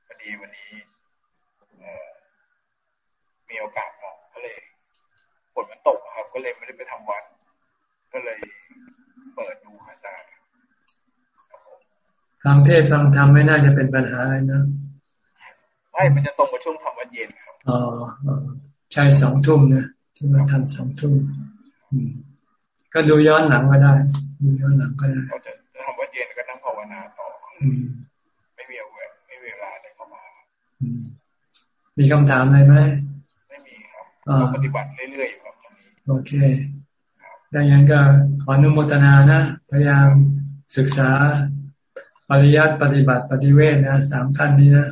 พอดีวันนี้เอมีโอกาสมาก็ เลยฝนมันตกครับ ก็เลยไม่ได้ไปทำวัด ก็เลยเปิดดูพระอาจารย์ฟังเทศฟังธรรมไม่น่าจะเป็นปัญหาอะไรนะไม่มันจะตรงกับช่วงทำวัดเย็นครับอ๋อใช่สองทุ่มนะที่มาทำสองทุ่มก็ดูย้อนหลังก็ได้ ดูย้อนหลังก็ได้ก็จะทำวัดเย็นก็นั่งภาวนาต่อไม่มีเวลาไม่มีเวลาได้เข้ามามีคำถามอะไรไหม ไม่มีครับปฏิบัติเรื่อยๆอยู่ครับตอนนี้โอเคดังนั้นก็ขออนุโมทนานะ พยายามศึกษาปริยัติปฏิบัติปฏิเวทนะสามขั้นนี้นะ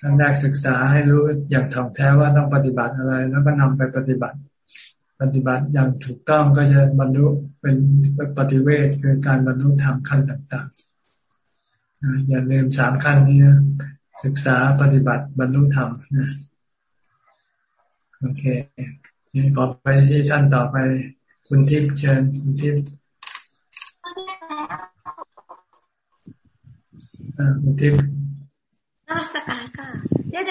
ขั้นแรกศึกษาให้รู้อย่างถ่องแท้ว่าต้องปฏิบัติอะไร แล้วก็นำไปปฏิบัติ ปฏิบัติอย่างถูกต้องก็จะบรรลุเป็นปฏิเวทคือการบรรลุธรรมขั้นต่างๆอย่าลืมสามขั้นนี้นะศึกษาปฏิบัติบรรลุธรรมนะ โอเคนี่ขอไปที่ท่านต่อไป คุณทิพย์เชิญคุณทิพย์คุณทิพย์นมัสการค่ะเดี๋ยว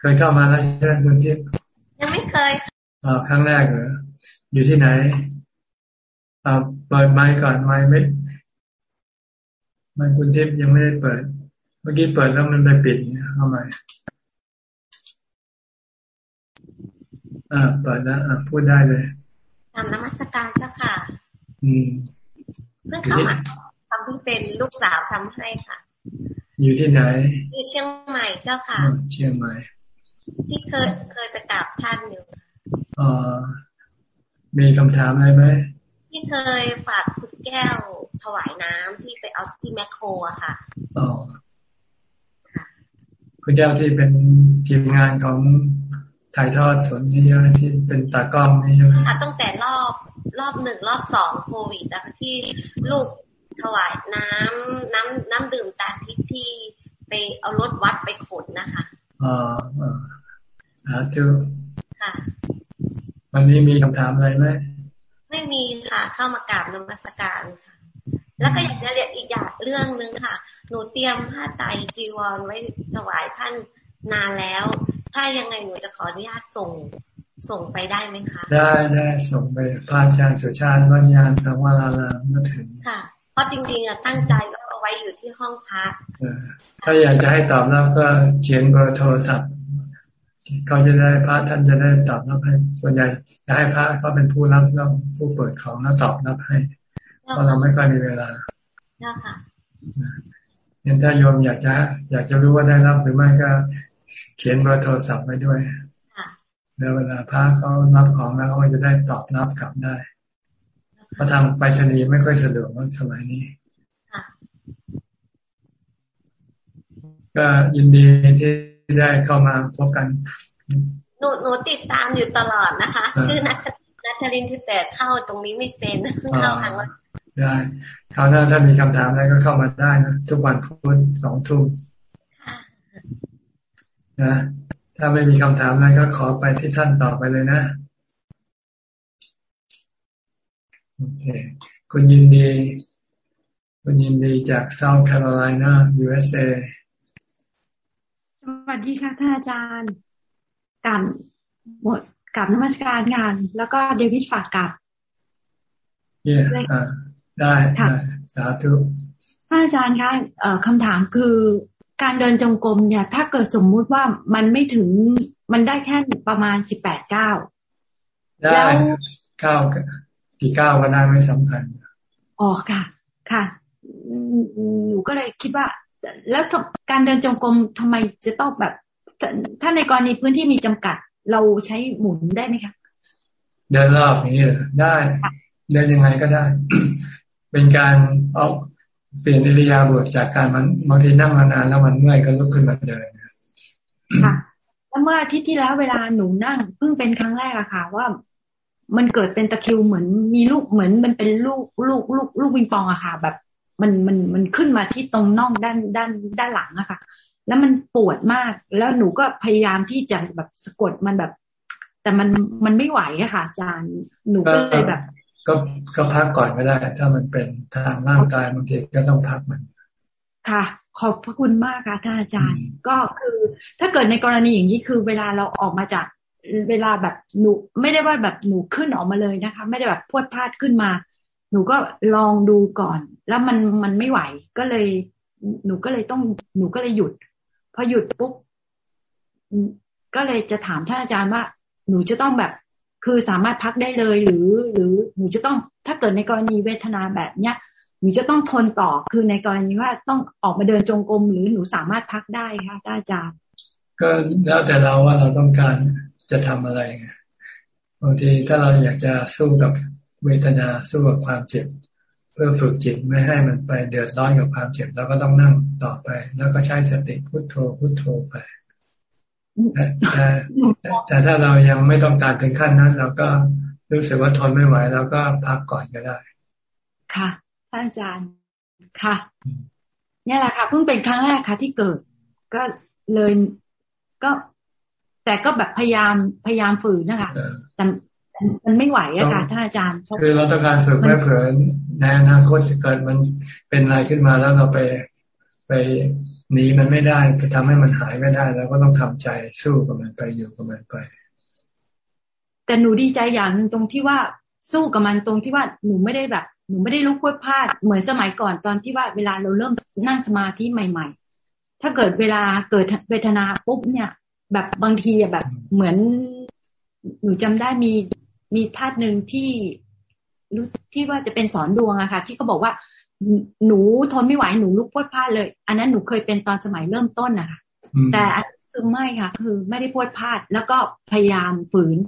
เคยเข้ามาแล้วใช่ไหมคุณทิพย์ยังไม่เคยอ่าครั้งแรกเหรออยู่ที่ไหนอ่าเปิดไมค์ก่อนไมค์ไม่มันคุณทิพย์ยังไม่ได้เปิด เมื่อกี้เปิดแล้วมันไปปิดเข้าม อ่าเปิดแล้วอ่าพูดได้เลยทำนมัสการเจ้าค่ะ อืมเพิ่งเข้ามาทำเพิ่งเป็นลูกสาวทำให้ค่ะ อยู่ที่ไหน อยู่เชียงใหม่เจ้าค่ะ เชียงใหม่ ที่เคยเคยไปกราบท่านอยู่ออมีคำถามอะไรไหมที่เคยฝากคุณแก้วถวายน้ำที่ไปเอาที่แมคโครอะค่ะอ๋อคุณแก้วที่เป็นทีมงานของ ถ่ายทอดสดนี่ใช่ไหมที่เป็นตากล้องนี่ใช่ไหมค่ะตั้งแต่รอบรอบหนึ่งรอบสองโควิดอะที่ลูกถวายน้ำน้ำน้ำดื่มตาทิพที่ไปเอารถวัดไปขนนะคะอ๋ออ่าทุค่ะ วันนี้มีคำถามอะไรไหมไม่มีค่ะ เข้ามากราบนมัสการค่ะ แล้วก็อยากจะเรียกอีกอย่างเรื่องหนึ่งค่ะ หนูเตรียมผ้าไตจีวรไว้ถวายท่านนานแล้ว ถ้ายังไงหนูจะขออนุญาตส่งส่งไปได้ไหมคะ ได้ได้ส่งไปพระอาจารย์สุชาติวัญญาณสังวรารามมาถึงค่ะ เพราะจริงๆอะตั้งใจก็เอาไว้อยู่ที่ห้องพักถ้าอยากจะให้ตอบรับก็เขียนเบอร์โทรศัพท์เขาจะได้พระท่านจะได้ตอบรับให้ส่วนใหญ่จะให้พระเขาเป็นผู้รับแล้วผู้เปิดของแล้วตอบรับให้ เพราะเราไม่ค่อยมีเวลาค่ะเห็นถ้าโยมอยากจะอยากจะรู้ว่าได้รับหรือไม่ก็ เขียนเบอร์โทรศัพท์ไว้ด้วยแล้วเวลาพระเขารับของแล้วเขาจะได้ตอบรับกลับได้เพราะทางไปรษณีย์ไม่ค่อยสะดวกสมัยนี้ก็ยินดีที่ได้เข้ามาพบกันหนูหนูติดตามอยู่ตลอดนะคะ ชื่อนัทนัทลินที่แต่เข้าตรงนี้ไม่เป็นเพิ่งเข้าครั้งแรกได้คราวหน้าถ้ามีคำถามอะไรก็เข้ามาได้นะ ทุกวันพุธสองทุ่ม นะถ้าไม่มีคำถามอะไรก็ขอไปที่ท่านต่อไปเลยนะโอเคคุณยินดีคุณยินดีจากเซาท์แคโรไลนา USA สวัสดีค่ะท่านอาจารย์กับหมดกับนมัสการงาน แล้วก็เดวิดฝากกับเย่ได้ได้สาธุท่านอาจารย์คะคำถามคือ การเดินจงกรมเนี่ย ถ้าเกิดสมมุติว่ามันไม่ถึงมันได้แค่ประมาณสิบแปดเก้าได้เก้ากี่เก้าก็ได้ไม่สำคัญอ๋อค่ะ ค่ะหนูก็เลยคิดว่า แล้วการเดินจงกรมทำไมจะต้องแบบ ถ้าในกรณีพื้นที่มีจำกัด เราใช้หมุนได้ไหมคะเดินรอบนี้ได้ เดินยังไงก็ได้ เป็นการเอา เปลี่ยนอิริยาบถจากการมันบางทีนั่งมานานแล้วมันเมื่อยก็ลุกขึ้นมาเดินค่ะแล้วเมื่ออาทิตย์ที่แล้วเวลาหนูนั่งเพิ่งเป็นครั้งแรกอะค่ะ ว่ามันเกิดเป็นตะคิวเหมือนมีลูกเหมือนมันเป็นลูกลูกลูกลูกวิงปองอะค่ะ แบบมันมันมันขึ้นมาที่ตรงน่องด้านด้านด้านหลังอะค่ะ แล้วมันปวดมากแล้วหนูก็พยายามที่จะแบบสะกดมันแบบ แต่มันมันไม่ไหวอะค่ะอาจารย์หนูก็เลยแบบ ก็ก็พักก่อนก็ได้ ถ้ามันเป็นทางร่างกายบางทีก็ต้องพักมัน ค่ะ ขอบพระคุณมากค่ะท่านอาจารย์ ก็คือ ถ้าเกิดในกรณีอย่างนี้คือเวลาเราออกมาจากเวลาแบบหนูไม่ได้ว่าแบบหนูขึ้นออกมาเลยนะคะ ไม่ได้แบบพวดพลาดขึ้นมา หนูก็ลองดูก่อน แล้วมันมันไม่ไหวก็เลย หนูก็เลยต้องหนูก็เลยหยุด พอหยุดปุ๊บก็เลยจะถามท่านอาจารย์ว่า หนูจะต้องแบบ คือสามารถพักได้เลยหรือหรือหนูจะต้องถ้าเกิดในกรณีเวทนาแบบเนี้ยหนูจะต้องทนต่อคือในกรณีว่าต้องออกมาเดินจงกรมหรือหนูสามารถพักได้ค่ะอาจารย์ก็แล้วแต่เราว่าเราต้องการจะทำอะไรไงบางทีถ้าเราอยากจะสู้กับเวทนาสู้กับความเจ็บ เพื่อฝึกจิตไม่ให้มันไปเดือดร้อนกับความเจ็บเราก็ต้องนั่งต่อไป แล้วก็ใช้สติพุโทโธพุโทโธไป แต่แต่ถ้าเรายังไม่ต้องการถึงขั้นนั้น เราก็รู้สึกว่าทนไม่ไหวเราก็พักก่อนก็ได้ ค่ะท่านอาจารย์ค่ะนี่แหละค่ะเพิ่งเป็นครั้งแรกค่ะที่เกิด ก็เลยก็ แต่ก็แบบพยายามพยายามฝืนนะคะแต่มันไม่ไหวอะค่ะท่านอาจารย์คือเราต้องการฝึกไม่เผื่อในอนาคตจะเกิดมันเป็นอะไรขึ้นมาแล้วเราไปไป หนีมันไม่ได้ไปทำให้มันหายไม่ได้ แล้วก็ต้องทำใจสู้กับมันไปอยู่กับมันไป แต่หนูดีใจอย่างหนึ่งตรงที่ว่าสู้กับมันตรงที่ว่าหนูไม่ได้แบบ หนูไม่ได้ลุกพวดพลาดเหมือนสมัยก่อนตอนที่ว่าเวลาเราเริ่มนั่งสมาธิใหม่ ๆ ถ้าเกิดเวลาเกิดเวทนาปุ๊บเนี่ย แบบบางทีแบบเหมือน หนูจำได้มีมีท่าหนึ่งที่รู้ที่ว่าจะเป็นสอนดวงอะค่ะ ที่เขาบอกว่า หนูทนไม่ไหวหนูลุกพวดพลาดเลย อันนั้นหนูเคยเป็นตอนสมัยเริ่มต้นนะคะแต่อันคือไม่ค่ะ คือไม่ได้พวดพลาด แล้วก็พยายามฝืน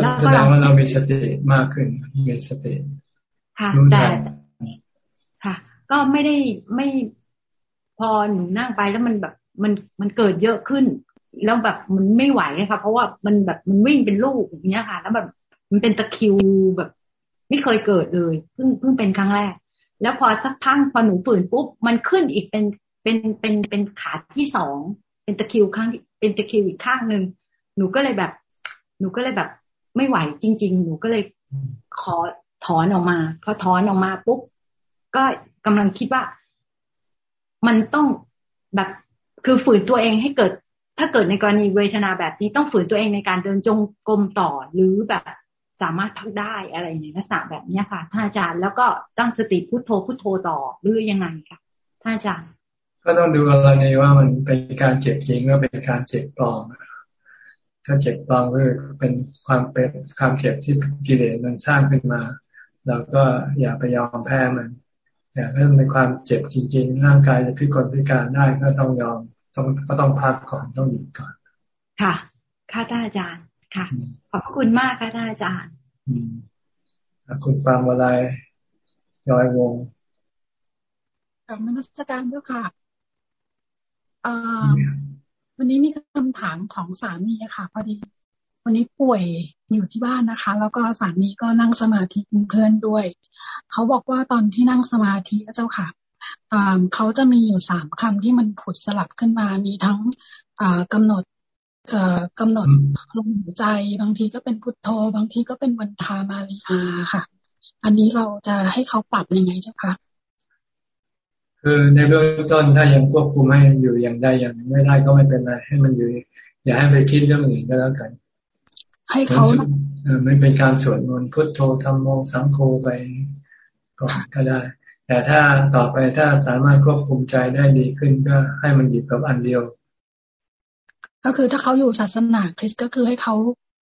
แล้วแสดงว่าเรามีสติมากขึ้นมีสติค่ะ แต่ค่ะ ก็ไม่ได้ไม่พอหนูนั่งไปแล้วมันแบบมันมันเกิดเยอะขึ้น แล้วแบบมันไม่ไหวค่ะ เพราะว่ามันแบบมันวิ่งเป็นลูกอย่างเงี้ยค่ะ แล้วแบบมันเป็นตะคิวแบบ ไม่เคยเกิดเลยเพิ่งเพิ่งเป็นครั้งแรก แล้วพอสักพักพอหนูฝืนปุ๊บมันขึ้นอีกเป็นเป็นเป็นเป็นขาที่สองเป็นตะคิวข้างเป็นตะคิวอีกข้างหนึ่งหนูก็เลยแบบ หนูก็เลยแบบ ไม่ไหวจริง ๆ หนูก็เลยขอถอนออกมา พอถอนออกมาปุ๊บก็กำลังคิดว่า มันต้องแบบคือฝืนตัวเองให้เกิด ถ้าเกิดในกรณีเวทนาแบบนี้ต้องฝืนตัวเองในการเดินจงกรมต่อหรือแบบ สามารถพักได้อะไรในลักษณะแบบนี้ค่ะท่านอาจารย์แล้วก็ตั้งสติพุโทโธพุโทโธต่อหรือยังไงคะท่านอาจารย์ ก็ต้องดูกรณีว่ามันเป็นการเจ็บจริงก็เป็นการเจ็บปลอมถ้าเจ็บปลอมก็เป็นความเป็นความเจ็บที่กิเลสมันสร้างขึ้นมาเราก็อย่าไปยอมแพ้มันแต่ถ้าเป็นความเจ็บจริง ๆ ร่างกายจะพิกลพิการได้ก็ต้องยอมต้องก็ต้องพักก่อนต้องหยุดก่อน ค่ะค่ะท่านอาจารย์ ค่ะ ขอบคุณมากค่ะท่านอาจารย์คุณปางวลัยยอยวงกับมนัสการเจ้าค่ะวันนี้มีคำถามของสามีค่ะ พอดี วันนี้ป่วยอยู่ที่บ้านนะคะ แล้วก็สามีก็นั่งสมาธิเป็นเพื่อนด้วย เขาบอกว่าตอนที่นั่งสมาธิเจ้าค่ะเขาจะมีอยู่สามคำที่มันผุดสลับขึ้นมา มีทั้งกำหนด กำหนดลมหายใจ บางทีก็เป็นพุทโธ บางทีก็เป็นวันทามาริอาค่ะ อันนี้เราจะให้เขาปรับยังไงเจ้าคะคือในเบื้องต้นถ้ายังควบคุมให้อยู่อย่างใดอย่างไม่ได้ก็ไม่เป็นไรให้มันอยู่ อย่าให้ไปคิดเรื่องอื่นก็แล้วกัน ให้เขาเออไม่เป็นการสวดมนต์พุทโธทำโมสังโฆไปก็ก็ได้ แต่ถ้าต่อไปถ้าสามารถควบคุมใจได้ดีขึ้นก็ให้มันหยิบกับอันเดียว ก็คือถ้าเขาอยู่ศาสนาคริสต์ก็คือให้เขา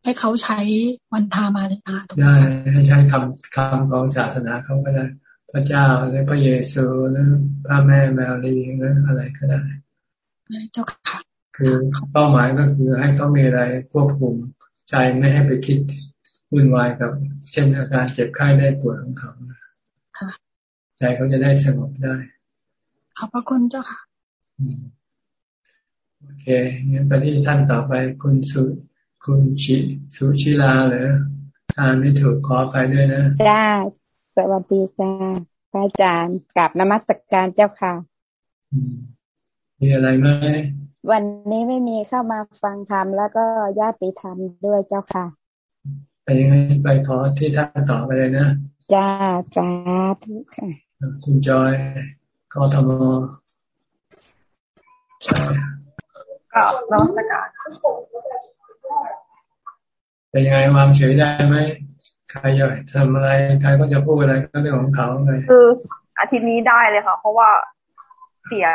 ให้เขาใช้วันทามาริอาได้ให้ใช้คำคำของศาสนาเขาก็ได้ พระเจ้าหรือพระเยซูหรือพระแม่แมรีหรืออะไรก็ได้เจ้าค่ะ คือเป้าหมายก็คือให้เขามีอะไรควบคุมใจไม่ให้ไปคิดวุ่นวายกับ เช่นอาการเจ็บไข้ได้ป่วยของเขาใจเขาจะได้สงบได้ ขอบพระคุณเจ้าค่ะ โอเคงั้นไปที่ท่านต่อไปคุณสุคุณชิสุชิลาเหรออ่านไม่ถูกขอไปด้วยนะจ้าสวัสดีจ้าพระอาจารย์กับนมัสกการเจ้าค่ะมีอะไรไหมวันนี้ไม่มีเข้ามาฟังธรรมแล้วก็ญาติธรรมด้วยเจ้าค่ะไปยังไงไปขอที่ท่านต่อไปเลยนะจ้าจ้าทุกค่ะ คุณจอยกทม ก็น้องสกาเป็นยังไงวางเฉยได้ไหมใครอยากทำอะไรใครก็จะพูดอะไรก็เรื่องของเขาเลยคืออาทิตย์นี้ได้เลยค่ะ เพราะว่าเสีย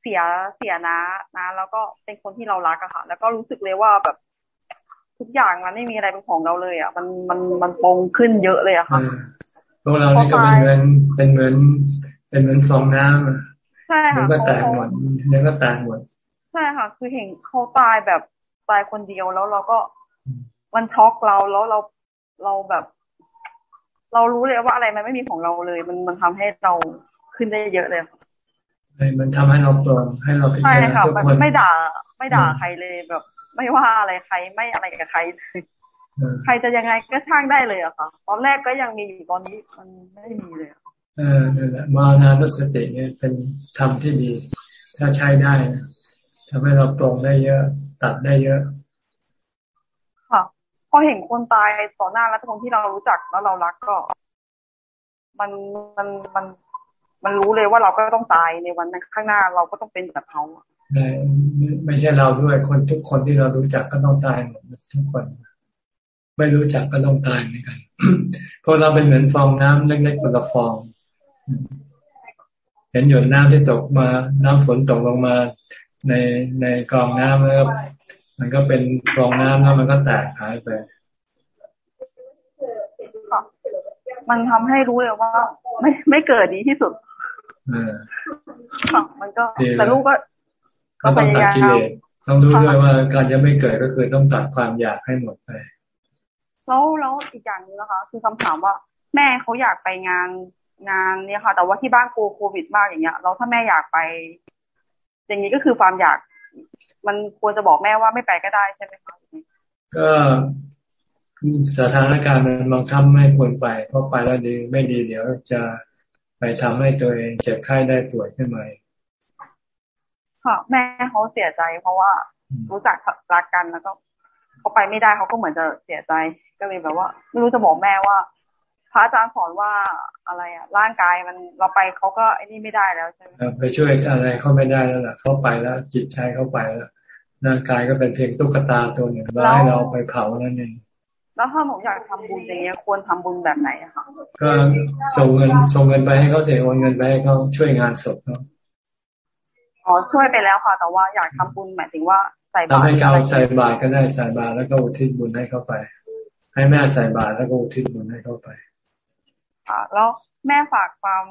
เสียเสียนะนะ แล้วก็เป็นคนที่เรารักอะค่ะ แล้วก็รู้สึกเลยว่าแบบ ทุกอย่างมันไม่มีอะไรเป็นของเราเลยอะมันมันมันปงขึ้นเยอะเลยอะค่ะพวกเรานี่ก็เป็นเหมือนเป็นเหมือนเป็นเหมือนฟองน้ำอะใช่ค่ะก็แตกหมดเดี๋ยวก็แตกหมด ใช่ค่ะ คือเห็นเขาตายแบบตายคนเดียวแล้วเราก็มันช็อกเราแล้วเราเราแบบ เรารู้เลยว่าอะไรมันไม่มีของเราเลย มันมันทำให้เราขึ้นได้เยอะเลยมันทำให้เราตรงให้เราพิจารณาทุกคนไม่ด่า ไม่ด่าใครเลยแบบ ไม่ว่าอะไรใครไม่อะไรกับใครใครจะยังไงก็ช่างได้เลยอะค่ะ ตอนแรกก็ยังมีอยู่ตอนนี้มันไม่มีเลยเออนั่นแหละมานานุสติเนี่ยเป็นธรรมที่ดี ถ้าใช้ได้ ทำให้เราตรงได้เยอะ ตัดได้เยอะพอเห็นคนตายต่อหน้าแล้วคนที่เรารู้จักแล้วเรารักก็ มันมันมันมันรู้เลยว่าเราก็ต้องตายในวันนั้นข้างหน้าเราก็ต้องเป็นแบบเขาไม่ไม่ใช่เราด้วยคนทุกคนที่เรารู้จักก็ต้องตายหมดทุกคน ไม่รู้จักก็ต้องตายเหมือนกันเพราะเราเป็นเหมือนฟองน้ำเล็กๆคนละฟอง เห็นหยดน้ำที่ตกมา น้ำฝนตกลงมา ในในกองน้ำแล้วมันก็เป็นฟองน้ำแล้วมันก็แตกหายไปมันทำให้รู้เลยว่า ไม่ไม่เกิดดีที่สุดมันก็แต่ลูกก็ก็ต้องตัดกิเลสต้องรู้ด้วยว่าการจะไม่เกิดก็คือต้องตัดความอยากให้หมดไปแล้วแล้วอีกอย่างนึงนะคะ คือคำถามว่า แม่เขาอยากไปงานงานเนี่ยค่ะ แต่ว่าที่บ้านกลัวโควิดมากอย่างเงี้ยแล้วถ้าแม่อยากไป อย่างนี้ก็คือความอยาก มันควรจะบอกแม่ว่าไม่ไปก็ได้ใช่ไหมคะก็สถานการณ์มันบังคับไม่ควรไปเพราะไปแล้วดีไม่ดีเดี๋ยวจะไปทำให้ตัวเองเจ็บไข้ได้ป่วยขึ้นมาค่ะแม่เขาเสียใจ เพราะว่ารู้จักรักกันแล้วก็เขาไปไม่ได้เขาก็เหมือนจะเสียใจก็เลยแบบว่า ไม่รู้จะบอกแม่ว่า พระอาจารย์สอนว่าอะไรอะ ร่างกายมันเราไปเขาก็ไอ้นี่ไม่ได้แล้วใช่ไหมไปช่วยอะไรเขาไม่ได้แล้วล่ะเขาไปแล้ว จิตใจเขาไปแล้วร่างกายก็เป็นเพียงตุ๊กตาตัวหนึ่งเราให้เราไปเผานั่นเองแล้วถ้าหนูอยากทำบุญอย่างเงี้ยควรทำบุญแบบไหนอะคะก็ส่งเงินส่งเงินไปให้เขาเสียโอนเงินไปให้เขาช่วยงานศพเขาอ๋อช่วยไปแล้วค่ะ แต่ว่าอยากทำบุญหมายถึงว่าใส่บาตรทำให้เขาใส่บาตรก็ได้ใส่บาตรแล้วก็อุทิศบุญให้เขาไป ให้แม่ใส่บาตรแล้วก็อุทิศบุญให้เขาไป ค่ะ แล้วแม่ฝากความ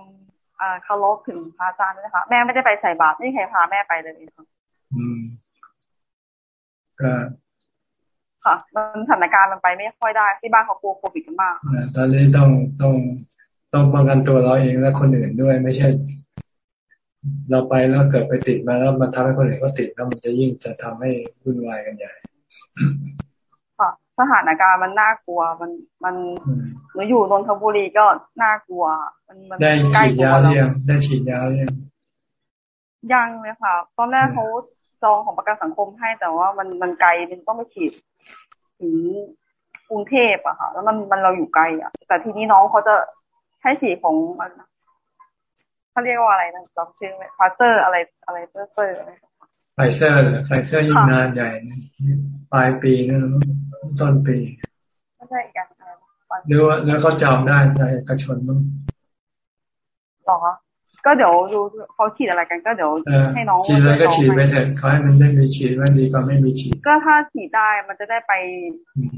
เคารพถึงพระอาจารย์ด้วยนะคะแม่ไม่ได้ไปใส่บาตรไม่มีใครพาแม่ไปเลยค่ะอืมก็ค่ะมันสถานการณ์มันไปไม่ค่อยได้ ที่บ้านเขากลัวโควิดกันมากตอนนี้ต้องต้องต้องป้องกันตัวเราเองและคนอื่นด้วย ไม่ใช่ เราไปแล้วเกิดไปติดมาแล้วมันทำให้คนอื่นเขาติดแล้วมันจะยิ่งจะทำให้วุ่นวายกันใหญ่ค่ะ สถานการณ์มันน่ากลัว มันมันหนูอยู่นนทบุรีก็น่ากลัว มันมันได้ฉีดยาเรียงได้ฉีดยาเรียงยังเลยค่ะ ตอนแรกเขาจองของประกันสังคมให้แต่ว่ามันมันไกลมันต้องไปฉีดถึงกรุงเทพอะค่ะ แล้วมันมันเราอยู่ไกลอะแต่ทีนี้น้องเขาจะให้ฉีดของมันเขาเรียกว่าอะไรนะจำชื่อไหมฟาเซอร์อะไรอะไรเซอร์เซอร์อะไร ไฟเซอร์ไฟเซอร์ยิ่งนานใหญ่ปลายปีนะต้นปีไม่ใช่กันหรือว่าแล้วเขาจองได้ในเอกชนมั้งหรอก็เดี๋ยวดูเขาฉีดอะไรกันก็เดี๋ยวให้น้องฉีดอะไรก็ฉีดไปเถอะขอให้มันได้มีฉีดมันดีกว่าไม่มีฉีด ก็ถ้าฉีดได้มันจะได้ไป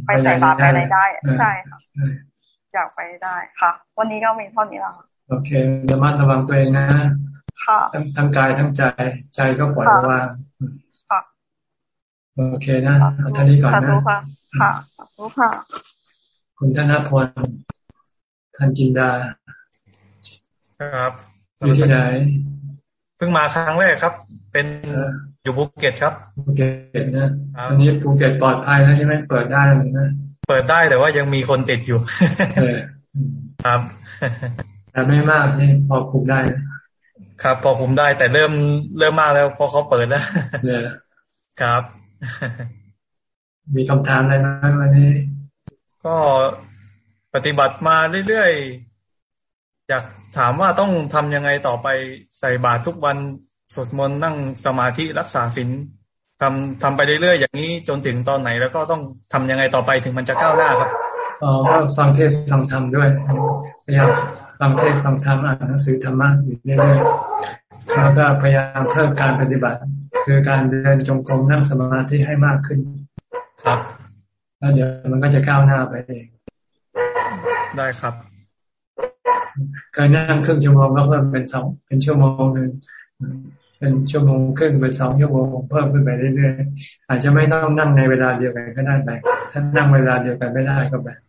ไปใส่บาตรไปอะไรได้ใช่ค่ะอยากไปได้ค่ะ วันนี้ก็มีเท่านี้แล้วโอเคระมัดระวังตัวเองนะ ค่ะทั้งกายทั้งใจ ใจก็ปล่อยวางค่ะโอเคนะเอาท่านี้ก่อนนะค่ะรู้ค่ะ คุณธนพลทันจินดา ครับอยู่ที่ไหนเพิ่งมาครั้งแรกครับ เป็นอยู่ภูเก็ตครับภูเก็ตนะอันนี้ภูเก็ตปลอดภัยแล้วใช่ไหมเปิดได้เลยนะเปิดได้แต่ว่ายังมีคนติดอยู่ครับแต่ไม่มากนี่พอคุมได้ ครับ พอคุมได้แต่เริ่มเริ่มมากแล้วพอเขาเปิดแล้วครับ มีคำถามอะไรไหมวันนี้ ก็ปฏิบัติมาเรื่อยๆ อยากถามว่าต้องทำยังไงต่อไปใส่บาตรทุกวันสวดมนต์นั่งสมาธิรักษาศีลทำทำไปเรื่อยๆ อย่างนี้จนถึงตอนไหน แล้วก็ต้องทำยังไงต่อไปถึงมันจะก้าวหน้าครับอ๋อก็ฟังเทศฟังธรรมด้วยพยายาม ฟังเทศฟังธรรมอ่านหนังสือธรรมะอยู่เรื่อยๆแล้วก็พยายามเพิ่มการปฏิบัติ คือการเดินจงกรมนั่งสมาธิให้มากขึ้น ครับ แล้วเดี๋ยวมันก็จะก้าวหน้าไปเองได้ครับการนั่งครึ่งชั่วโมงก็เพิ่มเป็นสองเป็นชั่วโมงหนึ่งเป็นชั่วโมงครึ่งเป็นสองชั่วโมงเพิ่มขึ้นไปเรื่อยๆอาจจะไม่ต้องนั่งในเวลาเดียวกันก็ได้แบ่งถ้านั่งเวลาเดียวกันไม่ได้ก็แบ่ง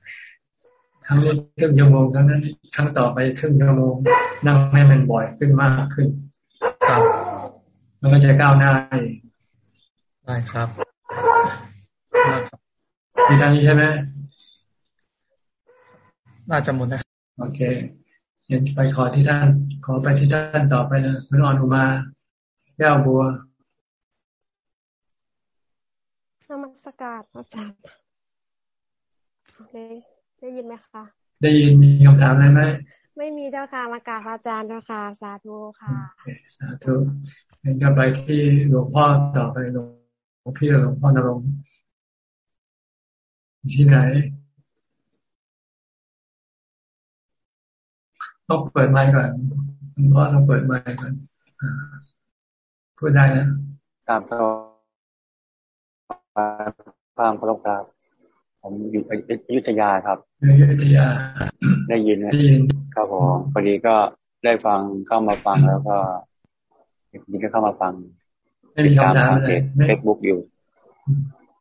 ครั้งนี้ครึ่งชั่วโมงครั้งนั้นครั้งต่อไปครึ่งชั่วโมงนั่งให้มันบ่อยขึ้นมากขึ้นครับมันก็จะก้าวหน้าได้ครับมีทางนี้ใช่ไหมน่าจะหมดนะโอเคเห็นไปขอที่ท่าน ขอไปที่ท่านต่อไปนะคุณอนุมาแก้วบัวนมัสการอาจารย์ ได้ได้ยินไหมคะได้ยินมีคำถามอะไรไหมไม่มีเจ้าค่ะมากราบอาจารย์เจ้าค่ะสาธุค่ะสาธุเห็นก็ไปที่หลวงพ่อต่อไปหลวงพี่หลวงพ่อนรงค์ที่ไหนต้องเปิดไมค์ก่อนคุณพ่อต้องเปิดไมค์ก่อนพูดได้นะตามเราตามพระครับ ผมอยู่อยุธยาครับอยุธยา ได้ยินไหมครับผมพอดีก็ได้ฟังเข้ามาฟังแล้วก็นี่ก็เข้ามาฟังติดตามทางเฟซบุ๊กอยู่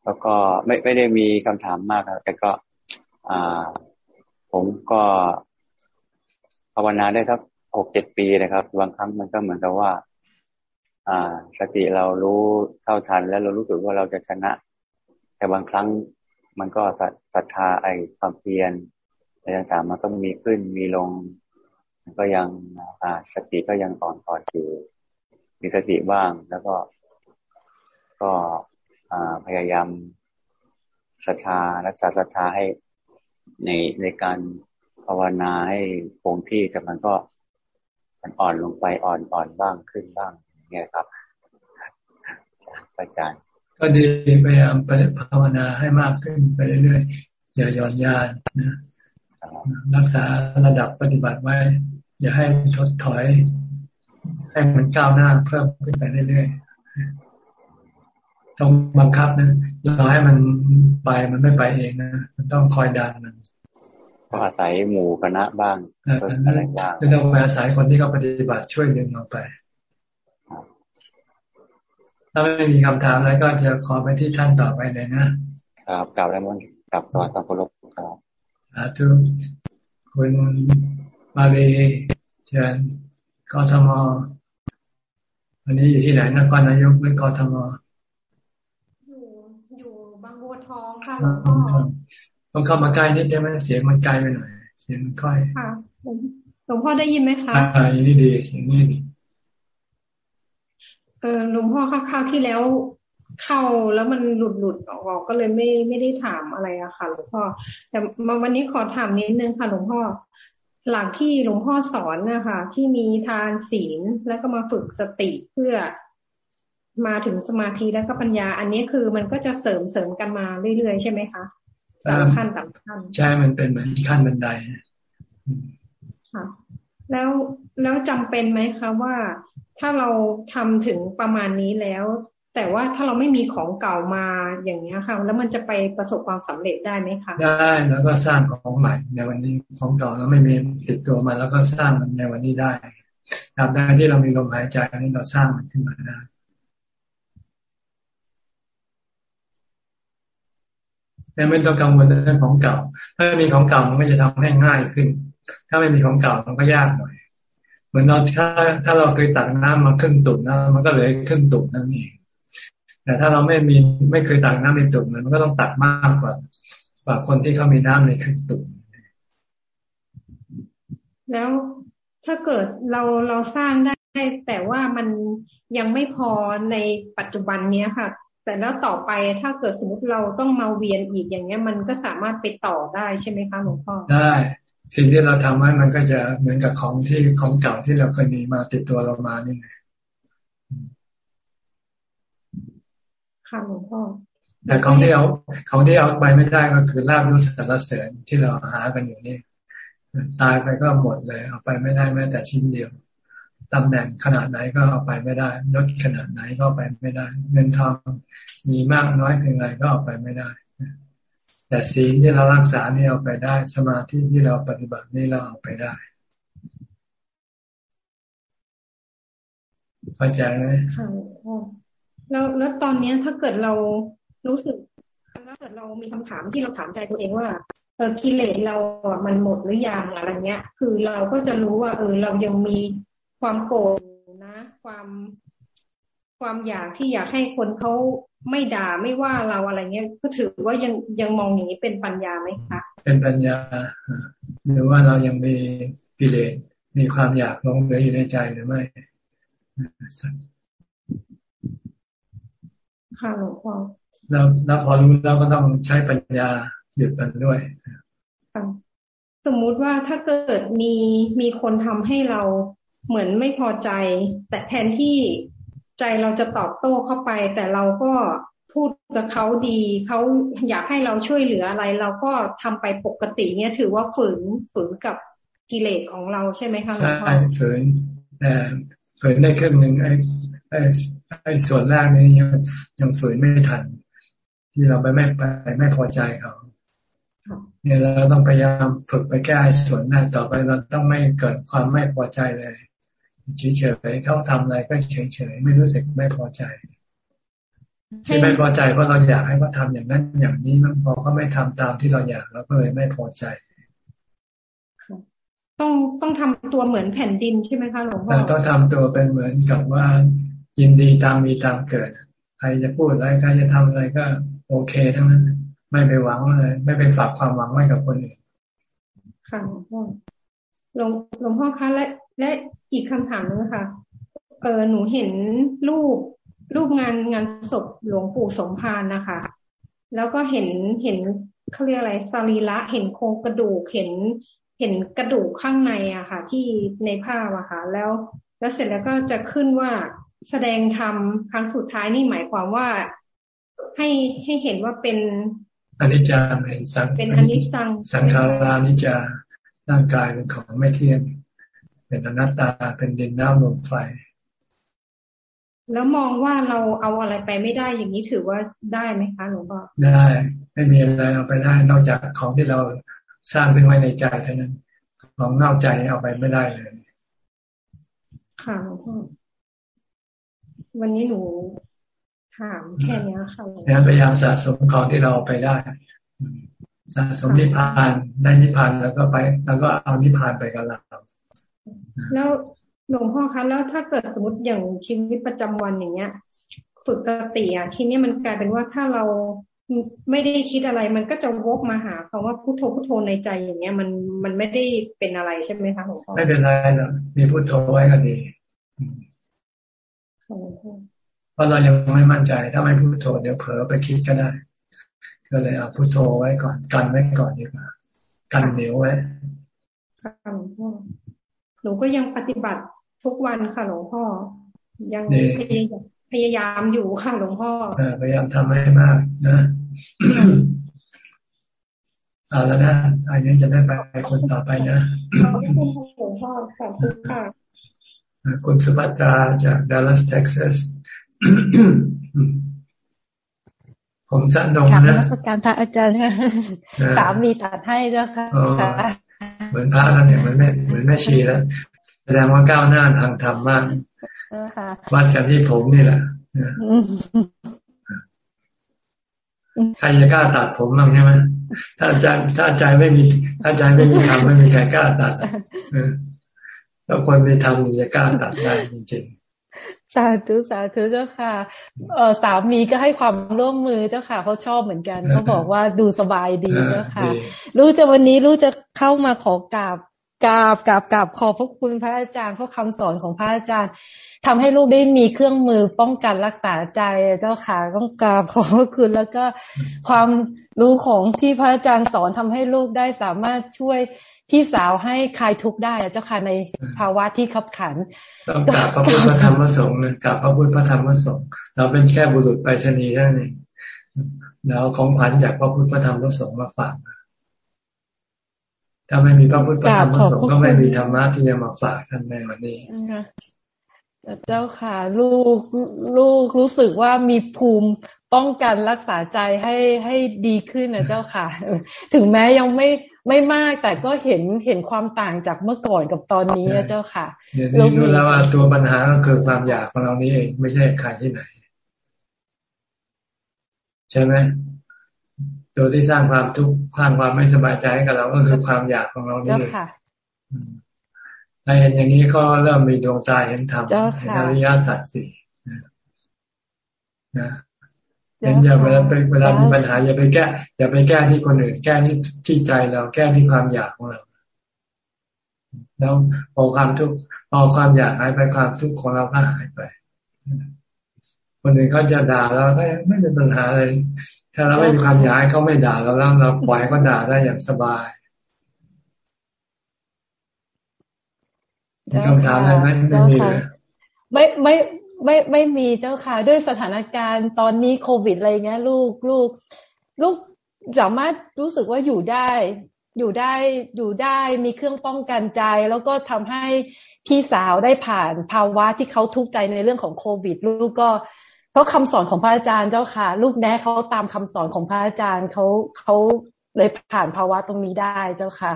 แล้วก็ไม่ไม่ได้มีคำถามมากแต่ก็ อ่า ผมก็ภาวนาได้สักหกเจ็ดปีนะครับ บางครั้งมันก็เหมือนกับว่า อ่าสติเรารู้เท่าทัน แล้วเรารู้สึกว่าเราจะชนะ แต่บางครั้ง มันก็ศรัทธาไอ้ความเพียรอะไรต่างๆมันก็มีขึ้นมีลง ก็ยังอสติก็ยังอ่อนอ่อนอยู่มีสติบ้างแล้วก็ ก็พยายามศรัทธารักษาศรัทธาให้ในในการภาวนาให้คงที่แต่มันก็มันอ่อนลงไปอ่อนอ่อนบ้างขึ้นบ้างเนี่ยครับอาจารย์ ก็ดีพยายามไปภาวนาให้มากขึ้นไปเรื่อยๆอย่าหย่อนยานนะรักษาระดับปฏิบัติไว้ อย่าให้ทดถอย ให้มันก้าวหน้าเพิ่มขึ้นไปเรื่อยๆต้องบังคับนะเราให้มันไปมันไม่ไปเองนะมันต้องคอยดันมันก็อาศัยหมู่คณะบ้างอะไรบ้างไม่ต้องไปอาศัยคนที่เขาปฏิบัติช่วยดึงเราไป ถ้าไม่มีคำถามอะไรก็จะขอไปที่ท่านต่อไปเลยนะครับกลับแล้วมันกลับสวัสดิ์ครับครับสาธุคุณมาเลเชิญกทมวันนี้อยู่ที่ไหนนครนายกหรือกทมอยู่อยู่บางบัวทองค่ะหลวงพ่อต้องเข้ามาใกล้นิดได้ไหมเสียงมันไกลไปหน่อย เสียงค่อยค่ะหลวงพ่อได้ยินไหมคะอ่าอย่างนี้ดีเสียงนี้ดี เออหลวงพ่อคร่าวๆที่แล้วเข้าแล้วมันหลุดหลุดออกก็เลยไม่ไม่ได้ถามอะไรอะค่ะหลวงพ่อ แต่มาวันนี้ขอถามนิดนึงค่ะหลวงพ่อ หลักที่หลวงพ่อสอนนะคะที่มีทานศีลแล้วก็มาฝึกสติเพื่อมาถึงสมาธิแล้วก็ปัญญา อันนี้คือมันก็จะเสริมเสริมกันมาเรื่อยๆใช่ไหมคะตามขั้นตามขั้นใช่มันเป็นเหมือนขั้นบันไดค่ะแล้วแล้วจำเป็นไหมคะว่า ถ้าเราทำถึงประมาณนี้แล้ว แต่ว่าถ้าเราไม่มีของเก่ามาอย่างนี้ค่ะ แล้วมันจะไปประสบความสำเร็จได้ไหมคะได้แล้วก็สร้างของใหม่ในวันนี้ของเก่าเราไม่มีติดตัวมาแล้วก็สร้างมันในวันนี้ได้ตาบใดที่เรามีลมหายใจนี้เราสร้างมันขึ้นมาได้แต่ไม่ต้องกังวลเรื่องของเก่า ถ้ามีของเก่ามันก็จะทำให้ง่ายขึ้น ถ้าไม่มีของเก่ามันก็ยากหน่อย เหมือนเราถ้าถ้าเราเคยตักน้ำมาครึ่งตุ่มน้ำมันก็เหลือครึ่งตุ่มนั่นเองแต่ถ้าเราไม่มีไม่เคยตักน้ำในตุ่มมันก็ต้องตักมากกว่ากว่าคนที่เขามีน้ำในครึ่งตุ่มแล้วถ้าเกิดเราเราสร้างได้แต่ว่ามันยังไม่พอในปัจจุบันเนี้ยค่ะ แต่แล้วต่อไปถ้าเกิดสมมติเราต้องมาเวียนอีกอย่างเงี้ย มันก็สามารถไปต่อได้ใช่ไหมคะหลวงพ่อได้ สิ่งที่เราทำให้มันก็จะเหมือนกับของที่ของเก่าที่เราเคยมีมาติดตัวเรามานี่ไงค่ะหลวงพ่อแต่ของที่เอาของที่เอาไปไม่ได้ก็คือลาบยศสารเสริญที่เราหากันอยู่นี่ตายไปก็หมดเลย เอาไปไม่ได้แม้แต่ชิ้นเดียวตำแหน่งขนาดไหนก็เอาไปไม่ได้ยศขนาดไหนก็ไปไม่ได้ เงินทองมีมากน้อยเพียงไรก็เอาไปไม่ได้ แต่ศีลที่เรารักษานี่เอาไปได้ สมาธิที่เราปฏิบัตินี่เราเอาไปได้เข้าใจไหมค่ะแล้วแล้วตอนเนี้ยถ้าเกิดเรารู้สึกถ้าเกิดเรามีคำถามที่เราถามใจตัวเองว่าเออกิเลสเราอะมันหมดหรือยังอะไรเงี้ย คือเราก็จะรู้ว่า เออเรายังมีความโกรธนะ ความความอยากที่อยากให้คนเขา ไม่ด่าไม่ว่าเราอะไรเงี้ยก็ถือว่ายังยังมองอย่างนี้เป็นปัญญาไหมคะเป็นปัญญาหรือว่าเรายังมีกิเลสมีความอยากลงเหลืออยู่ในใจหรือไม่ค่ะหลวงพ่อเราเราพอรู้เราก็ต้องใช้ปัญญาหยุดมันด้วยสมมุติว่าถ้าเกิดมีมีคนทำให้เราเหมือนไม่พอใจ แต่แทนที่ ใจเราจะตอบโต้เข้าไป แต่เราก็พูดกับเขาดีเขาอยากให้เราช่วยเหลืออะไร เราก็ทำไปปกติเนี่ยถือว่าฝืนฝืนกับกิเลสของเราใช่ไหมคะหลวงพ่อใช่ฝืนแต่ฝืนได้ครึ่งหนึ่งไอ้ไอ้ไอ้ส่วนแรกนี้ยังยังฝืนไม่ทัน ที่เราไปไม่ไปไม่พอใจเขาเนี่ยเราต้องพยายามฝึกไปแก้ส่วนนั้นต่อไปเราต้องไม่เกิดความไม่พอใจเลย เฉยๆเขาทำอะไรก็เฉยๆไม่รู้สึกไม่พอใจที่ไม่พอใจเพราะเราอยากให้เขาทาอย่างนั้นอย่างนี้มันพอเขาไม่ทำตามที่เราอยากเราก็เลยไม่พอใจต้องต้องทำตัวเหมือนแผ่นดินใช่ไหมคะหลวงพ่อต้องทำตัวเป็นเหมือนกับว่า ยินดีตามมีตามเกิดใครจะพูดอะไรใครจะทำอะไรก็โอเคทั้งนั้น ไม่ไปหวังอะไรไม่ไปฝากความหวังไว้กับคนอื่นค่ะหลวงพ่อ หลวงหลวงพ่อคะและ และอีกคำถามนึงค่ะเออหนูเห็นรูปรูปงานงานศพหลวงปู่สมภารนะคะ แล้วก็เห็นเห็นเขาเรียกอะไรสรีระเห็นโครงกระดูกเห็นเห็นกระดูกข้างในอะค่ะ ที่ในภาพอะค่ะ แล้ว แล้วเสร็จแล้วก็จะขึ้นว่าแสดงธรรมครั้งสุดท้ายนี่หมายความว่าให้ให้เห็นว่าเป็นอนิจจาเป็นสังเป็นอนิจจังสังขารานิจจา ร่างกายเป็นของไม่เที่ยง เป็นอนัตตาเป็นดินน้ำลมไฟ แล้วมองว่าเราเอาอะไรไปไม่ได้อย่างนี้ถือว่าได้ไหมคะหลวงพ่อได้ ไม่มีอะไรเอาไปได้นอกจากของที่เราสร้างขึ้นไว้ในใจเท่านั้น ของนอกใจเอาไปไม่ได้เลย ค่ะหลวงพ่อวันนี้หนูถามแค่นี้ค่ะงั้นพยายามสะสมของที่เราไปได้ สะสมนิพพานได้นิพพานแล้วก็ไป แล้วก็เอานิพพานไปกับเราแล้วหลวงพ่อคะแล้วถ้าเกิดสมมติอย่างชีวิตประจำวันอย่างเงี้ย ฝึกสติอะทีนี้มันกลายเป็นว่าถ้าเราไม่ได้คิดอะไร มันก็จะวกมาหาคำว่าพุทโธพุทโธในใจอย่างเงี้ย มันมันไม่ได้เป็นอะไรใช่ไหมคะหลวงพ่อไม่เป็นไรหรอกมีพุทโธไว้ก็ดีเพราะเรายังไม่มั่นใจถ้าไม่พุทโธเดี๋ยวเผลอไปคิดก็ได้ ก็เลยเอาพุทโธไว้ก่อนกันไว้ก่อนดีกว่ากันเหนียวไว้ค่ะหลวงพ่อหนูก็ยังปฏิบัติทุกวันค่ะหลวงพ่อ ยังพยายามพยายามอยู่ค่ะหลวงพ่อพยายามทำให้มากนะเอาแล้วนะอันนี้จะได้ไปคนต่อไปนะขอบคุณหลวงพ่อขอบคุณค่ะคุณสุภัตราจากดัลลัสเท็กซัส ผมสั้นนงนะนักการพระอาจารย์สามีตัดให้เจ้าค่ะเหมือนพระแล้วเนี่ยเหมือนแม่เหมือนแม่ชีแล้วแสดงว่าก้าวหน้าทางธรรมมากวัดกันที่ผมนี่แหละใครจะกล้าตัดผมบ้างใช่ไหมถ้าอาจารย์ถ้าอาจารย์ไม่มีถ้าอาจารย์ไม่มีธรรมไม่มีใครกล้าตัดแล้วคนมีธรรมจะกล้าตัดได้จริงๆ สาธุสาธุเจ้าค่ะเออสามีก็ให้ความร่วมมือเจ้าค่ะเขาชอบเหมือนกันเขาบอกว่าดูสบายดีเจ้าค่ะรู้จะวันนี้รู้จะเข้ามาขอกราบกราบกราบกราบขอบพระคุณพระอาจารย์เพราะคำสอนของพระอาจารย์ทำให้ลูกได้มีเครื่องมือป้องกันรักษาใจเจ้าค่ะต้องกราบขอบพระคุณแล้วก็ความรู้ของที่พระอาจารย์สอนทำให้ลูกได้สามารถช่วย พี่สาวให้คลายทุกข์ได้เจ้าค่ะในภาวะที่ขับขันต้องกราบพระพุทธพระธรรมพระสงฆ์นะกราบพระพุทธพระธรรมพระสงฆ์เราเป็นแค่บุรุษไปรษณีย์เท่านั้นเองแล้วของขวัญจากพระพุทธพระธรรมพระสงฆ์มาฝากถ้าไม่มีพระพุทธพระธรรมพระสงฆ์ก็ไม่มีธรรมะที่จะมาฝากท่านในวันนี้เจ้าค่ะ ลูกลูกรู้สึกว่ามีภูมิป้องกันรักษาใจให้ให้ดีขึ้นนะเจ้าค่ะ ถึงแม้ยังไม่ ไม่มากแต่ก็เห็นเห็นความต่างจากเมื่อก่อนกับตอนนี้นะเจ้าค่ะเดี๋ยวนี้รู้แล้วว่าตัวปัญหาก็คือความอยากของเรานี่เองไม่ใช่ใครที่ไหน ใช่ไหมตัวที่สร้างความทุกข์สร้างความไม่สบายใจให้กับเราก็คือความอยากของเรานี่เองถ้าเห็นอย่างนี้ก็เริ่มมีดวงตาเห็นธรรมเห็นอริยสัจสี่นะ เห็นอย่าเวลาไปเวลามีปัญหาอย่าไปแก้ อย่าไปแก้ที่คนอื่น แก้ที่ที่ใจเราแก้ที่ความอยากของเรา แล้วพอความทุกข์พอความอยากหายไปความทุกข์ของเราก็หายไป คนอื่นเขาจะด่าเราก็ไม่เป็นปัญหาเลยถ้าเราไม่มีความอยากให้เขาไม่ด่าเราแล้วเราปล่อยก็ด่าได้อย่างสบายมีคำถามอะไรไหมไม่มีเลยไม่ไม่ ไม่ไม่มีเจ้าค่ะ ด้วยสถานการณ์ตอนนี้โควิดอะไรเงี้ย ลูกลูก ลูกสามารถรู้สึกว่าอยู่ได้ อยู่ได้อยู่ได้มีเครื่องป้องกันใจ แล้วก็ทำให้พี่สาวได้ผ่านภาวะที่เขาทุกข์ใจในเรื่องของโควิด ลูกก็ เพราะคำสอนของพระอาจารย์เจ้าค่ะ ลูกแน่เขาตามคำสอนของพระอาจารย์เขาเขาเลยผ่านภาวะตรงนี้ได้เจ้าค่ะ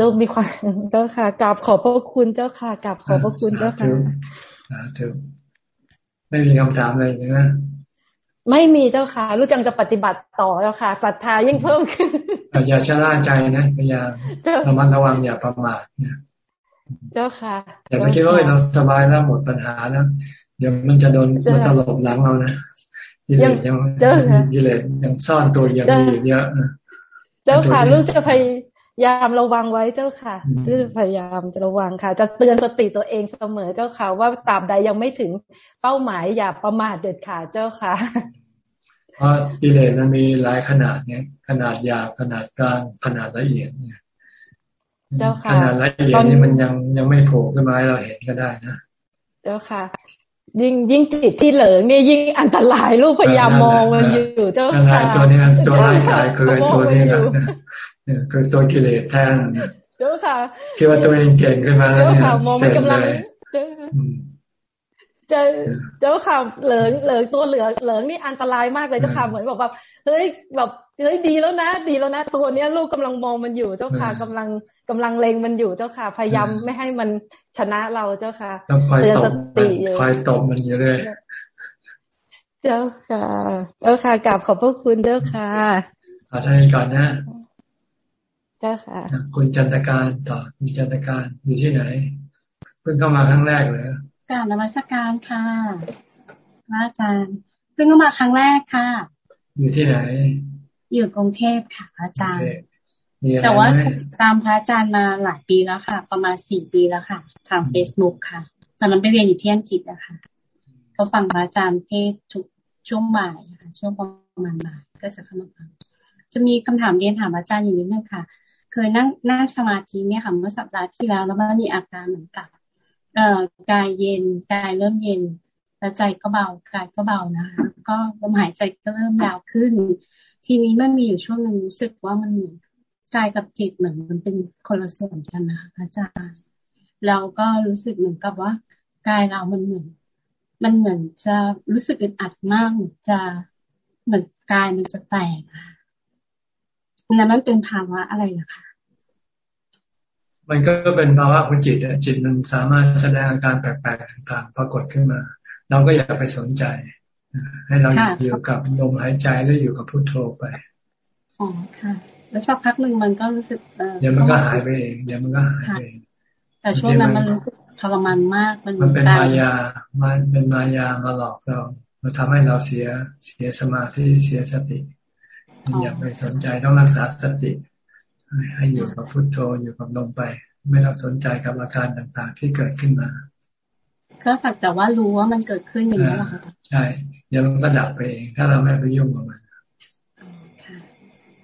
ลูกมีความเจ้าค่ะกราบขอบพระคุณเจ้าค่ะกราบขอบพระคุณเจ้าค่ะถูก ไม่มีคำถามเลยนะไม่มีเจ้าค่ะ รู้จังจะปฏิบัติต่อเจ้าค่ะศรัทธายิ่งเพิ่มขึ้นอย่าชะล่าใจนะพยายามระมัดระวังอย่าประมาทนะเจ้าค่ะอย่าไปคิดว่าเราสบายแล้วหมดปัญหาแล้วเดี๋ยวมันจะโดนมันตลบหลังเรานะกิเลสยังกิเลสยังซ่อนตัวยังมีเยอะนะเจ้าค่ะลูกจะพยา ยามระวังไว้เจ้าค่ะลูกพยายามจะระวังค่ะ จะเตือนสติตัวเองเสมอเจ้าค่ะ ว่าตราบใดยังไม่ถึงเป้าหมายอย่าประมาทเด็ดขาดเจ้าค่ะเพราะกิเลสมันมีหลายขนาดเนี่ยขนาดยาวขนาดกลางขนาดละเอียดเนี่ยเจ้าค่ะขนาดละเอียดนี่มันยังยังไม่โผล่ขึ้นมาให้เราเห็นก็ได้นะ เจ้าค่ะ ยิ่งยิ่งจิตที่เหลิงเนี่ยยิ่งอันตรายลูกพยายามมองมันอยู่เจ้าค่ะตัวนี้ตัวร่างกายคือตัวนี้นะ คือตัวกิเลสแท้เจ้าค่ะคิดว่าตัวเองเก่งขึ้นมาแล้วเนี่ยเสร็จเลยจะเจ้าค่ะเหลิงเหลิงตัวเหลือเหลิงนี่อันตรายมากเลยเจ้าค่ะเหมือนบอกแบบเฮ้ยแบบเฮ้ยดีแล้วนะ ดีแล้วนะ ตัวเนี้ยลูกกำลังมองมันอยู่เจ้าค่ะกำลังกำลังเลงมันอยู่เจ้าค่ะ พยายามไม่ให้มันชนะเราเจ้าค่ะเตือนสติอยู่คอยตบมันอยู่เลยเจ้าค่ะเจ้าค่ะกลับขอบพระคุณเจ้าค่ะอาท่านก่อนนะ เจ้าค่ะคุณจันตการต่อคุณจันตการอยู่ที่ไหน เพิ่งเข้ามาครั้งแรกเลยกราบนมัสการค่ะพระอาจารย์ เพิ่งเข้ามาครั้งแรกค่ะ อยู่ที่ไหน อยู่กรุงเทพค่ะอาจารย์ แต่ว่าตามพระอาจารย์มาหลายปีแล้วค่ะ ประมาณสี่ปีแล้วค่ะ ทางเฟซบุ๊กค่ะตอนนั้นไปเรียนอยู่ที่อังกฤษอะค่ะก็ฟังพระอาจารย์เทศทุกช่วงบ่ายค่ะช่วงประมาณบ่ายก็จะเข้ามาฟังจะมีคำถามเรียนถามอาจารย์อย่างนิดนึงค่ะ เคยนั่งนั่งสมาธิเนี่ยค่ะเมื่อสัปดาห์ที่แล้วแล้วมันมีอาการเหมือนกับเอ่อกายเย็นกายเริ่มเย็นแล้วใจก็เบากายก็เบานะคะก็ลมหายใจก็เริ่มยาวขึ้น ทีนี้มันมีอยู่ช่วงหนึ่งรู้สึกว่ามันกายกับจิตเหมือนมันเป็นคนละส่วนกันนะคะอาจารย์เราก็รู้สึกเหมือนกับว่ากายเรามันเหมือน มันเหมือนจะรู้สึกอึดอัดมากจะเหมือนกายมันจะแตกค่ะ นั้นมันเป็นภาวะอะไรนะคะมันก็เป็นภาวะของจิตจิตมันสามารถแสดงอาการแปลกๆต่างๆปรากฏขึ้นมา เราก็อย่าไปสนใจ ให้เราอยู่กับลมหายใจแล้วอยู่กับพุทโธไปอ๋อค่ะ แล้วสักพักหนึ่งมันก็รู้สึกเดี๋ยวมันก็หายไปเองเดี๋ยวมันก็หายไปเองแต่ช่วงนั้นมันรู้สึกทรมานมากมันมันเป็นมายา มันเป็นมายามาหลอกเรามาทำให้เราเสียเสียสมาธิเสียสติ อย่าไปสนใจต้องรักษาสติ ให้อยู่กับพุทโธอยู่กับลมไป ไม่ต้องสนใจกับอาการต่างๆ ที่เกิดขึ้นมาก็สักแต่ว่ารู้ว่ามันเกิดขึ้นอย่างนี้หรอคะใช่เดี๋ยวมันก็ดับไปเองถ้าเราไม่ไปยุ่งกับมัน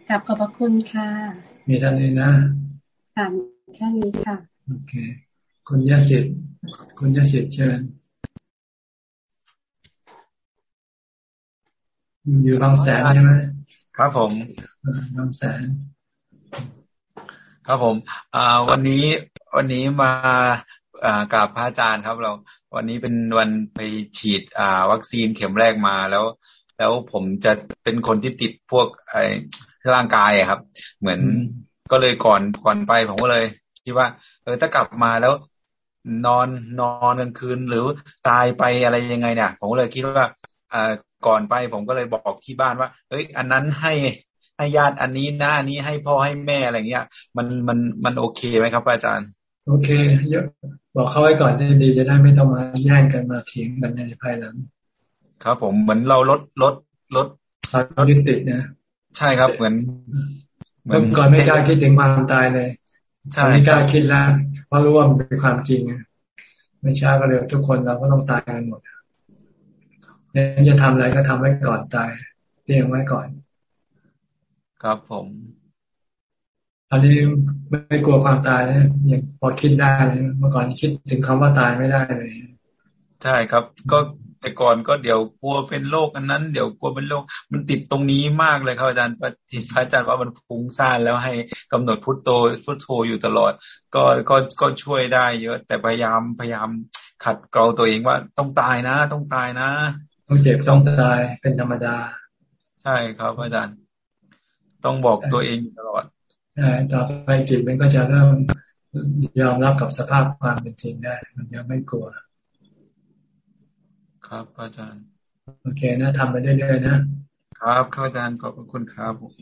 กลับขอบพระคุณค่ะ มีท่านนี้นะค่ะแค่นี้ค่ะ โอเค คุณยศิษฐ์คุณยศิษฐ์เชิญ อยู่บางแสนใช่ไหม ครับผมบางแสน ครับผมอ่าวันนี้วันนี้มาอ่ากราบพระอาจารย์ครับ เรา วันนี้เป็นวันไปฉีดอ่า วัคซีนเข็มแรกมาแล้ว แล้วผมจะเป็นคนที่ติดพวกไอ้ร่างกายครับ เหมือนก็เลยก่อนก่อนไปผมก็เลยคิดว่า เออถ้ากลับมาแล้วนอนนอนกลางคืนหรือตายไปอะไรยังไงเนี่ยผมก็เลยคิดว่าอ่า ก่อนไป ผมก็เลยบอกที่บ้านว่า เอ้ย อันนั้นให้ให้ญาติอันนี้นะอันนี้ให้พ่อให้แม่อะไรเงี้ย มันมันมันโอเคไหมครับอาจารย์ โอเคเยอะบอกเขาไว้ก่อนจะดีจะได้ไม่ต้องมาแย่งกันมาเถียงกันในภายหลังครับผมเหมือนเราลดลดลดลดติดนะใช่ครับเหมือนเมื่อก่อนไม่กล้าคิดถึงความตายเลยใช่ไม่กล้าคิดแล้วเพราะรู้ว่ามันเป็นความจริงไม่ช้าก็เร็วทุกคนเราก็ต้องตายกันหมด เนี่ยจะทำอะไรก็ทำไว้ก่อนตายเตรียมไว้ก่อน ครับผมตอนนี้ไม่กลัวความตายเนี่ยยังพอคิดได้เมื่อก่อนคิดถึงคำว่าตายไม่ได้เลยใช่ครับ ก็แต่ก่อนก็เดี๋ยวกลัวเป็นโรคอันนั้น เดี๋ยวกลัวเป็นโรคมันติดตรงนี้มากเลยครับอาจารย์พระอาจารย์ว่ามันฟุ้งซ่านแล้วให้กำหนดพุทโธพุทโธอยู่ตลอด ก็ก็ก็ช่วยได้เยอะ แต่พยายามพยายามขัดเกลาตัวเองว่าต้องตายนะ ต้องตายนะ ต้องเจ็บต้องตายเป็นธรรมดา ใช่ครับอาจารย์ต้องบอกตัวเองตลอดใช่ต่อไปจิตมันก็จะเริ่มยอมรับกับสภาพความเป็นจริงได้ มันยังไม่กลัว ครับอาจารย์ โอเคนะทำไปเรื่อยๆนะครับอาจารย์ขอบคุณครับโอเค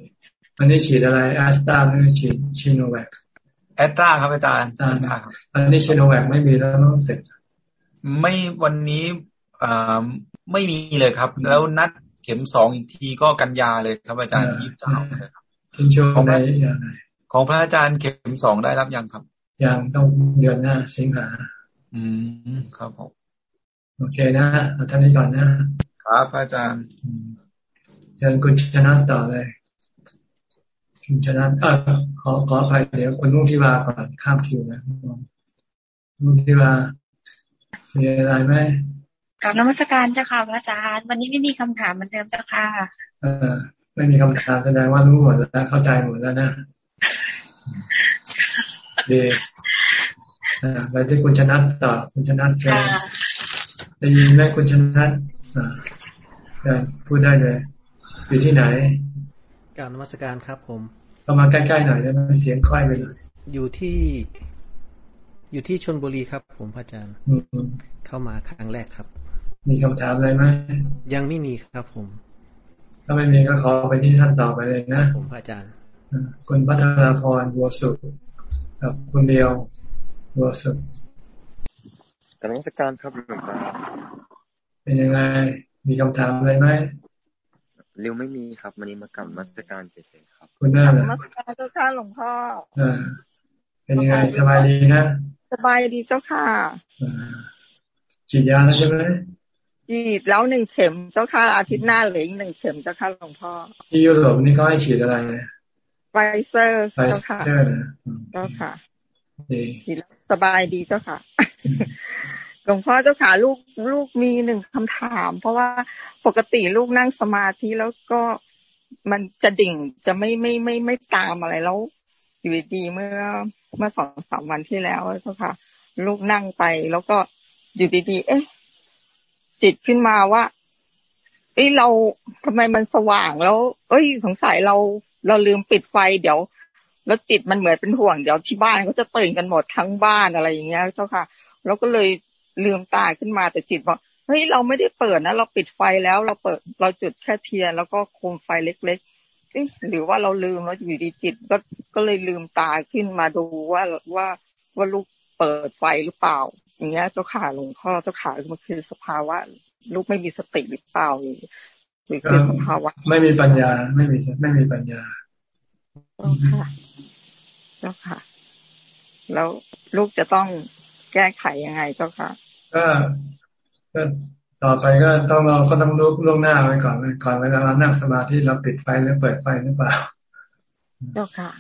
วันนี้ฉีดอะไรแอสตราหรือฉีดชิโนแวคแอสตราครับอาจารย์อันนี้ชิโนแวคไม่มีแล้วต้องเสร็จ ไม่วันนี้อ่า ไม่มีเลยครับ แล้วนัดเข็มสองอีกทีก็กันยาเลยครับอาจารย์ยี่สิบเก้าเลยครับของได้ยังไงของพระอาจารย์เข็มสองได้รับยังครับ ยังต้องเดือนหน้าสิงหาอืมครับผมโอเคนะเอาท่านนี้ก่อนนะครับอาจารย์เชิญคุณชนะต่อเลยคุณชนะเออขอขออภัยเดี๋ยวคุณนุ่งที่วาก่อนข้ามคิวนะนุ่งที่วามีอะไรไหม กับนมัสการเจ้าค่ะพระอาจารย์วันนี้ไม่มีคำถามเหมือนเดิมเจ้าค่ะ เออ ไม่มีคำถามแสดงว่ารู้หมดแล้วเข้าใจหมดแล้วนะดีไปที่คุณชนะต่อคุณชนะเชิญได้ยินไหมคุณชนะอ่าพูดได้เลยอยู่ที่ไหนกล่าวนมัสการครับ ผมเข้ามาใกล้ๆหน่อยได้ไหมเสียงค่อยไปหน่อยอยู่ที่ อยู่ที่ชนบุรีครับ ผมพระอาจารย์เข้ามาครั้งแรกครับ มีคำถามอะไรไหมยังไม่มีครับผม ถ้าไม่มีก็ขอไปที่ท่านต่อไปเลยนะผมพระอาจารย์คุณพัฒนาพรบัวสุขกับคุณเดียวบัวสุขการนมัสการครับหลวงตาเป็นยังไง มีคำถามอะไรไหมเร็วไม่มีครับวันนี้มากลับมาสการเฉยๆครับ คุณน่าเหรอมาสการเจ้าค่ะหลวงพ่ออ่าเป็นยังไงสบายดีนะ สบายดีเจ้าค่ะฉีดยาแล้วใช่ไหม ฉีดแล้วหนึ่งเข็มเจ้าค่ะอาทิตย์หน้าเหลืออีกหนึ่งเข็มเจ้าค่ะหลวงพ่อที่ยุโรปนี่เขาให้ฉีดอะไรไฟเซอร์เจ้าค่ะเจ้าค่ะฉีดแล้วสบายดีเจ้าค่ะหลวงพ่อเจ้าค่ะลูกลูกมีหนึ่งคำถาม เพราะว่าปกติลูกนั่งสมาธิแล้วก็มันจะดิ่งจะไม่ไม่ไม่ไม่ตามอะไรแล้วอยู่ดีเมื่อเมื่อสองสามวันที่แล้วเจ้าค่ะ ลูกนั่งไปแล้วก็อยู่ดีๆเอ๊ะ จิตขึ้นมาว่า เอ้ยเราทำไมมันสว่างแล้ว เอ้ยสงสัยเราเราลืมปิดไฟเดี๋ยว แล้วจิตมันเหมือนเป็นห่วงเดี๋ยวที่บ้านก็จะตื่นกันหมดทั้งบ้านอะไรอย่างเงี้ยเจ้าค่ะแล้วก็เลยลืมตาขึ้นมาแต่จิตบอกเฮ้ยเราไม่ได้เปิดนะเราปิดไฟแล้วเราเปิดเราจุดแค่เทียนแล้วก็โคมไฟเล็กๆหรือว่าเราลืมแล้วอยู่ดีจิตก็ก็เลยลืมตาขึ้นมาดูว่าว่าว่าลูกเปิดไฟหรือเปล่า อย่างเงี้ยเจ้าขาหลวงพ่อเจ้าขามันคือสภาวะ ลูกไม่มีสติหรือเปล่าหรือหรือคือสภาวะ ไม่มีปัญญาไม่มีไม่มีปัญญาเจ้าค่ะเจ้าค่ะ แล้วลูกจะต้องแก้ไขยังไงเจ้าค่ะก็ก็ต่อไปก็ต้องเราก็ต้องลุกล่วงหน้าไว้ก่อนก่อนเวลาเรานั่งสมาธิเราปิดไฟหรือเปิดไฟหรือเปล่าเจ้าค่ะ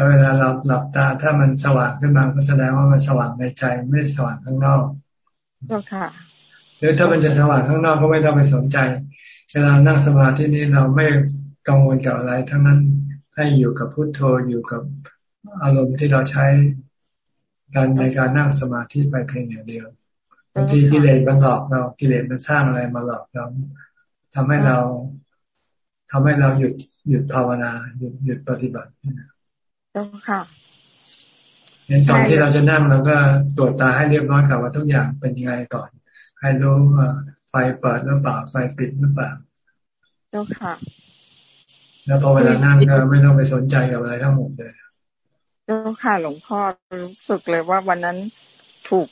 แล้วเวลาเราหลับตาถ้ามันสว่างขึ้นมาก็แสดงว่ามันสว่างในใจไม่สว่างข้างนอกเจ้าค่ะหรือถ้ามันจะสว่างข้างนอกก็ไม่ต้องไปสนใจ เวลานั่งสมาธินี้เราไม่กังวลกับอะไร ทั้งนั้นให้อยู่กับพุโทโธอยู่กับอารมณ์ที่เราใช้การในการนั่งสมาธิไปเพียงอย่างเดียวบางทีกิเลสมันหลอกเรากิเลสมันสร้างอะไรมาหลอกเราทำให้เราทำให้เราหยุดหยุดภาวนา หยุดหยุดปฏิบัติ ต้องค่ะในตอนที่เราจะนั่งเราก็ตรวจตาให้เรียบร้อยกับว่าทุกอย่างเป็นยังไงก่อน ให้รู้ว่าไฟเปิดหรือเปล่าไฟปิดหรือเปล่าเจ้าค่ะ แล้วพอเวลานั่งก็ไม่ต้องไปสนใจกับอะไรทั้งหมดเลยเจ้าค่ะ หลวงพ่อรู้สึกเลยว่าวันนั้นถูก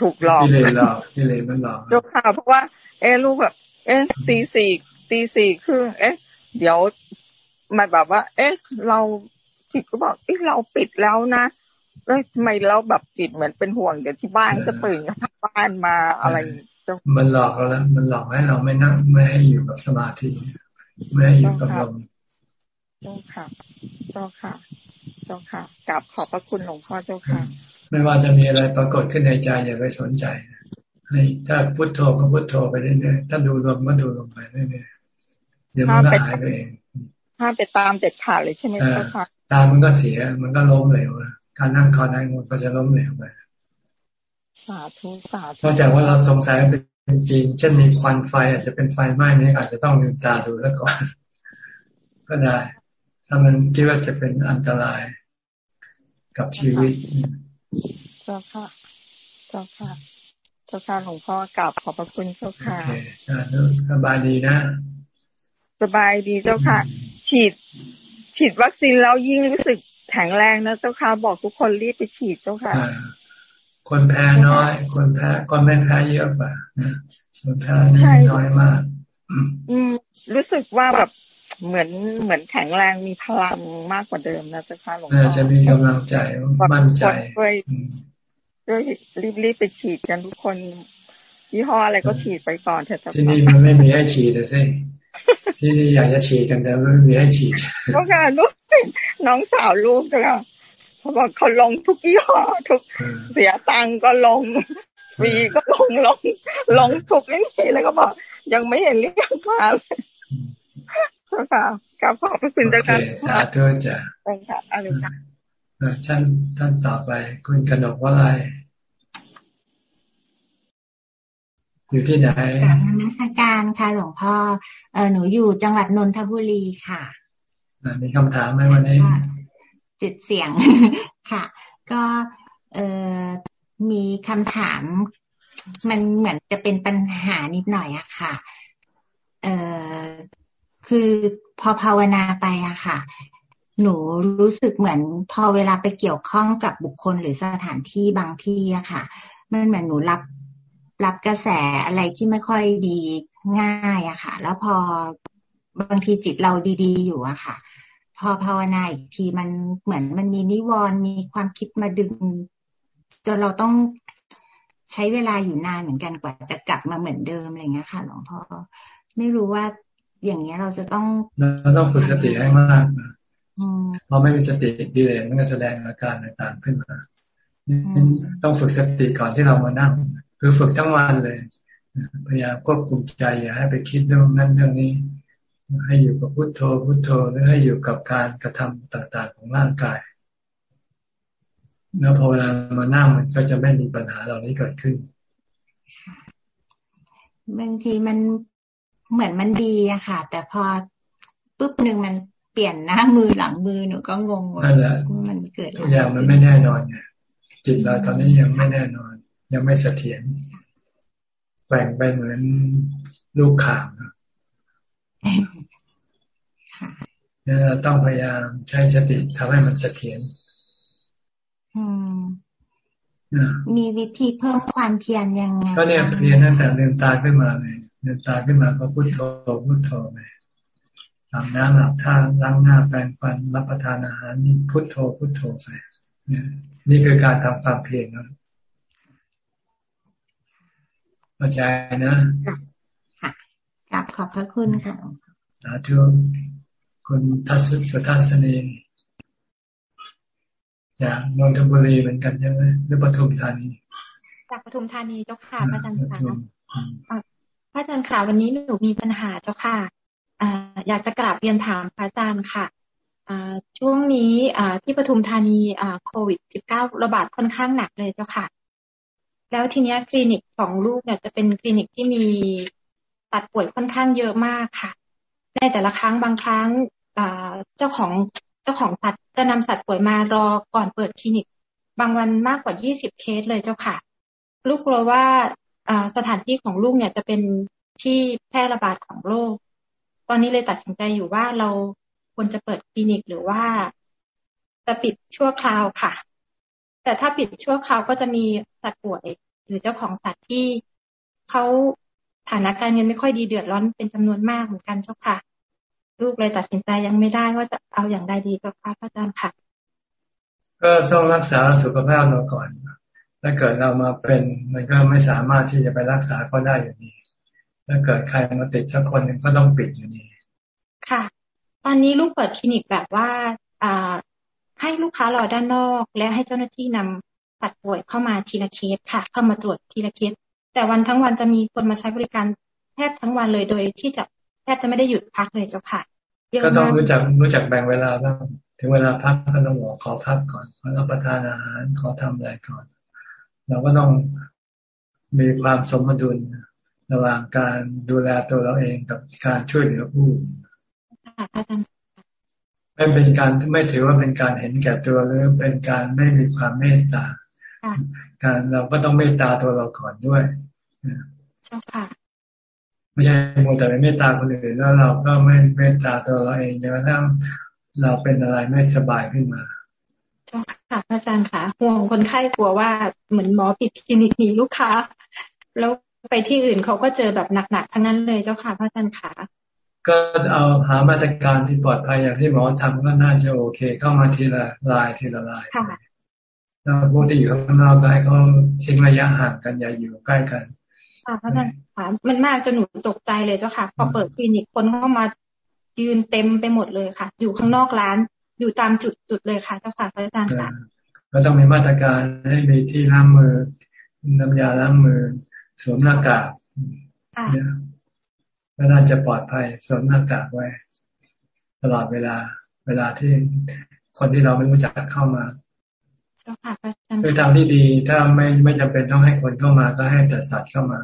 ถูกหลอกกิเลสหลอกกิเลสมันหลอกเจ้าค่ะ เพราะว่า เอลูกแบบ เอ๊ะตีสี่ตีสี่ครึ่งเอ๊ะเดี๋ยวมาแบบว่า เอ๊ะ เรา จิตก็บอกเอ๊ะเราปิดแล้วนะแล้วทำไมเราแบบจิตเหมือนเป็นห่วงเดี๋ยวที่บ้านจะตื่นบ้านมาอะไรมันหลอกเราแล้ว มันหลอกให้เราไม่นั่งไม่ให้อยู่กับสมาธิไม่ให้อยู่กับลมเจ้าค่ะเจ้าค่ะเจ้าค่ะกลับขอบพระคุณหลวงพ่อเจ้าค่ะ ไม่ว่าจะมีอะไรปรากฏขึ้นในใจอย่าไปสนใจให้ถ้าพุทโธก็พุทโธไปเรื่อยๆถ้าดูลมก็ดูลมไปเรื่อยๆเดี๋ยวมันก็หายไปเองห้ามไปตามเด็ดขาดเลยใช่ไหมเจ้าค่ะ ตามมันก็เสีย มันก็ล้มเหลวการนั่งคอนั่งมันก็จะล้มเหลวไปสาธุสาธุนอกจากว่าเราสงสัยเป็นจริง เช่นมีควันไฟ อาจจะเป็นไฟไหม้นี่อาจจะต้องลืมตาดูแล้วก่อน ก็ได้ ถ้ามันคิดว่าจะเป็นอันตรายกับชีวิตเจ้าค่ะเจ้าค่ะเจ้าค่ะหลวงพ่อกราบขอบพระคุณเจ้าค่ะสบายดีนะ สบายดีเจ้าค่ะฉีด ฉีดวัคซีนแล้วยิ่งรู้สึกแข็งแรงนะเจ้าค่ะบอกทุกคนรีบไปฉีดเจ้าค่ะ คนแพ้น้อย คนแพ้คนไม่แพ้เยอะกว่าคนแพ้น้อยมาก อืม รู้สึกว่าแบบเหมือนเหมือนแข็งแรงมีพลังมากกว่าเดิมนะเจ้าค่ะหลวงพ่อจะมีกำลังใจมั่นใจด้วยด้วยรีบๆไปฉีดกันทุกคนยี่ห้ออะไรก็ฉีดไปก่อนเถอะที่นี่มันไม่มีให้ฉีดเลยสิ ที่นี่อยากจะฉีดกันแต่ไม่มีให้ฉีดเพราะการลูกน้องสาวลูกก็เขาบอกเขาลงทุกยี่ห้อทุกเสียตังก็ลงวีก็ลงลงลงทุกนี่แล้วก็บอก ยังไม่เห็นเรียกมาเลยค่ะกับขอบคุณจ้าค่ะสาธุจ้ะค่ะอะไรจ้ะท่านท่านต่อไปคุณกนกว่าอะไร อยู่ที่ไหนกลับนมัสการค่ะหลวงพ่อเออหนูอยู่จังหวัดนนทบุรีค่ะมีคำถามไหมวันนี้จิตเสียงค่ะ ก็เออมีคำถาม มันเหมือนจะเป็นปัญหานิดหน่อยอะค่ะ เออคือพอภาวนาไปอะค่ะ หนูรู้สึกเหมือน พอเวลาไปเกี่ยวข้องกับบุคคลหรือสถานที่บางที่อะค่ะ มันเหมือนหนูรับ รับกระแสอะไรที่ไม่ค่อยดีง่ายอะค่ะ แล้วพอบางทีจิตเราดีๆ อยู่อะค่ะ พอภาวนาอีกทีมันเหมือนมันมีนิวรณ์มีความคิดมาดึงจนเราต้องใช้เวลาอยู่นานเหมือนกันกว่าจะกลับมาเหมือนเดิมอะไรเงี้ยค่ะ หลวงพ่อไม่รู้ว่าอย่างเงี้ยเราจะต้องเราต้องฝึกสติให้มากพอไม่มีสติดีเลยมันก็แสดงอาการต่างๆขึ้นมาต้องฝึกสติก่อนที่เรามานั่ง คือฝึกทั้งวันเลย พยายามควบคุมใจอย่าให้ไปคิดเรื่องนั้นเรื่องนี้ ให้อยู่กับพุโทโธพุโทโธหรือให้อยู่กับการกระทำต่างๆของร่างกาย แล้วพอเวลามานั่งมันก็จะไม่มีปัญหาเหล่านี้เกิดขึ้นบางทีมันเหมือนมันดีอะค่ะ แต่พอปุ๊บหนึ่งมันเปลี่ยนหน้ามือหลังมือหนูก็งงว่ามันเกิดอะไรอย่างมันไม่แน่นอนไงจิตเราตอนนี้ยังไม่แน่นอน ยังไม่เสถียรแบ่งไปเหมือนลูกข่างเนี่ยเราต้องพยายามใช้สติทำให้มันเสถียรมีวิธีเพิ่มความเพียรยังไง ก็เนี่ยเพียรตั้งแต่ลืมตาขึ้นมาเลยลืมตาขึ้นมาก็พุทโธพุทโธไปอาบน้ำอาบท่าล้างหน้าแปรงฟันรับประทานอาหารนี่พุทโธพุทโธไปเนี่ยนี่คือการทำความเพียรนะ เข้าใจนะ ค่ะกลับขอบพระคุณค่ะสาธุคุณทัศสุทัศนีจากนนทบุรีเหมือนกันใช่ไหมหรือปทุมธานี จากปทุมธานีเจ้าค่ะพระอาจารย์ค่ะพระอาจารย์ค่ะวันนี้หนูมีปัญหาเจ้าค่ะอยากจะกราบเรียนถามพระอาจารย์ค่ะช่วงนี้ที่ปทุมธานีโควิด -19 ระบาดค่อนข้างหนักเลยเจ้าค่ะ แล้วทีนี้คลินิกของลูกเนี่ยจะเป็นคลินิกที่มีตัดป่วยค่อนข้างเยอะมากค่ะ ในแต่ละครั้งบางครั้งเจ้าของเจ้าของสัตว์จะนำสัตว์ป่วยมารอก่อนเปิดคลินิก บางวันมากกว่า 20 เคสเลยเจ้าค่ะ ลูกกลัวว่าสถานที่ของลูกเนี่ยจะเป็นที่แพร่ระบาดของโรค ตอนนี้เลยตัดสินใจอยู่ว่าเราควรจะเปิดคลินิกหรือว่าจะปิดชั่วคราวค่ะ แต่ถ้าปิดชั่วคราวก็จะมีสัตว์ป่วย หรือเจ้าของสัตว์ที่เขาฐานะการเงินไม่ค่อยดีเดือดร้อนเป็นจำนวนมากเหมือนกันเจ้าค่ะ ลูกเลยตัดสินใจยังไม่ได้ว่าจะเอาอย่างใดดีกับพระอาจารย์ค่ะ ก็ต้องรักษาสุขภาพเราก่อนถ้าเกิดเรามาเป็นมันก็ไม่สามารถที่จะไปรักษาก็ได้อยู่ดีถ้าเกิดใครมาติดสักคนหนึ่งก็ต้องปิดอยู่ดีค่ะ ตอนนี้ลูกเปิดคลินิกแบบว่าอ่า ให้ลูกค้ารอด้านนอก และให้เจ้าหน้าที่นำตัดป่วยเข้ามาทีละเคสค่ะ เข้ามาตรวจทีละเคส แต่วันทั้งวันจะมีคนมาใช้บริการแทบทั้งวันเลยโดยที่จะแทบจะไม่ได้หยุดพักเลยเจ้าค่ะก็ต้องรู้จักรู้จักแบ่งเวลาบ้างถึงเวลาพักก็ต้องบอกขอพักก่อนขอรับประทานอาหารขอทำอะไรก่อน เราก็ต้องมีความสมดุลระหว่างการดูแลตัวเราเองกับการช่วยเหลือผู้ ไม่เป็นการไม่ถือว่าเป็นการเห็นแก่ตัวหรือเป็นการไม่มีความเมตตา การเราก็ต้องเมตตาตัวเราก่อนด้วยเจ้าค่ะไม่ใช่มัวแต่ไปเมตตาคนอื่นแล้วเราก็ไม่เมตตาตัวเราเองจนกระทั่งเราเป็นอะไรไม่สบายขึ้นมาเจ้าค่ะอาจารย์ค่ะห่วงคนไข้กลัวว่าเหมือนหมอปิดคลินิกหนีลูกค้า แล้วไปที่อื่นเขาก็เจอแบบหนักๆทั้งนั้นเลยเจ้าค่ะพระอาจารย์ค่ะ ก็เอาหามาตรการที่ปลอดภัยอย่างที่หมอทำก็น่าจะโอเค เข้ามาทีละลายทีละลายแล้วพวกที่อยู่ข้างนอกก็ให้เขาทิ้งระยะห่างกันอย่าอยู่ใกล้กันค่ะพระอาจารย์ค่ะมันมากจนหนูตกใจเลยเจ้าค่ะพอเปิดคลินิกคนเข้ามายืนเต็มไปหมดเลยค่ะ อยู่ข้างนอกร้าน อยู่ตามจุดจุดเลยค่ะเจ้าค่ะพระอาจารย์ค่ะก็ต้องมีมาตรการให้มีที่ล้างมือน้ำยาล้างมือ สวมหน้ากากเนี่ย ก็น่าจะปลอดภัยสวมหน้ากากไว้ ตลอดเวลา เวลาที่คนที่เราไม่รู้จักเข้ามาคือทางที่ดีถ้าไม่ไม่จำเป็นต้องให้คนเข้ามาก็ให้แต่สัตว์เข้ามา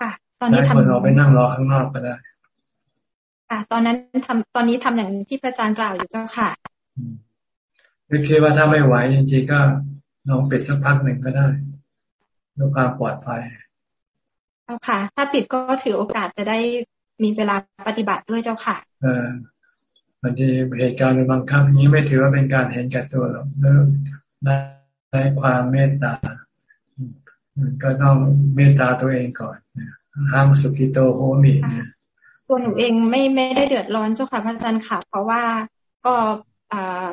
ค่ะ ตอนนี้ทำคนเราไปนั่งรอข้างนอกก็ได้ค่ะ ตอนนั้นทำตอนนี้ทำอย่างที่พระอาจารย์กล่าวอยู่เจ้าค่ะไม่คิดว่าถ้าไม่ไหวจริงๆก็ลองปิดสักพักหนึ่งก็ได้ด้วยความปลอดภัยเอาค่ะ ถ้าปิดก็ถือโอกาสจะได้มีเวลาปฏิบัติด้วยเจ้าค่ะเออบางทีเหตุการณ์ในบางครั้งนี้ไม่ถือว่าเป็นการเห็นแก่ตัวหรอกเริ่มได้ความเมตตา มันก็ต้องเมตตาตัวเองก่อนห้ามสุขิโตโหมิเนี่ยตัวหนูเองไม่ไม่ได้เดือดร้อนเจ้าค่ะพระอาจารย์ค่ะ เพราะว่าก็อ่าอ่า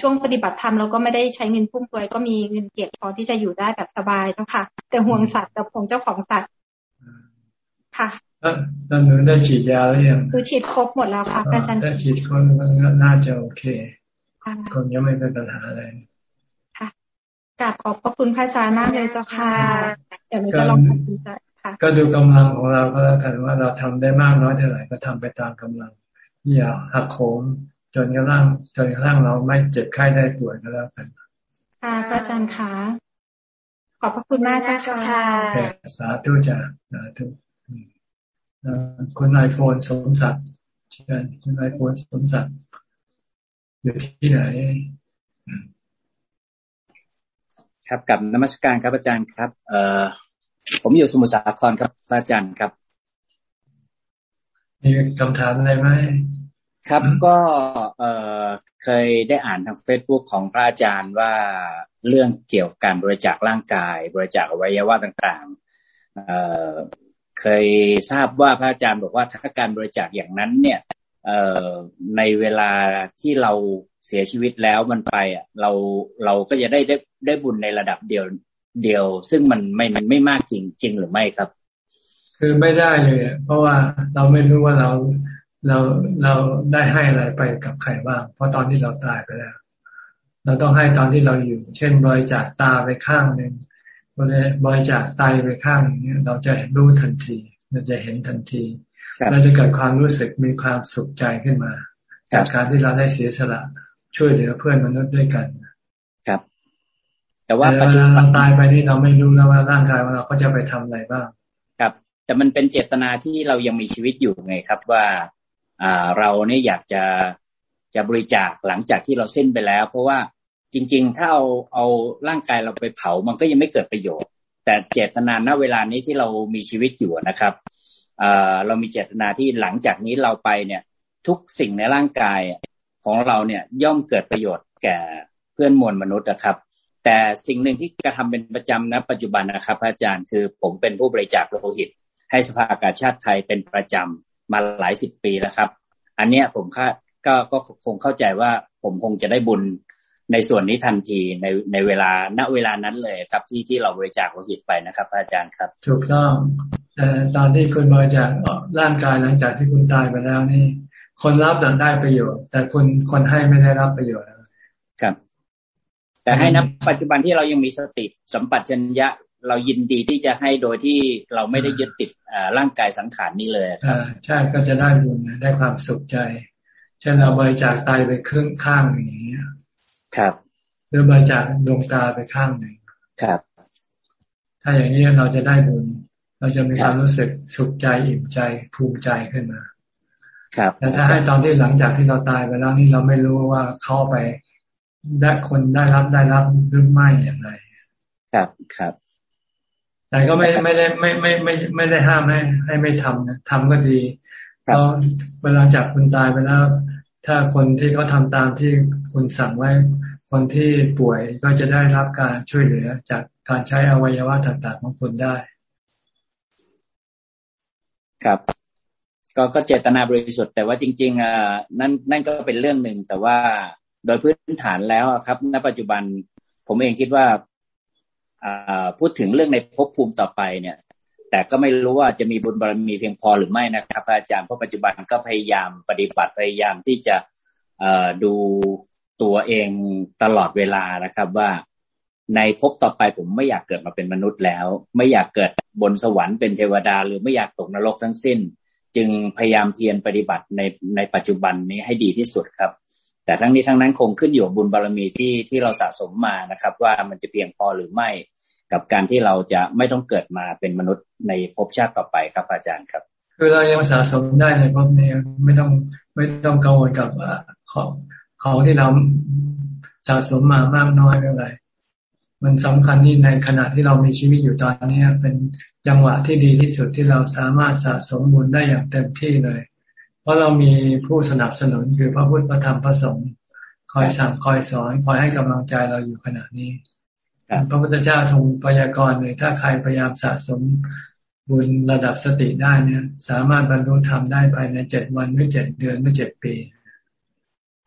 ช่วงปฏิบัติธรรมเราก็ไม่ได้ใช้เงินพุ่มเฟือยก็มีเงินเก็บพอที่จะอยู่ได้แบบสบายเจ้าค่ะ แต่ห่วงสัตว์กับห่วงเจ้าของสัตว์ค่ะแล้วหนูได้ฉีดยาหรือยังคือฉีดครบหมดแล้วค่ะอาจารย์ได้ฉีดคนน่าจะโอเคคงยังไม่เป็นปัญหาอะไรค่ะกราบขอบพระคุณพระอาจารย์มากเลยเจ้าค่ะเดี๋ยวหนูจะลองทำดูค่ะ ก็ดูกำลังของเราก็แล้วกันว่าเราทำได้มากน้อยเท่าไหร่ก็ทำไปตามกำลังอย่าหักโหม จนกระทั่งจนกระทั่งเราไม่เจ็บไข้ได้ป่วยก็แล้วกันค่ะพระอาจารย์คะขอบพระคุณมากเจ้าค่ะสาธุจ้าสาธุคุณไอโฟนสมศักดิ์เชิญคุณไอโฟนสมศักดิ์อยู่ที่ไหนครับกับนมัสการครับอาจารย์ครับ เอ่อผมอยู่สมุทรสาครครับอาจารย์ครับมีคำถามอะไรไหม ครับก็เอ่อเคยได้อ่านทางเฟซบุ๊กของพระอาจารย์ว่าเรื่องเกี่ยวกับการบริจาคร่างกาย บริจาคอวัยวะต่างๆเอ่อเคยทราบว่าพระอาจารย์บอกว่าถ้าการบริจาคอย่างนั้นเนี่ยเอ่อในเวลาที่เราเสียชีวิตแล้วมันไปอะเราเราก็จะได้ได้ได้บุญในระดับเดียวเดียว ซึ่งมันไม่มันไม่มากจริงจริงหรือไม่ครับ คือไม่ได้เลยเพราะว่าเราไม่รู้ว่าเรา เราเราได้ให้อะไรไปกับใครบ้าง เพราะตอนที่เราตายไปแล้ว เราต้องให้ตอนที่เราอยู่ เช่นบริจาคตาไปข้างหนึ่งบริจาคไตไปข้างนี้เราจะรู้ทันที เราจะเห็นทันที เราจะเกิดความรู้สึกมีความสุขใจขึ้นมา จากการที่เราได้เสียสละช่วยเหลือเพื่อนมนุษย์ด้วยกันครับ แต่ว่าเวลาเราตายไปนี่เราไม่รู้แล้วว่าร่างกายของเราก็จะไปทำอะไรบ้าง ครับ แต่มันเป็นเจตนาที่เรายังมีชีวิตอยู่ไงครับว่าอ่า เราเนี่ยอยากจะจะบริจาคหลังจากที่เราสิ้นไปแล้ว เพราะว่าจริง ๆ ถ้าเอาเอาร่างกายเราไปเผามันก็ยังไม่เกิดประโยชน์ แต่เจตนาณเวลานี้ที่เรามีชีวิตอยู่นะครับเรามีเจตนาที่หลังจากนี้เราไปเนี่ย ทุกสิ่งในร่างกายของเราเนี่ยย่อมเกิดประโยชน์แก่เพื่อนมวลมนุษย์นะครับ แต่สิ่งหนึ่งที่กระทำเป็นประจำนะปัจจุบันนะครับอาจารย์คือผมเป็นผู้บริจาคโลหิต ให้สภากาชาติไทยเป็นประจำ มาหลายสิบปีแล้วครับ อันเนี้ยผมคาดก็ก็คงเข้าใจว่าผมคงจะได้บุญในส่วนนี้ทันทีในในเวลาณเวลานั้นเลยครับ ที่ที่เราบริจาคโลหิตไปนะครับอาจารย์ครับ ถูกต้องแต่ตอนที่คุณบริจาคร่างกายหลังจากที่คุณตายไปแล้วนี่ คนรับได้ประโยชน์ แต่คนคนให้ไม่ได้รับประโยชน์ครับ แต่ให้นับปัจจุบันที่เรายังมีสติสัมปชัญญะ เรายินดีที่จะให้โดยที่เราไม่ได้ยึดติดร่างกายสังขารนี้เลยครับใช่ก็จะได้บุญได้ความสุขใจเช่นเราบริจาคตายไปครึ่งข้างอย่างนี้ครับ หรือบริจาคดวงตาไปข้างหนึ่งครับ ถ้าอย่างนี้เราจะได้บุญ เราจะมีความรู้สึกสุขใจอิ่มใจภูมิใจขึ้นมา ครับแต่ถ้าให้ตอนที่หลังจากที่เราตายไปแล้วนี่เราไม่รู้ว่าเข้าไปได้คนได้รับได้รับหรือไม่อย่างไร ครับครับ แต่ก็ไม่ไม่ได้ไม่ไม่ไม่ไม่ได้ห้ามให้ ให้ไม่ทำนะทำก็ดีเพราะเวลาจากคุณตายไปแล้ว ถ้าคนที่เขาทาตามที่คุณสั่งไว้ คนที่ป่วยก็จะได้รับการช่วยเหลือ จากการใช้อวัยวะต่างๆของคุณได้ ครับก็ก็เจตนาบริสุทธิ์แต่ว่าจริงๆอ่านั่นนั่นก็เป็นเรื่องหนึ่งแต่ว่าโดยพื้นฐานแล้วครับ ณปัจจุบันผมเองคิดว่าอ่า พูดถึงเรื่องในภพภูมิต่อไปเนี่ย แต่ก็ไม่รู้ว่าจะมีบุญบารมีเพียงพอหรือไม่นะครับอาจารย์เพราะปัจจุบันก็พยายามปฏิบัติพยายามที่จะดูตัวเองตลอดเวลานะครับว่าในภพต่อไปผมไม่อยากเกิดมาเป็นมนุษย์แล้ว ไม่อยากเกิดบนสวรรค์เป็นเทวดา หรือไม่อยากตกนรกทั้งสิ้น จึงพยายามเพียรปฏิบัติในในปัจจุบันนี้ให้ดีที่สุดครับ แต่ทั้งนี้ทั้งนั้นคงขึ้นอยู่บุญบารมีที่ที่เราสะสมมานะครับ ว่ามันจะเพียงพอหรือไม่ กับการที่เราจะไม่ต้องเกิดมาเป็นมนุษย์ในภพชาติต่อไปครับอาจารย์ครับ คือเรายังสะสมได้ในภพนี้ไม่ต้องไม่ต้องกังวลกับของของที่เราสะสมมามากน้อยเท่าไหร่มันสำคัญที่ในขณะที่เรามีชีวิตอยู่ตอนนี้เป็นจังหวะที่ดีที่สุดที่เราสามารถสะสมบุญได้อย่างเต็มที่เลย เพราะเรามีผู้สนับสนุนคือพระพุทธพระธรรมพระสงฆ์คอยสั่งคอยสอนคอยให้กำลังใจเราอยู่ขณะนี้ พระพุทธเจ้าทรงพยากรณ์เลยถ้าใครพยายามสะสมบุญระดับสติได้เนี่ย สามารถบรรลุธรรมได้ภายในเจ็ดวันไม่เจ็ดเดือนไม่เจ็ดปี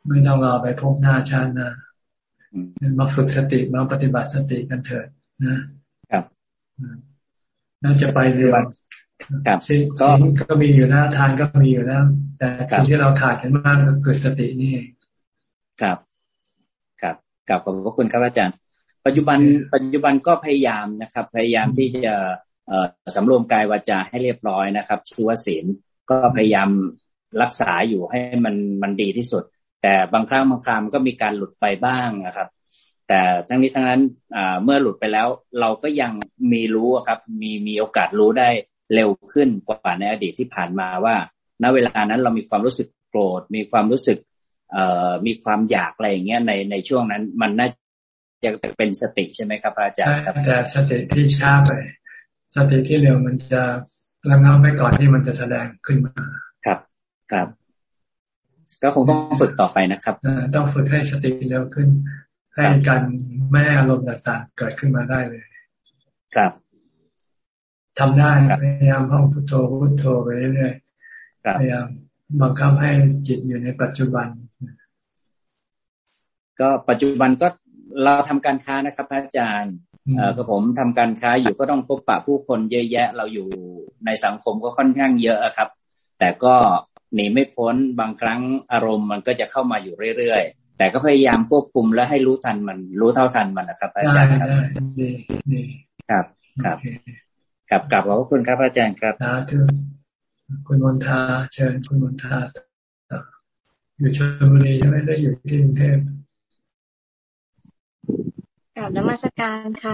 ไม่ต้องรอไปพบหน้าชาตินะมาฝึกสติมาปฏิบัติสติกันเถิดนะครับน่าจะไปเร็วครับสิ่งก็มีอยู่นะทานก็มีอยู่แล้วแต่สิ่งที่เราขาดกันมากก็คือสตินี่ครับ ครับกลับขอบพระคุณครับอาจารย์ ปัจจุบันปัจจุบันก็พยายามนะครับ พยายามที่จะสำรวมกายวาจาให้เรียบร้อยนะครับชื่อว่าศีลก็พยายามรักษาอยู่ให้มันมันดีที่สุด แต่บางครั้งบางครามก็มีการหลุดไปบ้างนะครับ แต่ทั้งนี้ทั้งนั้นเมื่อหลุดไปแล้ว เราก็ยังมีรู้ครับมีมีโอกาสรู้ได้เร็วขึ้นกว่าในอดีตที่ผ่านมาว่า ณเวลานั้นเรามีความรู้สึกโกรธมีความรู้สึกเอ่อมีความอยากอะไรอย่างเงี้ยในในช่วงนั้นมันน่า จะเป็นสติใช่ไหมครับอาจารย์ครับแต่สติที่ช้าไป สติที่เร็วมันจะระงับไปก่อนที่มันจะแสดงขึ้นมา ครับครับ ก็คงต้องฝึกต่อไปนะครับต้องฝึกให้สติเร็วขึ้น ให้การแม่อารมณ์ต่างๆเกิดขึ้นมาได้เลย ครับทำได้พยายามห้องพุทโธพุทโธไปเรื่อยๆพยายามบังคับให้จิตอยู่ในปัจจุบัน ก็ปัจจุบันก็ เราทำการค้านะครับพระอาจารย์เออก็ผมทำการค้าอยู่ก็ต้องพบปะผู้คนเยอะแยะ เราอยู่ในสังคมก็ค่อนข้างเยอะครับ แต่ก็หนีไม่พ้นบางครั้งอารมณ์มันก็จะเข้ามาอยู่เรื่อยๆ แต่ก็พยายามควบคุมและให้รู้ทันมันรู้เท่าทันมันนะครับอาจารย์ครับครับครับครับกลับขอบคุณครับอาจารย์ครับนะถึงคุณมนทาเชิญคุณมนทาอยู่ชลบุรีใช่ไหมได้อยู่ที่กรุงเทพ กลับนมัสการค่ะ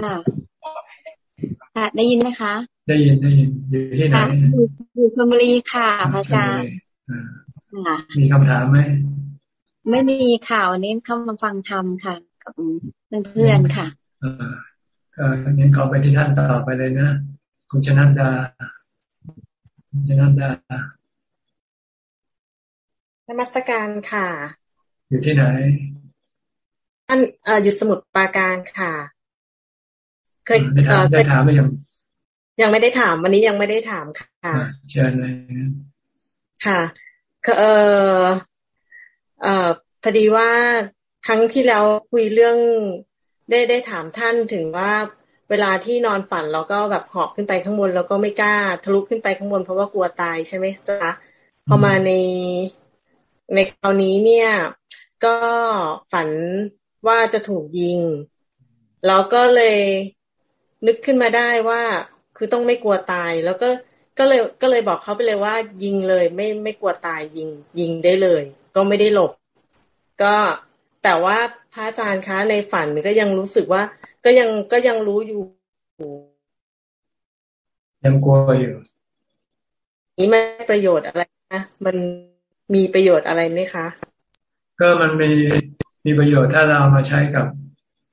ค่ะ ได้ยินไหมคะ ได้ยินได้ยินอยู่ที่ไหนอยู่ชลบุรีค่ะพระอาจารย์มีคำถามไหมไม่มีข่าวนี้เข้ามาฟังธรรมค่ะ กับเพื่อนๆค่ะก็ยังขอไปที่ท่านต่อไปเลยนะคุณชนันดาคุณชนันดานมัสการค่ะ อยู่ที่ไหน ท่านเอ่ออยู่สมุดปราการค่ะ เคยเอ่อได้ถามไหมยังยังไม่ได้ถาม วันนี้ยังไม่ได้ถามค่ะเชิญเลยค่ะเอ่อเอ่อพอดีว่าครั้งที่แล้วคุยเรื่องได้ได้ถามท่านถึงว่าเวลาที่นอนฝันเราก็แบบหอบขึ้นไปข้างบนแล้วก็ไม่กล้าทะลุขึ้นไปข้างบนเพราะว่ากลัวตายใช่ไหมจ๊ะพอมาในในคราวนี้เนี่ย ก็ฝัน ว่าจะถูกยิงเราก็เลยนึกขึ้นมาได้ว่า คือต้องไม่กลัวตาย แล้วก็ก็เลยก็เลยบอกเขาไปเลยว่า ยิงเลย ไม่ไม่กลัวตายยิง ยิงได้เลย ก็ไม่ได้หลบ ก็แต่ว่าพระอาจารย์คะในฝันก็ยังรู้สึกว่า ก็ยังก็ยังรู้อยู่ยังกลัวอยู่นี่ไม่ประโยชน์อะไรนะมันมีประโยชน์อะไรไหมคะ ก็มันมี มีประโยชน์ถ้าเรามาใช้กับ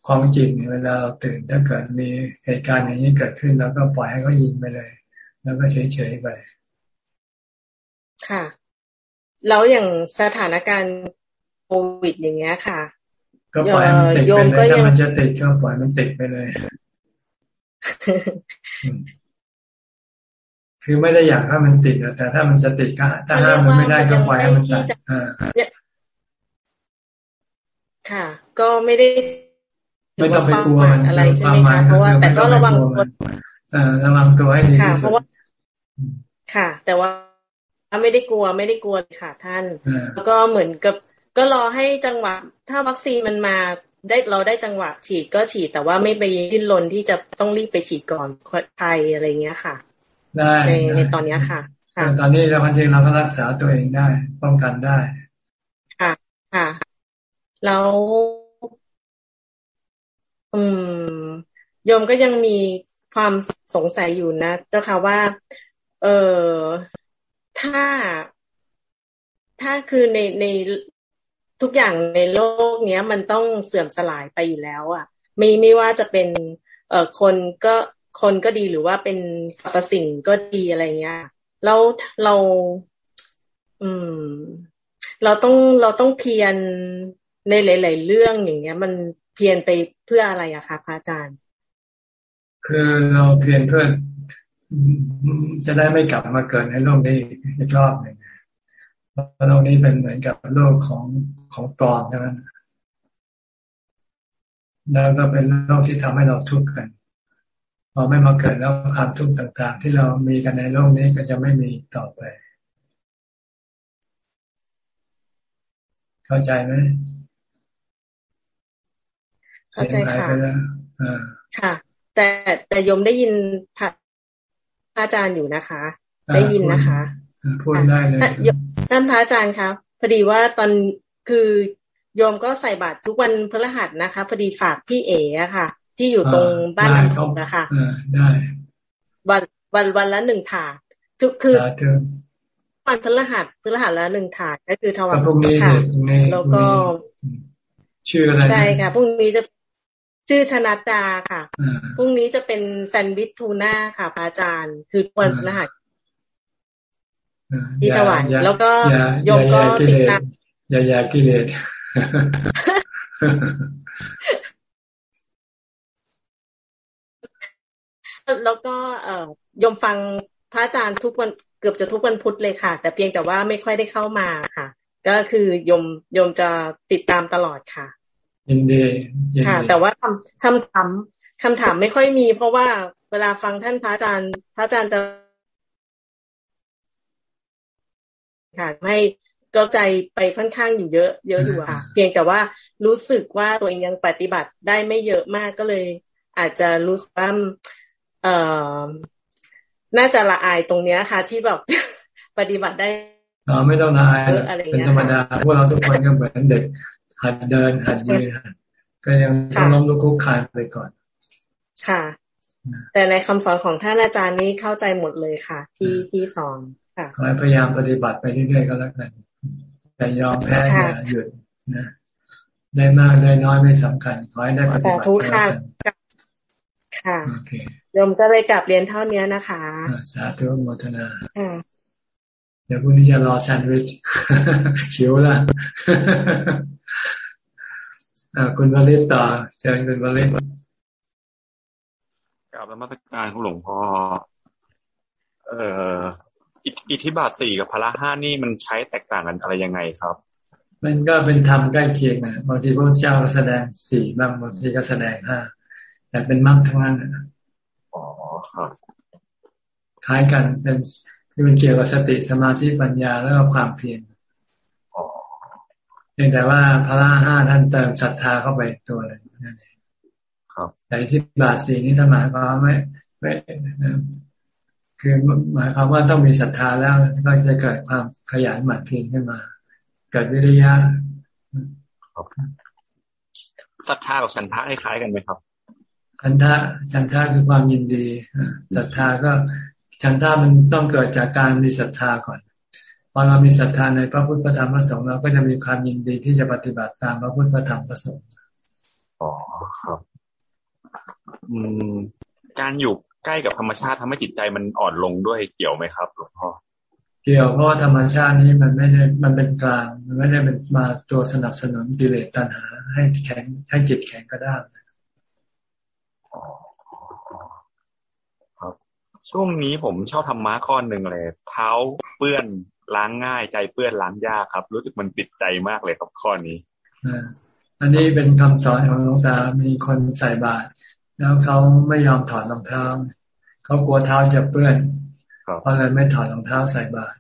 ของจริงเวลาเราตื่นถ้าเกิดมีเหตุการณ์อย่างนี้เกิดขึ้น แล้วก็ปล่อยให้เขายิงไปเลย แล้วก็เฉยๆไป ค่ะ แล้วอย่างสถานการณ์โควิดอย่างเงี้ยค่ะ ก็ปล่อยมันติดไปเลยถ้ามันจะติดก็ปล่อยมันติดไปเลย คือไม่ได้อยากให้มันติดแต่ถ้ามันจะติดก็ถ้าห้ามมันไม่ได้ก็ปล่อยให้มันติด ค่ะ ก็ไม่ได้ไม่ต้องไปกลัวมันอะไรใช่ไหมคะเพราะว่าแต่ก็ระวังตัวระวังตัวให้ดีที่สุดค่ะ แต่ว่าไม่ได้กลัวไม่ได้กลัวค่ะท่าน แล้วก็เหมือนกับก็รอให้จังหวะ ถ้าวัคซีนมันมาได้เราได้จังหวะฉีดก็ฉีดแต่ว่าไม่ไปดิ้นรนที่จะต้องรีบไปฉีดก่อนไทยอะไรเงี้ยค่ะได้ในในตอนนี้ค่ะตอนนี้เราจริงเราก็รักษาตัวเองได้ ป้องกันได้ ค่ะ ค่ะ แล้ว อืมโยมก็ยังมีความสงสัยอยู่นะ เจ้าค่ะว่า เออถ้าถ้าคือในในทุกอย่างในโลกเนี้ย มันต้องเสื่อมสลายไปอยู่แล้วอะ่ะ ไม่ไม่ว่าจะเป็น เอ่อคนก็คนก็ดีหรือว่าเป็นสรรพสิ่งก็ดีอะไรเงี้ยแล้วเรา อืม เราต้องเราต้องเพียร ในหลาย ๆ เรื่องอย่างเงี้ย มันเพียรไปเพื่ออะไรอะคะพระอาจารย์ คือเราเพียรเพื่อจะได้ไม่กลับมาเกิดในโลกนี้อีกรอบหนึ่งเพราะโลกนี้เป็นเหมือนกับโลกของของปลอมเท่านั้นแล้วก็เป็นโลกที่ทำให้เราทุกข์กันพอไม่มาเกิดแล้วความทุกข์ต่างๆ ที่เรามีกันในโลกนี้ก็จะไม่มีต่อไป เข้าใจไหม เข้าใจค่ะค่ะ แต่แต่ยมได้ยินพระอาจารย์อยู่นะคะ ได้ยินนะคะพูดได้เลยท่านพระอาจารย์ครับพอดีว่าตอนคือโยมก็ใส่บาตรทุกวันพฤหัสนะคะพอดีฝากพี่เอ๋อะค่ะ ที่อยู่ตรงบ้านลำพองนะคะได้วันวันวันละหนึ่งถาดทุกคือวันพฤหัสพฤหัสละหนึ่งถาดก็คือถวายค่ะแล้วก็ ชื่ออะไรใช่ค่ะพรุ่งนี้จะ ชื่อชนัดดาค่ะ พรุ่งนี้จะเป็นแซนด์วิชทูน่าค่ะพระอาจารย์ คือวันพฤหัสที่ถวายแล้วก็โยมก็ติดตามยายากิเลสแล้วก็เอ่อยมฟังพระอาจารย์ทุกวันเกือบจะทุกวันพุธเลยค่ะ แต่เพียงแต่ว่าไม่ค่อยได้เข้ามาค่ะ ก็คือยมยมจะติดตามตลอดค่ะ ยินดีค่ะ แต่ว่าคำคำถามคำถามไม่ค่อยมี เพราะว่าเวลาฟังท่านพระอาจารย์ พระอาจารย์จะค่ะไม่ก็ใจไปค่อนข้างอยู่เยอะ เยอะอยู่ค่ะ เพียงแต่ว่ารู้สึกว่าตัวเองยังปฏิบัติได้ไม่เยอะมากก็เลย อาจจะรู้สึกว่าเอ่อน่าจะละอายตรงเนี้ยค่ะ ที่แบบปฏิบัติได้อ๋อไม่ต้องละอายเป็นธรรมดาพวกเราทุกคนก็เหมือนเด็ก หัดเดินหัดยืนก็ยังต้องล้มลุกคุกคานไปก่อน ค่ะ แต่ในคำสอนของท่านอาจารย์นี้เข้าใจหมดเลยค่ะ ที่ที่สอนค่ะขอให้พยายามปฏิบัติไปเรื่อยๆก็แล้วกันแต่ยอมแพ้อย่าหยุดนะได้มากได้น้อยไม่สำคัญขอให้ได้ปฏิบัติทุกค่ะค่ะโยมก็เลยกลับเรียนเท่านี้นะคะสาธุโมทนาเดี๋ยวพรุ่งนี้จะรอแซนด์วิชหิวละ คุณวลิตต่อเชิญคุณวลิตกลับมาตรการของหลวงพ่อเอ่ออิทธิบาทสี่กับพละห้านี่มันใช้แตกต่างกันอะไรยังไงครับ มันก็เป็นธรรมใกล้เคียงนะบางทีพระเจ้าแสดงสี่บางบางทีก็แสดงห้าแต่เป็นมรรคทั้งนั้นอ๋อครับคล้ายกันเป็นที่มันเกี่ยวกับสติสมาธิปัญญาแล้วก็ความเพียร เพียงแต่ว่าพระห้าท่านเติมศรัทธาเข้าไปตัวเลยนั่นเองครับแต่ที่บาทสีนี้ถ้าหมายความไม่ไม่คือหมายความว่าต้องมีศรัทธาแล้วก็จะเกิดความขยันหมั่นเพียรขึ้นมา เกิดวิริยะศรัทธากับฉันทะคล้ายกันไหมครับฉันทะฉันทะคือความยินดีศรัทธาก็ฉันทะมันต้องเกิดจากการมีศรัทธาก่อน พอเรามีศรัทธาในพระพุทธพระธรรมพระสงฆ์เราก็จะมีความยินดีที่จะปฏิบัติตามพระพุทธพระธรรมพระสงฆ์อ๋อครับ อืม การอยู่ใกล้กับธรรมชาติทำให้จิตใจมันอ่อนลงด้วยเกี่ยวไหมครับหลวงพ่อเกี่ยวเพราะว่าธรรมชาตินี้มันไม่ได้มันเป็นกลางมันไม่ได้เป็นมาตัวสนับสนุนกิเลสตัณหา ให้แข็งให้จิตแข็งก็ได้ครับช่วงนี้ผมชอบธรรมะข้อหนึ่งเลย เท้าเปื้อน ล้างง่ายใจเปื้อนล้างยากครับ รู้สึกมันปิดใจมากเลยครับข้อนี้อันนี้เป็นคำสอนของหลวงตา มีคนใส่บาตรแล้วเขาไม่ยอมถอดรองเท้า เขากลัวเท้าจะเปื้อนเพราะเลยไม่ถอดรองเท้าใส่บาตร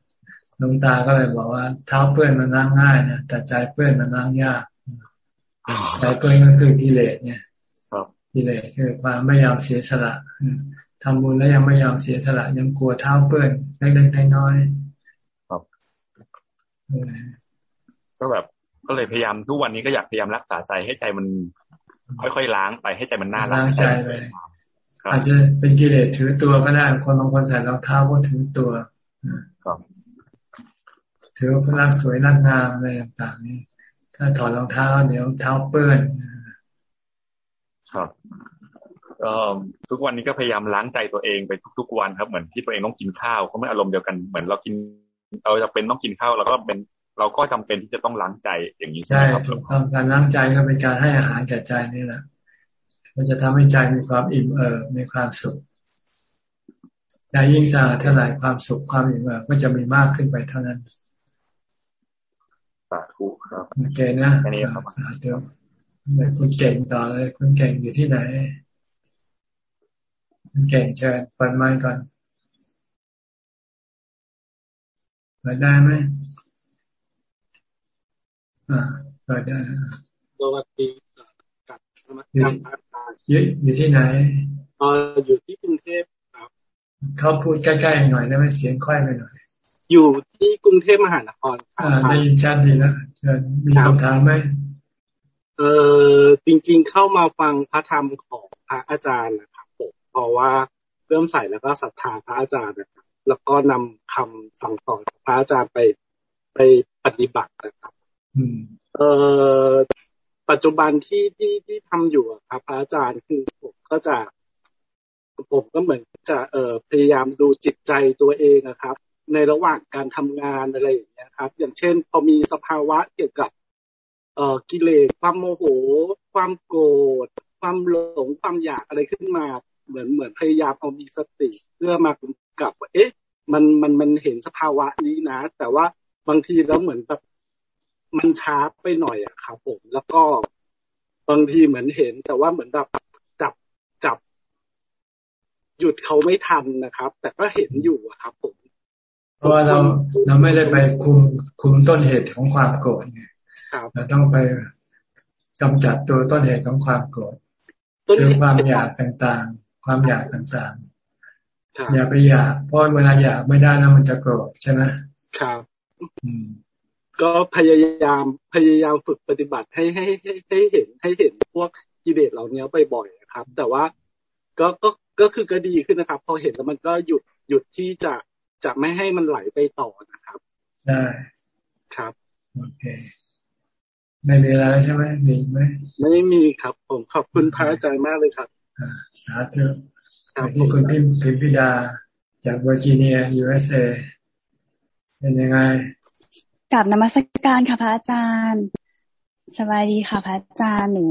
หลวงตาก็เลยบอกว่าเท้าเปื้อนมันล้างง่ายนะแต่ใจเปื้อนมันล้างยากใจเปื้อนก็คือกิเลสเนี่ยกิเลสคือความไม่ยอมเสียสละทำบุญแล้วยังไม่ยอมเสียสละยังกลัวเท้าเปื้อนเล็กๆน้อยๆครับ ก็แบบก็เลยพยายามทุกวันนี้ก็อยากพยายามรักษาใจให้ใจมัน ค่อยๆล้างไปให้ใจมันน่ารักใจไปอาจจะเป็นกิเลสถือตัวก็ได้คนบางคนใส่รองเท้าก็ถือตัวถือร่างสวยร่างงามอะไรต่างๆนี่ถ้าถอดรองเท้าเดี๋ยวเท้าเปื้อนครับก็ทุกวันนี้ก็พยายามล้างใจตัวเองไปทุกๆวันครับ เหมือนที่ตัวเองต้องกินข้าวเขาไม่อารมณ์เดียวกันเหมือนเรากิน เราจะเป็นต้องกินข้าวเราก็เป็นเราก็จำเป็นที่จะต้องล้างใจอย่างนี้ใช่ถูกต้องการล้างใจก็เป็นการให้อาหารแก่ใจนี่แหละมันจะทำให้ใจมีความอิ่มเอิบมีความสุขใจยิ่งสะอาดเท่าไหร่ความสุขความอิ่มเอิบก็จะมีมากขึ้นไปเท่านั้นสาธุครับโอเคนะสาธุคุณเก่งต่อเลยคุณเก่งอยู่ที่ไหนคุณเก่งเชิญเปิดไมค์ก่อน เปิดได้ไหมอ่าเปิดได้สวัสดีกับสมัครการอยู่อยู่ที่ไหนเอออยู่ที่กรุงเทพครับ เขาพูดใกล้ๆหน่อยได้ไหมเสียงค่อยไปหน่อย อยู่ที่กรุงเทพมหานครครับได้ยินชัดดีนะมีคำถามไหมเออจริง ๆ เข้ามาฟังพระธรรมของพระอาจารย์นะครับผมเพราะว่าเริ่มใส่แล้วก็ศรัทธาพระอาจารย์นะครับ แล้วก็นำคำสั่งสอนของพระอาจารย์ไปไปปฏิบัตินะครับเออปัจจุบันที่ที่ที่ทำอยู่ครับพระอาจารย์คือผมก็จะ ผมก็เหมือนจะเอ่อพยายามดูจิตใจตัวเองนะครับ ในระหว่างการทำงานอะไรอย่างเงี้ยครับ อย่างเช่น พอมีสภาวะเกี่ยวกับ เอ่อกิเลสความโมโห ความโกรธความหลงความอยากอะไรขึ้นมา เหมือนเหมือนพยายามเอามีสติ เพื่อมากำ กับว่าเอ๊ะ มันมันมันเห็นสภาวะนี้นะ แต่ว่าบางทีแล้วเหมือนแบบมันช้าไปหน่อยอะครับผมแล้วก็บางทีเหมือนเห็น แต่ว่าเหมือนแบบจับจับ หยุดเขาไม่ทันนะครับ แต่ก็เห็นอยู่อะครับผม เพราะว่าเราเราไม่ได้ไปคุมคุมต้นเหตุของความโกรธไงเราต้องไปกำจัดตัวต้นเหตุของความโกรธคือความอยากต่างๆ ความอยากต่างๆ อย่าไปอยากเพราะเวลาอยากไม่ได้แล้วมันจะโกรธใช่ไหมครับก็พยายามพยายามฝึกปฏิบัติให้ให้ให้ให้เห็นให้เห็นพวกกิเลสเหล่านี้บ่อยๆครับ แต่ว่าก็ก็ก็คือก็ดีขึ้นนะครับ พอเห็นแล้วมันก็หยุดหยุดที่จะจะไม่ให้มันไหลไปต่อนะครับได้ครับโอเคไม่มีอะไรใช่ไหมมีไหมไม่มีครับ ผมขอบคุณพระอาจารย์มากเลยครับสาธุขอ บคุณพิมพิมพิดา จากเวอร์จิเนีย USA เป็นยังไงกับนมัสการค่ะพระอาจารย์ สบายดีค่ะพระอาจารย์หนู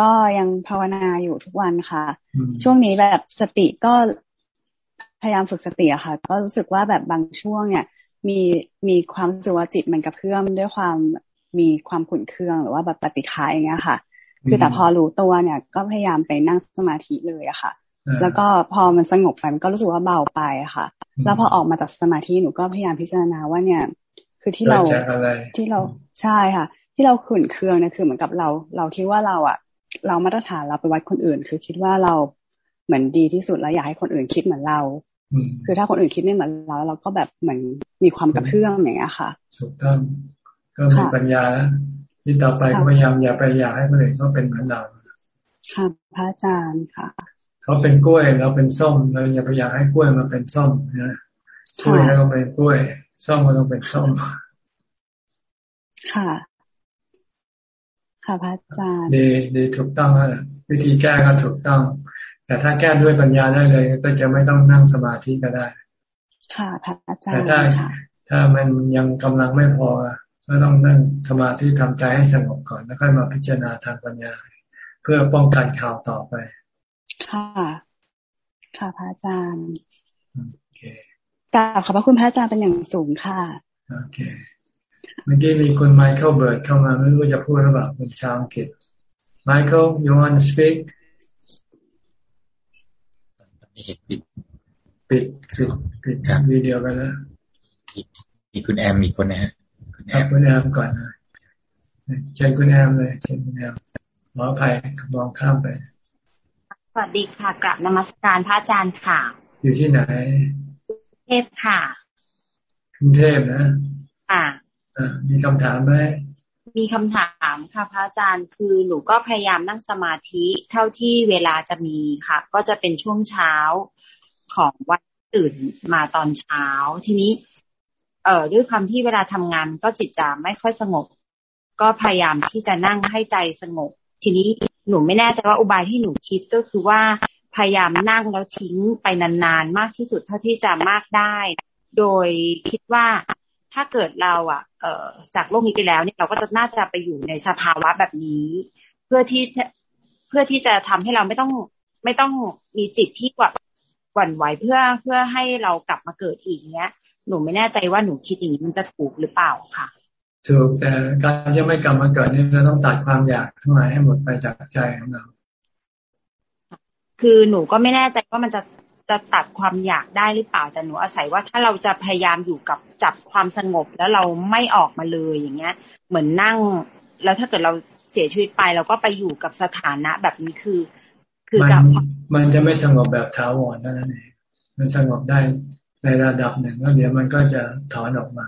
ก็ยังภาวนาอยู่ทุกวันค่ะ ช่วงนี้แบบสติก็พยายามฝึกสติอะค่ะ ก็รู้สึกว่าแบบบางช่วงเนี่ยมีมีความสุวจิตมันกระเพื่อมด้วยความมีความขุ่นเคืองหรือว่าแบบปฏิฆาอย่างเงี้ยค่ะ คือแต่พอรู้ตัวเนี่ย ก็พยายามไปนั่งสมาธิเลยอะค่ะ แล้วก็พอมันสงบไปมันก็รู้สึกว่าเบาไปอะค่ะ แล้วพอออกมาจากสมาธิหนูก็พยายามพิจารณาว่าเนี่ย คือที่เราที่เราใช่ค่ะ ที่เราขุนเคืองเนี่ยคือเหมือนกับเรา เราคิดว่าเราอะ เรามาตรฐานเราไปวัดคนอื่น คือคิดว่าเราเหมือนดีที่สุดแล้วอยากให้คนอื่นคิดเหมือนเรา คือถ้าคนอื่นคิดไม่เหมือนเราเราก็แบบเหมือนมีความกระเพื่อมอย่างเงี้ยค่ะถูกต้องก็มีปัญญาที่ต่อไปก็พยายามอย่าไปอยากให้คนอื่นเขาเป็นเหมือนเราค่ะพระอาจารย์ค่ะ เขาเป็นกล้วยเราเป็นส้มเราอย่าไปอยากให้กล้วยมาเป็นส้มนะกล้วยแล้วก็เป็นกล้วยส้มก็ต้องเป็นส้มค่ะ ค่ะพระอาจารย์ดีดีถูกต้องแล้ววิธีแก้ก็ถูกต้อง แต่ถ้าแก้ด้วยปัญญาได้เลย ก็จะไม่ต้องนั่งสมาธิก็ได้ ค่ะพระอาจารย์แต่ถ้าถ้ามันยังกำลังไม่พอก็ต้องนั่งสมาธิทำใจให้สงบก่อน แล้วค่อยมาพิจารณาทางปัญญา เพื่อป้องกันข่าวต่อไป ค่ะ ค่ะพระอาจารย์โอเคกราบขอบพระคุณพระอาจารย์เป็นอย่างสูงค่ะ โอเค เมื่อกี้มีคุณไมเคิลเบิร์ดเข้ามาไม่รู้จะพูดหรือเปล่าเป็นชาวอังกฤษ Michael you want to speak ปิดปิดปิดปิดวิดีโอไปแล้วมีคุณแอมมีคนนะฮะคุณแอมคุณแอมก่อนนะเชิญคุณแอมเลยเชิญคุณแอมขออภัยมองข้ามไป สวัสดีค่ะกลับนมัสการพระอาจารย์ค่ะ อยู่ที่ไหนเทพค่ะกรุงเทพนะค่ะมีคำถามไหมมีคำถามค่ะพระอาจารย์คือหนูก็พยายามนั่งสมาธิเท่าที่เวลาจะมีค่ะ ก็จะเป็นช่วงเช้าของวันตื่นมาตอนเช้า ทีนี้ เอ่อด้วยความที่เวลาทำงานก็จิตจะไม่ค่อยสงบ ก็พยายามที่จะนั่งให้ใจสงบ ทีนี้ หนูไม่แน่ใจว่าอุบายที่หนูคิดก็คือว่าพยายามนั่งแล้วทิ้งไปนานๆ มากที่สุดเท่าที่จะมากได้ โดยคิดว่าถ้าเกิดเราอะเอ่อจากโลกนี้ไปแล้วเนี่ยเราก็จะน่าจะไปอยู่ในสภาวะแบบนี้ เพื่อที่เพื่อที่จะทำให้เราไม่ต้องไม่ต้องมีจิตที่กว่าหวั่นไหวเพื่อเพื่อให้เรากลับมาเกิดอีกเนี้ย หนูไม่แน่ใจว่าหนูคิดอย่างนี้มันจะถูกหรือเปล่าค่ะ ถูกแต่การที่ไม่กลับมาเกิดนี่เราต้องตัดความอยากทั้งหลายให้หมดไปจากใจของเรา คือหนูก็ไม่แน่ใจว่ามันจะจะตัดความอยากได้หรือเปล่าแต่หนูอาศัยว่าถ้าเราจะพยายามอยู่กับจับความสงบแล้วเราไม่ออกมาเลยอย่างเงี้ย เหมือนนั่ง แล้วถ้าเกิดเราเสียชีวิตไปเราก็ไปอยู่กับสถานะแบบนี้คือ คือกับมันจะไม่สงบแบบท้าวรนั่นเองมันสงบได้ในระดับหนึ่งแล้วเดี๋ยวมันก็จะถอนออกมา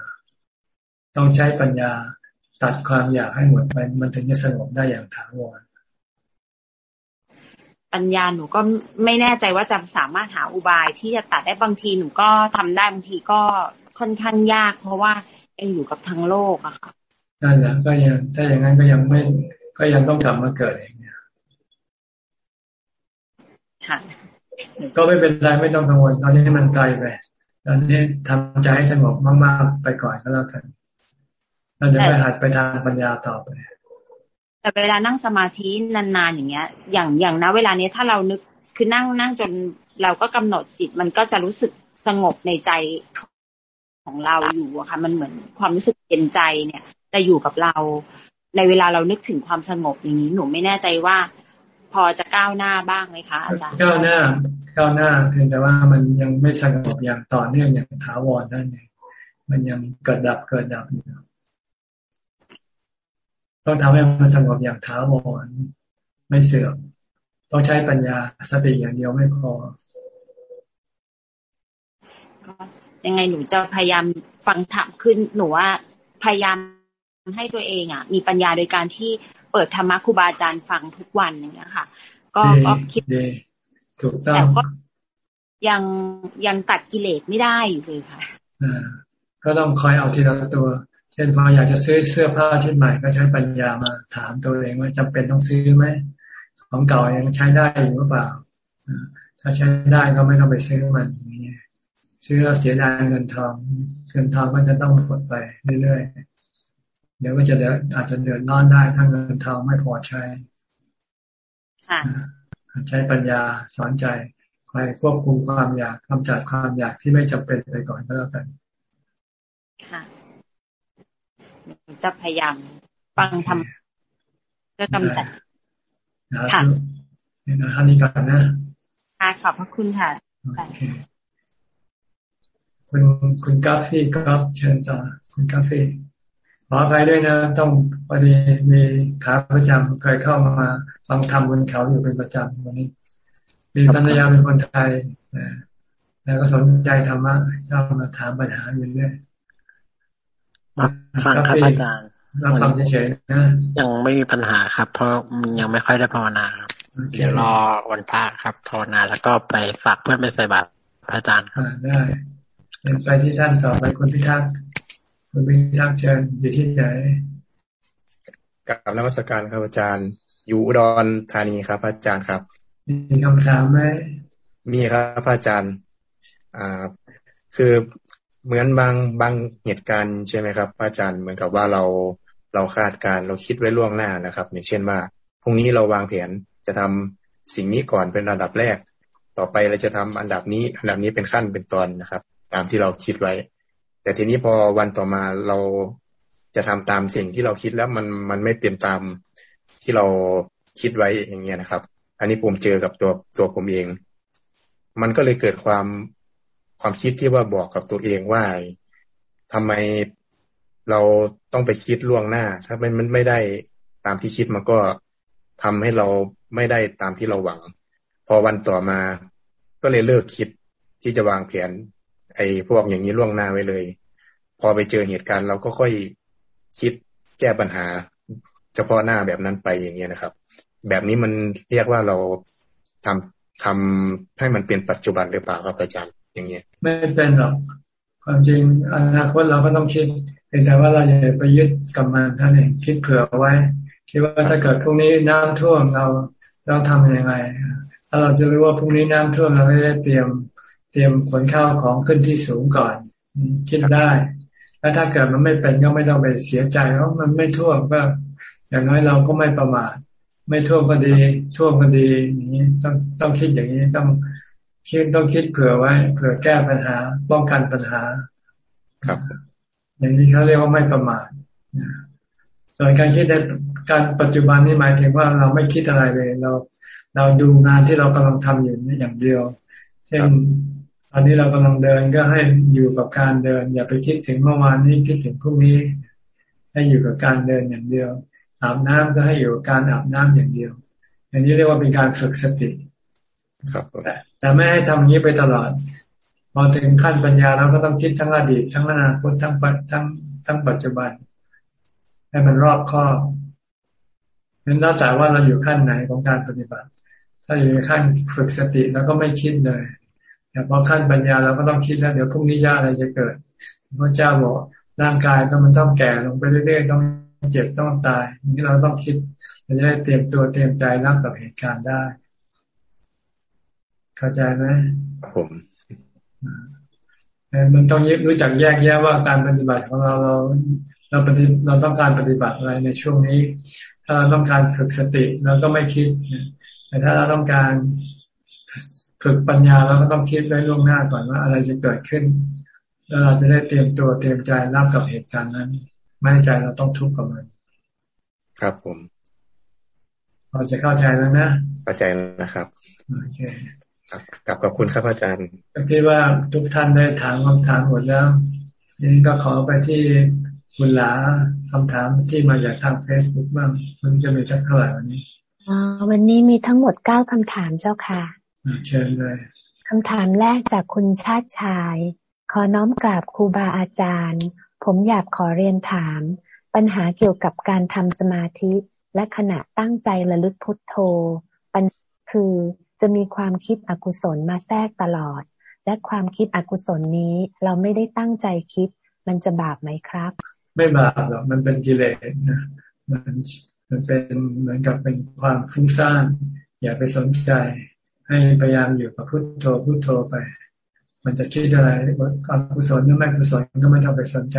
ต้องใช้ปัญญาตัดความอยากให้หมดไป มันถึงจะสงบได้อย่างถาวรปัญญาหนูก็ไม่แน่ใจว่าจะสามารถหาอุบายที่จะตัดได้บางทีหนูก็ทำได้บางทีก็ค่อนข้างยาก เพราะว่ายังอยู่กับทั้งโลกอะค่ะนั่นแหละก็ยังถ้าอย่างนั้นก็ยังไม่ก็ยังต้องกลับมาเกิดเองเนี่ยค่ะก็ไม่เป็นไรไม่ต้องกังวลตอนนี้มันไกลไปตอนนี้ทำใจให้สงบมากๆไปก่อนก็แล้วกัน เราจะไปหัดไปทางปัญญาต่อไปแต่เวลานั่งสมาธินานๆอย่างเงี้ย อย่างอย่างนะเวลานี้ถ้าเรานึกคือนั่งนั่งจนเราก็กำหนดจิต มันก็จะรู้สึกสงบในใจของเราอยู่อะค่ะ มันเหมือนความรู้สึกเย็นใจเนี่ยจะอยู่กับเรา ในเวลาเรานึกถึงความสงบอย่างนี้หนูไม่แน่ใจว่า พอจะก้าวหน้าบ้างไหมคะอาจารย์ก้าวหน้าก้าวหน้าเพียงแต่ว่ามันยังไม่สงบอย่างต่อเนื่องอย่างถาวรนั่นเองมันยังเกิดดับเกิดดับอยู่ ต้องทำให้มันสงบอย่างถาวรไม่เสื่อมต้องใช้ปัญญาสติอย่างเดียวไม่พอยังไงหนูจะพยายามฟังถามขึ้นหนูว่าพยายามให้ตัวเองอะ มีปัญญาโดยการที่เปิดธรรมะครูบาอาจารย์ฟังทุกวันอย่างเงี้ยค่ะ ก็ก็คิดถูกต้องแต่ก็ยังยังตัดกิเลสไม่ได้อยู่เลยค่ะอ่าก็ต้องคอยเอาทีละตัว เช่นพออยากจะซื้อเสื้อผ้าชุดใหม่ก็ใช้ปัญญามาถามตัวเองว่าจำเป็นต้องซื้อไหมของเก่ายังใช้ได้อยู่หรือเปล่าถ้าใช้ได้ก็ไม่ต้องไปซื้อมันซื้อแล้วเสียดายเงินทองเงินทองมันจะต้องหมดไปเรื่อยๆเดี๋ยวก็จะเดี๋ยวอาจจะเดือดร้อนได้ถ้าเงินทองไม่พอใช้ใช้ปัญญาสอนใจคอยควบคุมความอยากกำจัดความอยากที่ไม่จำเป็นไปก่อนก็แล้วกันค่ะ จะพยายามฟังทำเพื่อกำจัดค่ะนี่นะท่านี้ก่อนนะค่ะขอบพระคุณค่ะคุณคุณกาฟีกราฟเชิญต่อคุณกาฟีขออภัยด้วยนะ ต้องพอดีมีขาประจำเคยเข้ามาฟังธรรมบนเขาอยู่เป็นประจำวันนี้มีภรรยาเป็นคนไทยแล้วก็สนใจธรรมะเข้ามาถามปัญหาอยู่เรื่อย ฟังครับอาจารย์เราฟังเฉยๆนะยังไม่มีปัญหาครับ เพราะยังไม่ค่อยได้ภาวนาครับเดี๋ยวรอวันพระครับภาวนาแล้วก็ไปฝากเพื่อนไปใส่บาตรพระอาจารย์ครับได้ไปที่ท่านต่อไปคุณพิทักษ์คุณพิทักษ์เชิญอยู่ที่ไหนกับนวัตการครับอาจารย์ อยู่อุดรธานีครับ อาจารย์ครับ มีคำถามไหมมีครับอาจารย์อ่าคือ เหมือนบางบางเหตุการณ์ใช่ไหมครับอาจารย์เหมือนกับว่าเราเราคาดการเราคิดไว้ล่วงหน้านะครับอย่างเช่นว่าพรุ่งนี้เราวางแผนจะทำสิ่งนี้ก่อนเป็นอันดับแรก ต่อไปเราจะทำอันดับนี้ อันดับนี้เป็นขั้นเป็นตอนนะครับ ตามที่เราคิดไว้ แต่ทีนี้พอวันต่อมาเราจะทำตามสิ่งที่เราคิดแล้วมันมันไม่เป็นตามที่เราคิดไว้อย่างเงี้ยนะครับ อันนี้ผมเจอกับตัวตัวผมเอง มันก็เลยเกิดความ ความคิดที่ว่าบอกกับตัวเองว่าทำไมเราต้องไปคิดล่วงหน้า ถ้ามันมันไม่ได้ตามที่คิดมันก็ทำให้เราไม่ได้ตามที่เราหวัง พอวันต่อมาก็เลยเลิกคิดที่จะวางแผน ไอ้พวกอย่างนี้ล่วงหน้าไว้เลย พอไปเจอเหตุการณ์เราก็ค่อยคิดแก้ปัญหา เฉพาะหน้าแบบนั้นไปอย่างเงี้ยนะครับ แบบนี้มันเรียกว่าเราทำทำให้มันเป็นปัจจุบันหรือเปล่าครับอาจารย์ อย่างเงี้ย ไม่เป็นหรอก ความจริงอนาคตเราก็ต้องคิดเป็นแต่ว่าเราอย่าไปยึดกับมันท่านเองคิดเผื่อไว้ คิดว่าถ้าเกิดพรุ่งนี้น้ำท่วมเราเราทำยังไง ถ้าเราจะรู้ว่าพรุ่งนี้น้ำท่วมเราไม่ได้เตรียม เตรียมขนข้าวของขึ้นที่สูงก่อน คิดได้ แล้วถ้าเกิดมันไม่เป็นก็ไม่ต้องไปเสียใจเพราะมันไม่ท่วมก็อย่างน้อยเราก็ไม่ประมาทไม่ท่วมก็ดีท่วมก็ดีอย่างนี้ต้องต้องคิดอย่างนี้ต้อง คิดต้องคิดเผื่อไว้ เผื่อแก้ปัญหา ป้องกันปัญหา ครับ อย่างนี้เขาเรียกว่าไม่ประมาทส่วนการคิดในการปัจจุบันนี่หมายถึงว่าเราไม่คิดอะไรเลย เราเราดูงานที่เรากำลังทำอยู่นี่อย่างเดียว เช่นตอนนี้เรากำลังเดินก็ให้อยู่กับการเดิน อย่าไปคิดถึงเมื่อวานนี้คิดถึงพรุ่งนี้ ให้อยู่กับการเดินอย่างเดียวอาบน้ำก็ให้อยู่กับการอาบน้ำอย่างเดียว อันนี้เรียกว่าเป็นการฝึกสติ ครับแต่ไม่ให้ทำอย่างนี้ไปตลอด พอถึงขั้นปัญญาเราก็ต้องคิดทั้งอดีต ทั้งอนาคตทั้งทั้งทั้งปัจจุบัน ให้มันรอบคอบนั้นแล้วแต่ว่าเราอยู่ขั้นไหนของการปฏิบัติ ถ้าอยู่ในขั้นฝึกสติแล้วก็ไม่คิดเลยแต่พอขั้นปัญญาเราก็ต้องคิดแล้วเดี๋ยวพรุ่งนี้จะอะไรจะเกิดพระเจ้าบอกร่างกายต้องมันต้องแก่ลงไปเรื่อยๆต้องเจ็บต้องตายนี้เราต้องคิดเราจะได้เตรียมตัวเตรียมใจรับกับเหตุการณ์ได้ เข้าใจไหมผมมันต้องรู้จักแยกแยะว่าการปฏิบัติของเราเราเราปฏิเราต้องการปฏิบัติอะไรในช่วงนี้ ถ้าเราต้องการฝึกสติเราก็ไม่คิดแต่ถ้าเราต้องการฝึกปัญญาเราก็ต้องคิดไว้ล่วงหน้าก่อนว่า อะไรจะเกิดขึ้น แล้วเราจะได้เตรียมตัวเตรียมใจรับกับเหตุการณ์นั้น ไม่ใจเราต้องทุกข์กับมัน ครับผมเราจะเข้าใจแล้วนะเข้าใจนะครับโอเค กับขอบคุณครับอาจารย์คิดว่าทุกท่านได้ถามคำถามหมดแล้วนี่ก็ขอไปที่คุณหลาคำถามที่มาจากทางเฟซบุ๊กบ้างมันจะมีสักเท่าไหร่วันนี้อ๋อวันนี้มีทั้งหมดเก้าคำถามเจ้าค่ะเชิญเลยคำถามแรกจากคุณชาติชาย ขอน้อมกราบครูบาอาจารย์ ผมอยากขอเรียนถาม ปัญหาเกี่ยวกับการทำสมาธิ และขณะตั้งใจระลึกพุทโธ ปัญคือ จะมีความคิดอกุศลมาแทรกตลอด และความคิดอกุศลนี้เราไม่ได้ตั้งใจคิด มันจะบาปไหมครับ ไม่บาปหรอกมันเป็นกิเลสนะมันมันเป็นเหมือนกับเป็นความฟุ้งซ่านอย่าไปสนใจ ให้พยายามอยู่กับพุทโธพุทโธไป มันจะคิดอะไรความกุศลหรือไม่กุศลก็ไม่ต้องไปสนใจ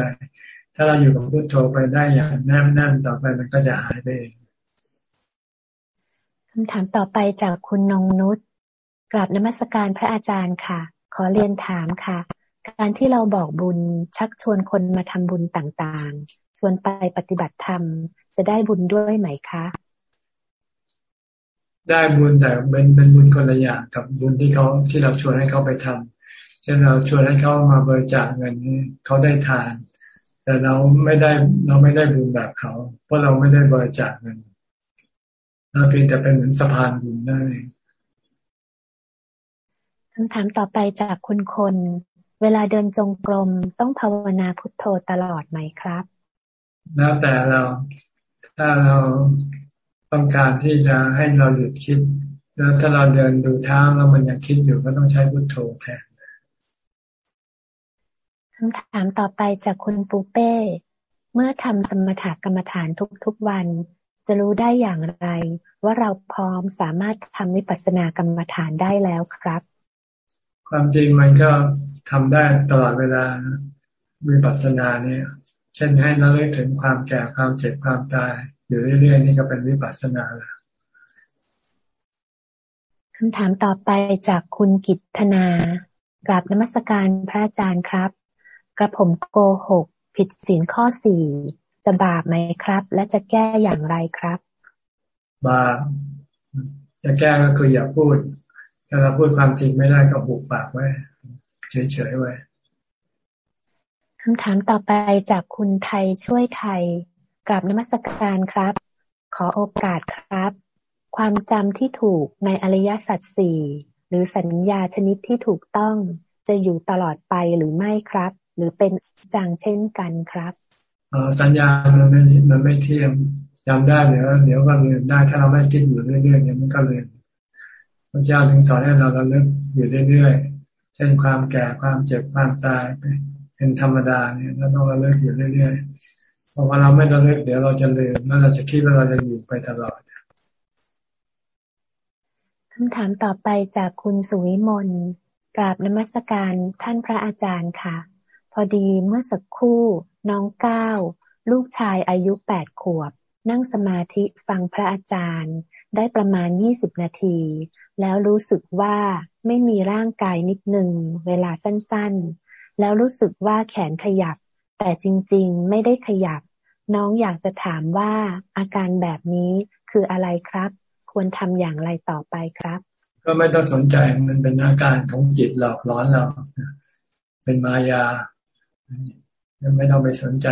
ถ้าเราอยู่กับพุทโธไปได้อย่างแน่นแน่นต่อไปมันก็จะหายไปเอง คำถามต่อไปจากคุณนงนุชกราบนมัสการพระอาจารย์ค่ะ ขอเรียนถามค่ะ การที่เราบอกบุญชักชวนคนมาทำบุญต่างๆ ชวนไปปฏิบัติธรรม จะได้บุญด้วยไหมคะ ได้บุญแต่เป็นเป็นบุญคนละอย่างกับบุญที่เขาที่เราชวนให้เขาไปทำเช่นเราชวนให้เขามาบริจาคเงินเขาได้ทาน แต่เราไม่ได้เราไม่ได้บุญแบบเขา เพราะเราไม่ได้บริจาคเงิน เพียงแต่เป็นเหมือนสะพานบุญได้คำถามต่อไปจากคุณคน เวลาเดินจงกรมต้องภาวนาพุทโธตลอดไหมครับ แล้วแต่เราถ้าเราต้องการที่จะให้เราหยุดคิด แล้วถ้าเราเดินดูเท้าแล้วมันยังคิดอยู่ก็ต้องใช้พุทโธแทนคำถามต่อไปจากคุณปูเป้ เมื่อทำสมถกรรมฐานทุกๆวัน จะรู้ได้อย่างไร ว่าเราพร้อมสามารถทำวิปัสสนากรรมฐานได้แล้วครับ ความจริงมันก็ทำได้ตลอดเวลาวิปัสสนาเนี่ย เช่นให้เราเลิกถึงความแก่ความเจ็บความตายอยู่เรื่อยๆนี่ก็เป็นวิปัสสนาแล้วคำถามต่อไปจากคุณกิตธนากราบนมัสการพระอาจารย์ครับ กระผมโกหก ผิดศีลข้อสี่ จะบาปไหมครับ และจะแก้อย่างไรครับบาปจะแก้ก็คืออย่าพูด ถ้าเราพูดความจริงไม่ได้ก็หุบปากไว้เฉยๆไว้คำถามต่อไปจากคุณไทยช่วยไทยกลับนมัสการครับ ขอโอกาสครับ ความจำที่ถูกในอริยสัจสี่หรือสัญญาชนิดที่ถูกต้องจะอยู่ตลอดไปหรือไม่ครับ หรือเป็นจังเช่นกันครับ สัญญามันไม่มันไม่เที่ยมจำได้เดี๋ยวเดี๋ยวก็ลืมได้ถ้าเราไม่คิดอยู่เรื่อยๆเนี่ยมันก็ลืมพระเจ้าถึงสอนให้เราเราเลิกอยู่เรื่อยๆเช่นความแก่ความเจ็บความตายเป็นธรรมดาเนี่ยเราต้องราเลิกอยู่เรื่อยๆเพราะว่าเราไม่ราเลิกเดี๋ยวเราจะลืมแล้วเราจะคิดว่าเราจะอยู่ไปตลอดคำถามต่อไปจากคุณสุวิมลกราบนมัสการท่านพระอาจารย์ค่ะ พอดีเมื่อสักครู่ น้องก้าวลูกชายอายุแปดขวบ นั่งสมาธิฟังพระอาจารย์ ได้ประมาณยี่สิบนาที แล้วรู้สึกว่าไม่มีร่างกายนิดหนึ่งเวลาสั้นๆ แล้วรู้สึกว่าแขนขยับ แต่จริงๆ ไม่ได้ขยับ น้องอยากจะถามว่าอาการแบบนี้คืออะไรครับ ควรทำอย่างไรต่อไปครับ ก็ไม่ต้องสนใจมันเป็นอาการของจิตหลอกล้อนเรา เป็นมายา ไม่ต้องไปสนใจ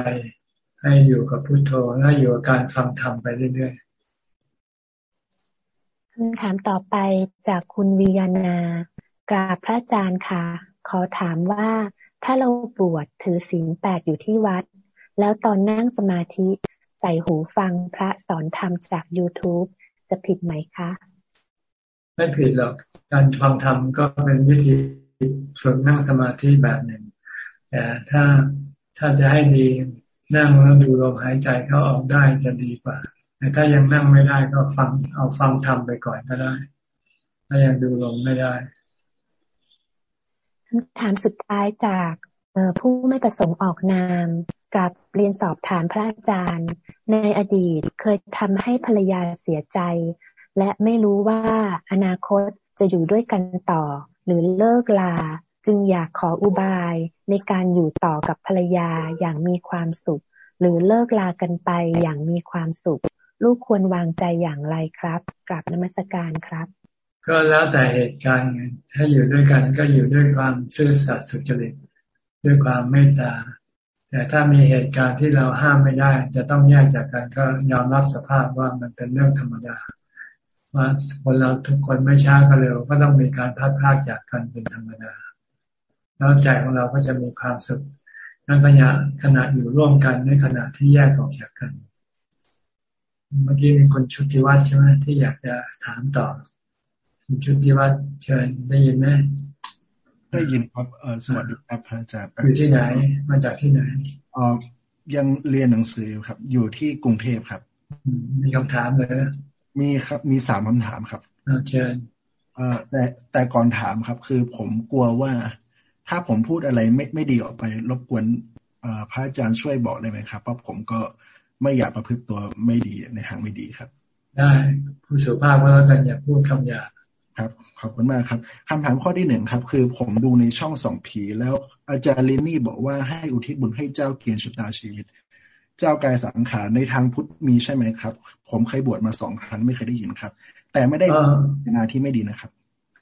ให้อยู่กับพุโทโธให้อยู่กับการฟังธรรมไปเรื่อยๆคำถามต่อไปจากคุณวิยานากราบพระอาจารย์ค่ะ ขอถามว่าถ้าเราบวชถือศีลแปดอยู่ที่วัด แล้วตอนนั่งสมาธิใส่หูฟังพระสอนธรรมจาก YouTube จะผิดไหมคะ ไม่ผิดหรอก การฟังธรรมก็เป็นวิธีฝึกนั่งสมาธิแบบหนึ่ง แต่ถ้า ถ้าจะให้ดีนั่งแล้วดูลมหายใจเข้าออกได้จะดีกว่า แต่ถ้ายังนั่งไม่ได้ก็ฟังเอาฟังทำไปก่อนก็ได้ ถ้ายังดูลมไม่ได้คำถามสุดท้ายจากผู้ไม่ประสงค์ออกนามกับเรียนสอบถามพระอาจารย์ ในอดีตเคยทำให้ภรรยาเสียใจ และไม่รู้ว่าอนาคตจะอยู่ด้วยกันต่อ หรือเลิกลา จึงอยากขออุบายในการอยู่ต่อกับภรรยาอย่างมีความสุข หรือเลิกลากันไปอย่างมีความสุข ลูกควรวางใจอย่างไรครับกราบนมัสการครับ ก็แล้วแต่เหตุการณ์ถ้าอยู่ด้วยกันก็อยู่ด้วยความซื่อสัตย์สุจริตด้วยความเมตตาแต่ถ้ามีเหตุการณ์ที่เราห้ามไม่ได้ จะต้องแยกจากกันก็ยอมรับสภาพว่ามันเป็นเรื่องธรรมดาว่าคนเราทุกคนไม่ช้าก็เร็ว ก็ต้องมีการพัดพากจากกันเป็นธรรมดา แล้วใจของเราก็จะมีความสุขนั่นขณะขณะอยู่ร่วมกันในขณะที่แยกออกจากกัน เมื่อกี้มีคนชุติวัฒน์ใช่ไหมที่อยากจะถามต่อคุณชุติวัฒน์เชิญได้ยินไหมได้ยินครับเออสวัสดีครับพระอาจารย์อยู่ที่ไหน มาจากที่ไหนอ๋อยังเรียนหนังสือครับ อยู่ที่กรุงเทพครับ มีคำถามเลยมีครับ มีสามคำถามครับเชิญเออแต่แต่ก่อนถามครับ คือผมกลัวว่า ถ้าผมพูดอะไรไม่ไม่ดีออกไป รบกวนพระอาจารย์ช่วยบอกได้ไหมครับ เพราะผมก็ไม่อยากประพฤติตัวไม่ดีในทางไม่ดีครับ ได้ผู้สุภาพว่าแล้วกันอย่าพูดคำหยาบครับขอบคุณมากครับคำถามข้อที่หนึ่งครับ คือผมดูในช่องสองผีแล้วอาจารย์ลินนี่บอกว่าให้อุทิศบุญให้เจ้าเกียรติชะตาชีวิต เจ้ากายสังขารในทางพุทธมีใช่ไหมครับ ผมเคยบวชมาสองครั้งไม่เคยได้ยินครับ แต่ไม่ได้นาที่ไม่ดีนะครับ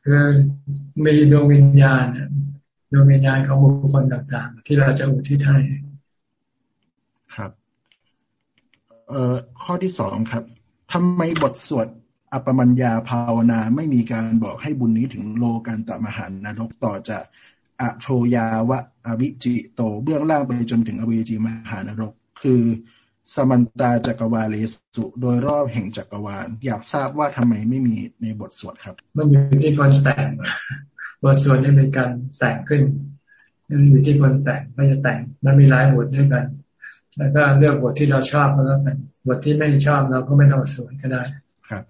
คือมีดวงวิญญาณ ดวงวิญญาณของบุคคลต่างๆ ที่เราจะอุทิศให้ครับ เอ่อข้อที่สองครับทำไมบทสวดอปมัญญาภาวนาไม่มีการบอกให้บุญนี้ถึงโลกันตมหันนรกต่อจากอโทยาวะอวิจิโตเบื้องล่างไปจนถึงอวิจิมหานรก คือสมันตาจักรวาลสุโดยรอบแห่งจักรวาล อยากทราบว่าทำไมไม่มีในบทสวดครับ มันอยู่ที่คนแต่ง บทสวดนี่เป็นการแต่งขึ้นนั่นอยู่ที่คนแต่งไม่จะแต่งมันมีหลายบทด้วยกัน แล้วก็เลือกบทที่เราชอบก็แล้วกันบทที่ไม่ชอบเราก็ไม่ต้องสวดก็ได้ครับ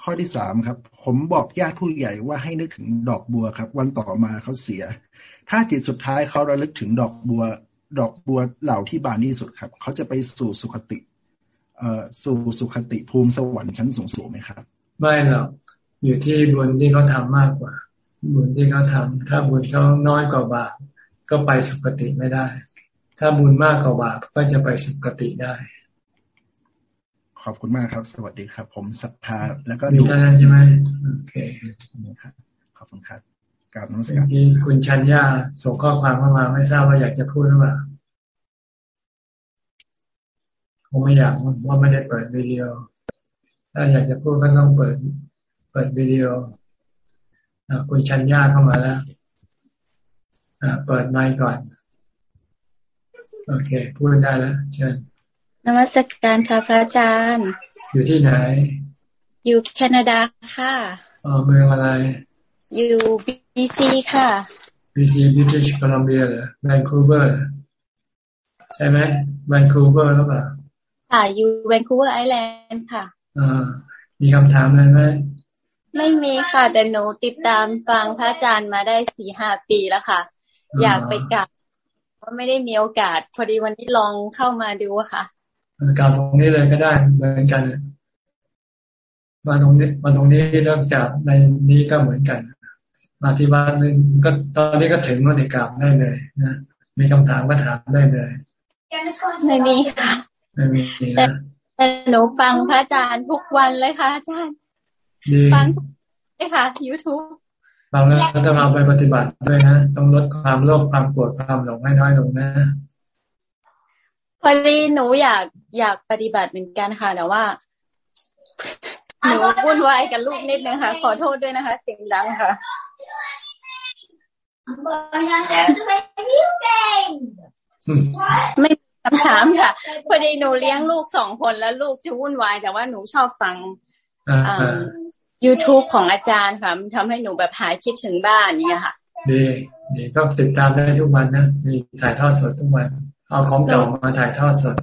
ข้อที่สามครับ ผมบอกญาติผู้ใหญ่ว่าให้นึกถึงดอกบัวครับ วันต่อมาเขาเสีย ถ้าจิตสุดท้ายเขาระลึกถึงดอกบัว ดอกบัวเหล่าที่บานที่สุดครับ เขาจะไปสู่สุคติเอ่อสู่สุคติภูมิสวรรค์ชั้นสูงๆไหมครับ ไม่หรอกอยู่ที่บุญที่เขาทามากกว่า บุญที่เขาทำถ้าบุญเขาน้อยกว่าบาปก็ไปสุคติไม่ได้ ถ้าบุญมากกว่าบาปก็จะไปสุคติได้ ขอบคุณมากครับ สวัสดีครับ ผมศรัทธาแล้วก็ดูท่านใช่ไหมโอเคครับขอบคุณครับกราบน้องสกัดคุณชัญญาส่งข้อความเข้ามาไม่ทราบว่าอยากจะพูดหรือเปล่าคงไม่อยากว่าไม่ได้เปิดวิดีโอ ถ้าอยากจะพูดก็ต้องเปิด เปิดวิดีโอ คุณชัญญาเข้ามาแล้วเปิดไมค์ก่อน โอเค พูดได้แล้ว เชิญนมัสการค่ะพระอาจารย์ อยู่ที่ไหน อยู่แคนาดาค่ะอ๋อเมืองอะไร อยู่ BC ค่ะ BC British Columbia เหรอ Vancouver ใช่ไหม Vancouver หรือเปล่าค่ะอยู่ Vancouver Island ค่ะอ่ามีคำถามอะไรไหม ไม่มีค่ะ แต่หนูติดตามฟังพระอาจารย์มาได้สี่ห้าปีแล้วค่ะ อยากไปกราบว่าไม่ได้มีโอกาส พอดีวันนี้ลองเข้ามาดูค่ะกราบตรงนี้เลยก็ได้เหมือนกัน มาตรงนี้มาตรงนี้แล้วจากในนี้ก็เหมือนกัน มาที่บ้านนึงก็ตอนนี้ก็ถึงวันกราบได้เลยนะมีคำถามก็ถามได้เลยไม่มีค่ะไม่มีนะแต่หนูฟังพระอาจารย์ทุกวันเลยค่ะอาจารย์ ฟังทุกเลยค่ะ YouTube ฟังแล้วต้องเอาไปปฏิบัติด้วยนะ ต้องลดความโลภความโกรธความหลงให้น้อยลงนะพอดีหนูอยากอยากปฏิบัติเหมือนกันค่ะแต่ว่าหนูวุ่นวายกับลูกนิดนึงค่ะ ขอโทษด้วยนะคะ เสียงดังค่ะไม่คำถามค่ะ พอดีหนูเลี้ยงลูกสองคนแล้วลูกจะวุ่นวายแต่ว่าหนูชอบฟัง YouTube ของอาจารย์ค่ะมันทำให้หนูแบบหายคิดถึงบ้านนี่ค่ะ ดีดีก็ติดตามได้ทุกวันนะมีถ่ายทอดสดทุกวัน เอาของเก่ามาถ่ายทอดสด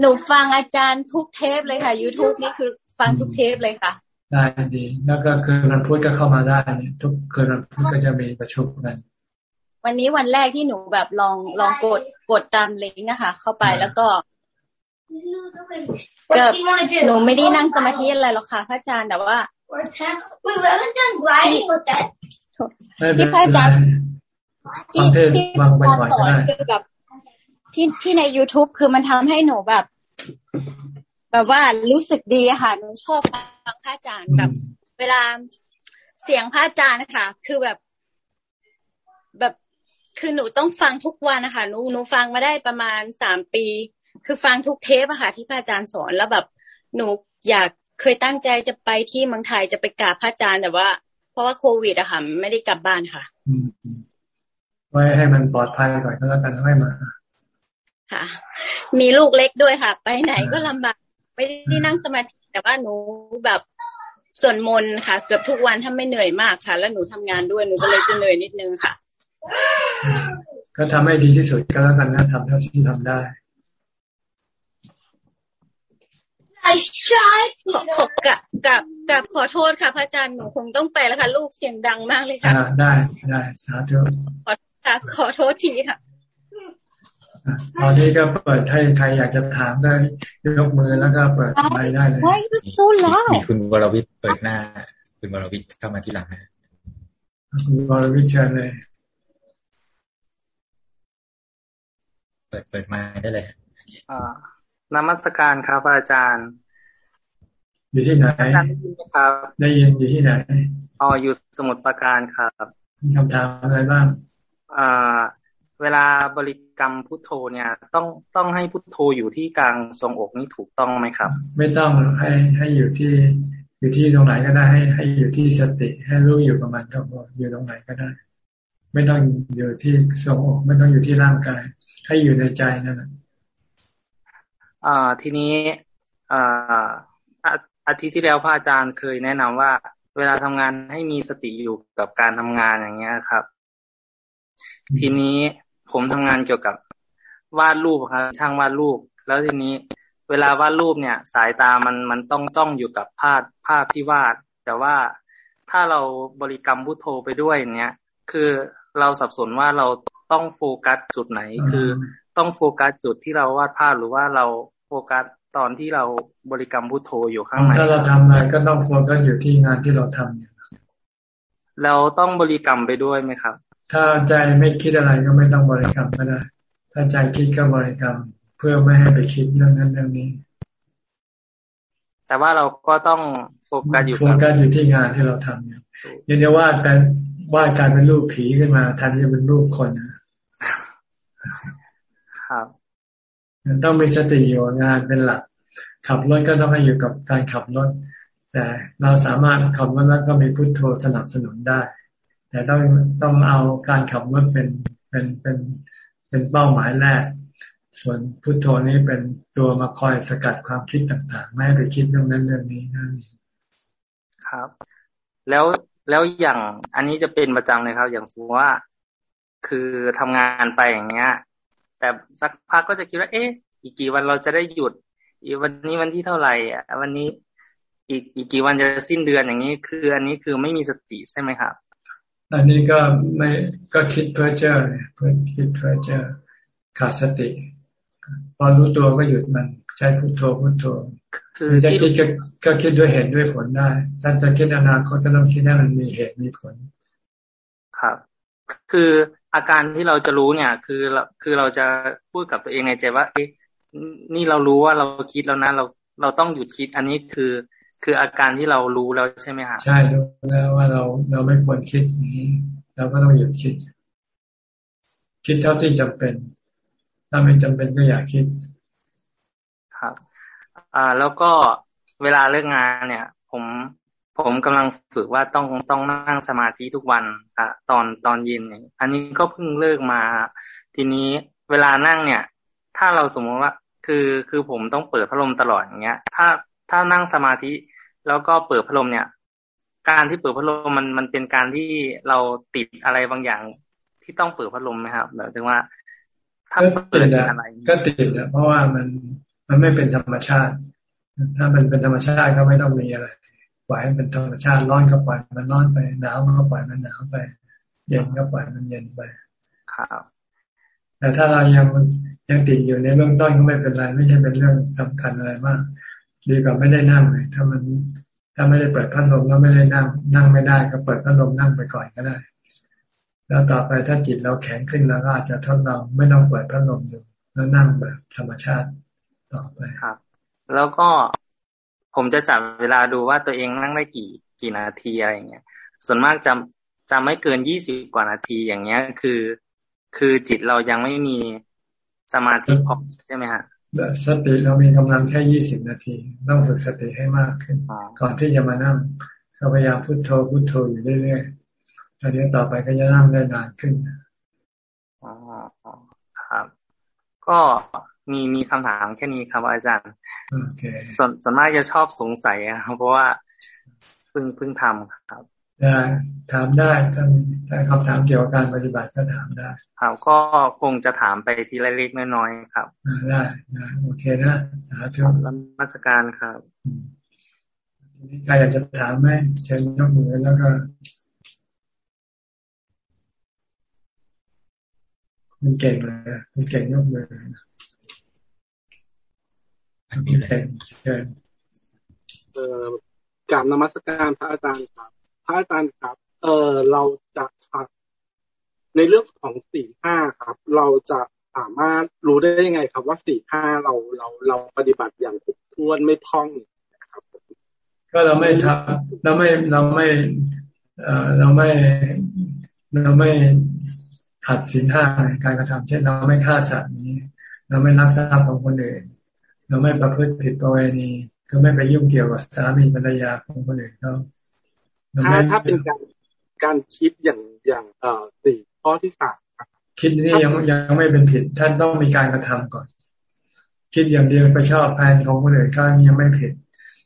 หนูฟังอาจารย์ทุกเทปเลยค่ะ YouTube นี่คือฟังทุกเทปเลยค่ะ ได้ดี แล้วก็คือมันพูดก็เข้ามาได้เนี่ยทุกคืนมันพูดก็จะมีประชุมกันวันนี้วันแรกที่หนูแบบลองลองกดกดตามลิงก์นะคะ เข้าไปแล้วก็ ก็หนูไม่ได้นั่งสมาธิอะไรหรอกค่ะพระอาจารย์แต่ว่าที่พระอาจารย์ที่ที่อาจารย์สอนคือแบบที่ที่ใน youtube คือมันทำให้หนูแบบ แบบว่ารู้สึกดีค่ะหนูชอบฟังพระอาจารย์แบบ เวลาเสียงพระอาจารย์นะคะคือแบบ แบบคือหนูต้องฟังทุกวันนะคะหนูหนูฟังมาได้ประมาณสามปี คือฟังทุกเทปอะค่ะที่พระอาจารย์สอนแล้วแบบหนูอยากเคยตั้งใจจะไปที่เมืองไทยจะไปกราบพระอาจารย์แต่ว่า เพราะว่าโควิดอะค่ะไม่ได้กลับบ้านค่ะไว้ให้มันปลอดภัยก่อนก็แล้วกันค่อยมาค่ะ มีลูกเล็กด้วยค่ะ ไปไหนก็ลำบากไม่ได้นั่งสมาธิแต่ว่าหนูแบบส่วนมนค่ะ เกือบทุกวันถ้าไม่เหนื่อยมากค่ะ แล้วหนูทำงานด้วยหนูก็เลยจะเหนื่อยนิดนึงค่ะ ก็ทำให้ดีที่สุดก็แล้วกันนะทำเท่าที่ทำได้ ขอขอกับกับกับขอโทษค่ะพระอาจารย์หนูคงต้องไปแล้วค่ะ ลูกเสียงดังมากเลยค่ะได้ได้สาธุขอค่ะขอโทษทีค่ะตอนนี้ก็เปิดให้ใครอยากจะถามได้ยกมือแล้วก็เปิดไมค์ได้เลยมีคุณวรวิทย์เปิดหน้า คุณวรวิทย์เข้ามาที่หลังนะคุณวรวิทย์เชิญเลย เปิดเปิดมาได้เลยอ่า นมัสการครับอาจารย์ อยู่ที่ไหนได้ยินไหมครับ ได้ยินอยู่ที่ไหนอ๋ออยู่สมุทรปราการครับมีคำถามอะไรบ้างอ่าเวลาบริกรรมพุทโธเนี่ย ต้องต้องให้พุทโธอยู่ที่กลางทรงอกนี่ถูกต้องไหมครับ ไม่ต้องให้ให้อยู่ที่อยู่ที่ตรงไหนก็ได้ให้ให้อยู่ที่สติ ให้รู้อยู่กับมันก็พออยู่ตรงไหนก็ได้ ไม่ต้องอยู่ที่ทรงอก ไม่ต้องอยู่ที่ร่างกาย ให้อยู่ในใจนั่นแหละ อ่าทีนี้อ่าอาทิตย์ที่แล้วพระอาจารย์เคยแนะนำว่า เวลาทำงานให้มีสติอยู่กับการทำงานอย่างเงี้ยครับ ทีนี้ผมทำงานเกี่ยวกับวาดรูปครับ ช่างวาดรูป แล้วทีนี้เวลาวาดรูปเนี่ย สายตามันมันต้องต้องอยู่กับภาพภาพที่วาด แต่ว่าถ้าเราบริกรรมพุทโธไปด้วยเนี้ยคือเราสับสนว่าเราต้องโฟกัสจุดไหน คือต้องโฟกัสจุดที่เราวาดภาพหรือว่าเรา โฟกัสตอนที่เราบริกรรมพุทโธอยู่ข้างในถ้าเราทำอะไรก็ต้องโฟกัสอยู่ที่งานที่เราทำเนี่ยเราต้องบริกรรมไปด้วยไหมครับ ถ้าใจไม่คิดอะไรก็ไม่ต้องบริกรรมก็ได้ ถ้าใจคิดก็บริกรรม เพื่อไม่ให้ไปคิดเรื่องนั้นเรื่องนี้ แต่ว่าเราก็ต้องโฟกัสอยู่โฟกัสอยู่ที่งานที่เราทำเนี่ยยันจะวาดเป็นวาดการเป็นรูปผีขึ้นมาทันจะเป็นรูปคนครับ ต้องมีสติอยู่งานเป็นหลัก ขับรถก็ต้องให้อยู่กับการขับรถ แต่เราสามารถขับรถแล้วก็มีพุทโธสนับสนุนได้ แต่ต้องต้องเอาการขับรถเป็นเป็นเป็นเป็นเป้าหมายแรก ส่วนพุทโธนี้เป็นตัวมาคอยสกัดความคิดต่างๆ ไม่ไปคิดเรื่องนั้นเรื่องนี้นั่นครับ แล้วแล้วอย่างอันนี้จะเป็นประจำเลยครับ อย่างสมมติว่า คือทำงานไปอย่างเงี้ย แต่สักพักก็จะคิดว่า เอ๊ะอีกกี่วันเราจะได้หยุด อีวันนี้วันที่เท่าไหร่อะวันนี้อีกอีกกี่วันจะสิ้นเดือนอย่างนี้ คืออันนี้คือไม่มีสติใช่ไหมครับ อันนี้ก็ไม่ก็คิดเพื่อเจอเพื่อคิดเพื่อเจอขาดสติ พอรู้ตัวก็หยุดมันใช้พุโทโธพุโทโธคือจะคิดก็คิดด้วยเหตุด้วยผลได้ถ้าจะคิดอนาคตจะต้องคิดให้มันมีเหตุมีผล ครับ คือ อาการที่เราจะรู้เนี่ย คือคือเราจะพูดกับตัวเองในใจว่าเอ๊ะนี่เรารู้ว่าเราคิดแล้วนะเราเราต้องหยุดคิดอันนี้คือ คืออาการที่เรารู้แล้วใช่ไหมครับใช่รู้แล้วว่าเราเราไม่ควรคิดนี้เราก็ต้องหยุดคิด คิดเท่าที่จำเป็น ถ้าไม่จำเป็นก็อย่าคิด ครับ อ่าแล้วก็เวลาเลิกงานเนี่ย ผม ผมกำลังฝึกว่าต้องต้องนั่งสมาธิทุกวันอะตอนตอนเย็นอันนี้ก็เพิ่งเลิกมา ทีนี้เวลานั่งเนี่ย ถ้าเราสมมติว่า คือคือผมต้องเปิดพัดลมตลอดอย่างเงี้ย ถ้าถ้านั่งสมาธิ แล้วก็เปิดพัดลมเนี่ย การที่เปิดพัดลมมันมันเป็นการที่เราติดอะไรบางอย่างที่ต้องเปิดพัดลมไหมครับแบบถึงว่า ถ้าเปิดอะไรก็ติดนะเพราะว่ามันมันไม่เป็นธรรมชาติ ถ้ามันเป็นธรรมชาติก็ไม่ต้องมีอะไร ปล่อยให้เป็นธรรมชาติร้อนก็ปล่อยมันร้อนไปหนาวก็ปล่อยมันหนาวไป เย็นก็ปล่อยมันเย็นไปครับแต่ถ้าเรายังยังติดอยู่ในเบื้องต้นก็ไม่เป็นไร ไม่ใช่เป็นเรื่องสำคัญอะไรมาก ดีกว่าไม่ได้นั่งเลยถ้ามันถ้าไม่ได้เปิดพัดลมก็ไม่ได้นั่ง นั่งไม่ได้ก็เปิดพัดลมนั่งไปก่อนก็ได้ แล้วต่อไปถ้าจิตเราแข็งขึ้นแล้วก็อาจจะทดลองไม่ต้องเปิดพัดลมอยู่แล้วนั่งแบบธรรมชาติต่อไปครับ แล้วก็ ผมจะจับเวลาดูว่าตัวเองนั่งได้กี่กี่นาทีอะไรเงี้ย ส่วนมากจะจะไม่เกินยี่สิบกว่านาทีอย่างเงี้ย คือ คือจิตเรายังไม่มีสมาธิพอใช่ไหมฮะสติเรามีกำลังแค่ยี่สิบนาทีต้องฝึกสติให้มากขึ้น ก่อนที่จะมานั่งพยายามพุโทโธพุโทโธอยู่เรื่อยๆตอนนี้ต่อไปก็จะนั่งได้นานขึ้นอ๋อครับ ก็ มีมีคำถามแค่นี้ครับอาจารย์ส่วนส่วนมากจะชอบสงสัยครับเพราะว่าเพิ่งเพิ่งทำครับได้ถามได้ถ้าถ้าคำถามเกี่ยวกับการปฏิบัติก็ถามได้ครับก็คงจะถามไปทีละเล็กน้อยๆครับได้ได้โอเคนะสาธุรับราชการครับใครอยากจะถามไหมเชิญยกมือแล้วก็มันเก่งเลยมันเก่งยกมือ มีแรงเชิญเอ่อกราบนมัสการพระอาจารย์ครับ พระอาจารย์ครับ เออเราจะในเรื่องของสี่ห้าครับ เราจะสามารถรู้ได้ยังไงครับว่าสี่ห้าเราเราเราปฏิบัติอย่างครบถ้วนไม่ท่องนะครับ ก็เราไม่ทำเราไม่เราไม่เอ่อเราไม่เราไม่ขัดสินห้าการกระทำเช่นเราไม่ฆ่าสัตว์นี้ เราไม่รักทรัพย์ของคนอื่น เราไม่ประพฤติผิดประเวณีก็ไม่ไปยุ่งเกี่ยวกับสามีภรรยาของคนอื่นเขาถ้าถ้าเป็นการการคิดอย่างอย่างเอ่อสี่ข้อที่สามคิดนี่ยังยังไม่เป็นผิด ท่านต้องมีการกระทำก่อน คิดอย่างเดียวไปชอบแฟนของคนอื่นก็ยังไม่ผิด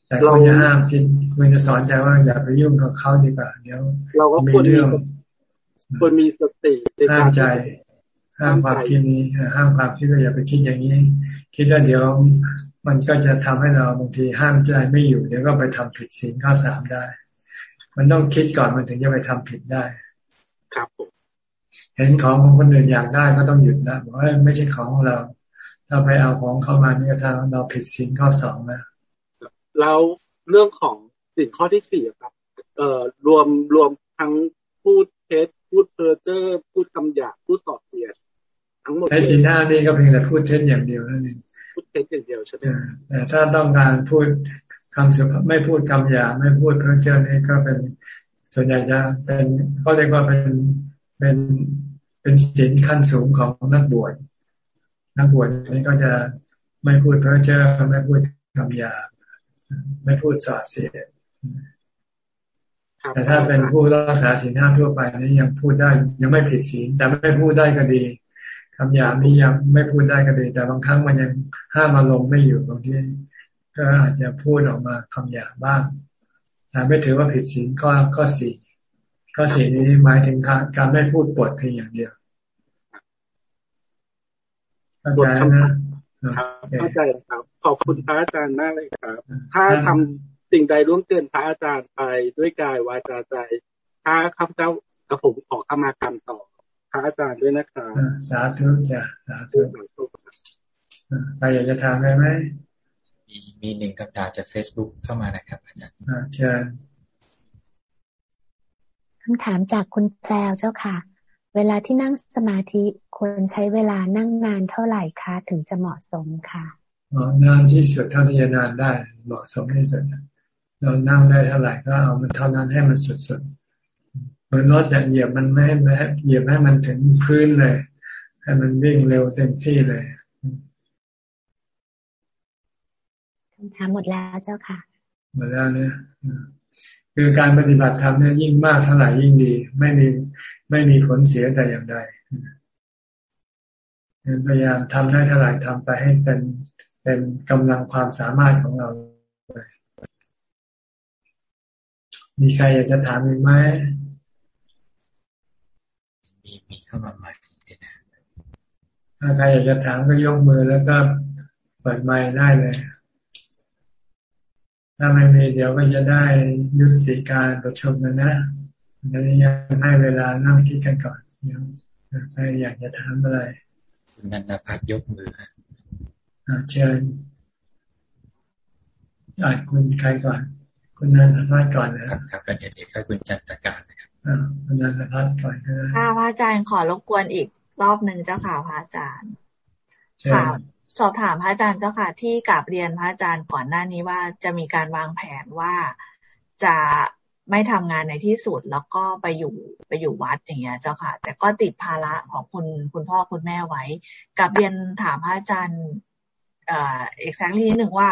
แต่คุณจะห้ามคิดคุณจะสอนใจว่าอย่าไปยุ่งกับเขาดีกว่าเดี๋ยวเราก็ควรมีควรมีสติห้ามใจ ห้ามความคิดนี้ห้ามความคิดว่าอย่าไปคิดอย่างนี้ คิดว่าเดี๋ยวมันก็จะทำให้เราบางทีห้ามใจไม่อยู่เดี๋ยวก็ไปทำผิดศีลข้อสามได้ มันต้องคิดก่อนมันถึงจะไปทำผิดได้ ครับเห็นของของคนอื่นอยากได้ก็ต้องหยุดนะบอกว่าไม่ใช่ของของเรา ถ้าไปเอาของเข้ามานี่ก็ทำเราผิดศีลข้อสองนะแล้วเรื่องของสิ่งข้อที่สี่ครับ เอ่อรวมรวมทั้งพูดเท็จพูดเพ้อเจ้อพูดคำหยาบพูดสอดเสียด ทั้งหมดในสีหน้านี่ก็เพียงแต่พูดเท็จอย่างเดียวนั่นเองพูดเท็จอย่างเดียวใช่ไหมแต่ถ้าต้องการพูดคำสุภาพไม่พูดคำหยาไม่พูดเพ้อเจ้อนี่ก็เป็นส่วนใหญ่จะเป็นก็เรียกว่าเป็นเป็นเป็นศีลขั้นสูงของนักบวชนักบวชนี่ก็จะไม่พูดเพ้อเจ้อไม่พูดคำหยาไม่พูดสอดเสียดแต่ถ้าเป็นผู้รักษาศีลห้าทั่วไปนี่ยังพูดได้ ยังไม่ผิดศีลแต่ไม่พูดได้ก็ดี คำหยาบนี่ยังไม่พูดได้ก็ดีแต่บางครั้งมันยังห้ามอารมณ์ไม่อยู่บางทีก็อาจจะพูดออกมาคำหยาบบ้างแต่ไม่ถือว่าผิดศีลก็ก็สี่ก็สี่นี้หมายถึงการไม่พูดปดเพียงอย่างเดียวเข้าใจนะเข้าใจครับขอบคุณพระอาจารย์มากเลยครับ ถ้าทำสิ่งใดร่วงเกินพระอาจารย์ไปด้วยกายวาจาใจ ถ้าข้าพเจ้ากระผมขอขมากรรมต่อ พระอาจารย์ด้วยนะครับสาธุจ้ะสาธุใครอยากจะถามได้ไหมมีมีหนึ่งคำถามจากเฟซบุ๊กเข้ามานะครับอาจารย์เชิญคำถามจากคุณแพรวเจ้าค่ะ เวลาที่นั่งสมาธิควรใช้เวลานั่งนานเท่าไหร่คะ ถึงจะเหมาะสมค่ะนานที่สุดเท่าที่จะนานได้เหมาะสมที่สุดเรานั่งได้เท่าไหร่ก็เอามันเท่านั้นให้มันสุดๆ เหมือนรถเหยียบมันไม่ให้เหยียบให้มันถึงพื้นเลย ให้มันวิ่งเร็วเต็มที่เลยคำถามหมดแล้วเจ้าค่ะหมดแล้วเนี่ยคือการปฏิบัติธรรมเนี่ยยิ่งมากเท่าไหร่ยิ่งดี ไม่มีไม่มีผลเสียแต่อย่างใดพยายามทำได้เท่าไหร่ทำไปให้เป็นเป็นกำลังความสามารถของเรา มีใครอยากจะถามอีกไหม มีมีเข้ามาใหม่ถ้าใครอยากจะถามก็ยกมือแล้วก็เปิดไมค์ได้เลย ถ้าไม่มีเดี๋ยวก็จะได้ยุติการประชุมนะนะดังนี้ยังให้เวลานั่งคิดกันก่อนเดี๋ยวใครอยากจะถามอะไรคุณนันทพัฒยกมือเชิญอ่าคุณใครก่อน คุณนันทพัฒก่อนนะครับครับแล้วเดี๋ยวคุณจันตการนะครับ คุณนันทพัฒก่อนค่ะพระอาจารย์ขอรบกวนอีกรอบหนึ่งเจ้าค่ะพระอาจารย์ค่ะสอบถามพระอาจารย์เจ้าค่ะ ที่กลับเรียนพระอาจารย์ก่อนหน้านี้ว่าจะมีการวางแผนว่าจะไม่ทำงานในที่สุดแล้วก็ไปอยู่ไปอยู่วัดอย่างเงี้ยเจ้าค่ะ แต่ก็ติดภาระของคุณคุณพ่อคุณแม่ไว้กับเรียนถามพระอาจารย์เอ่อ exactly นิดหนึ่งว่า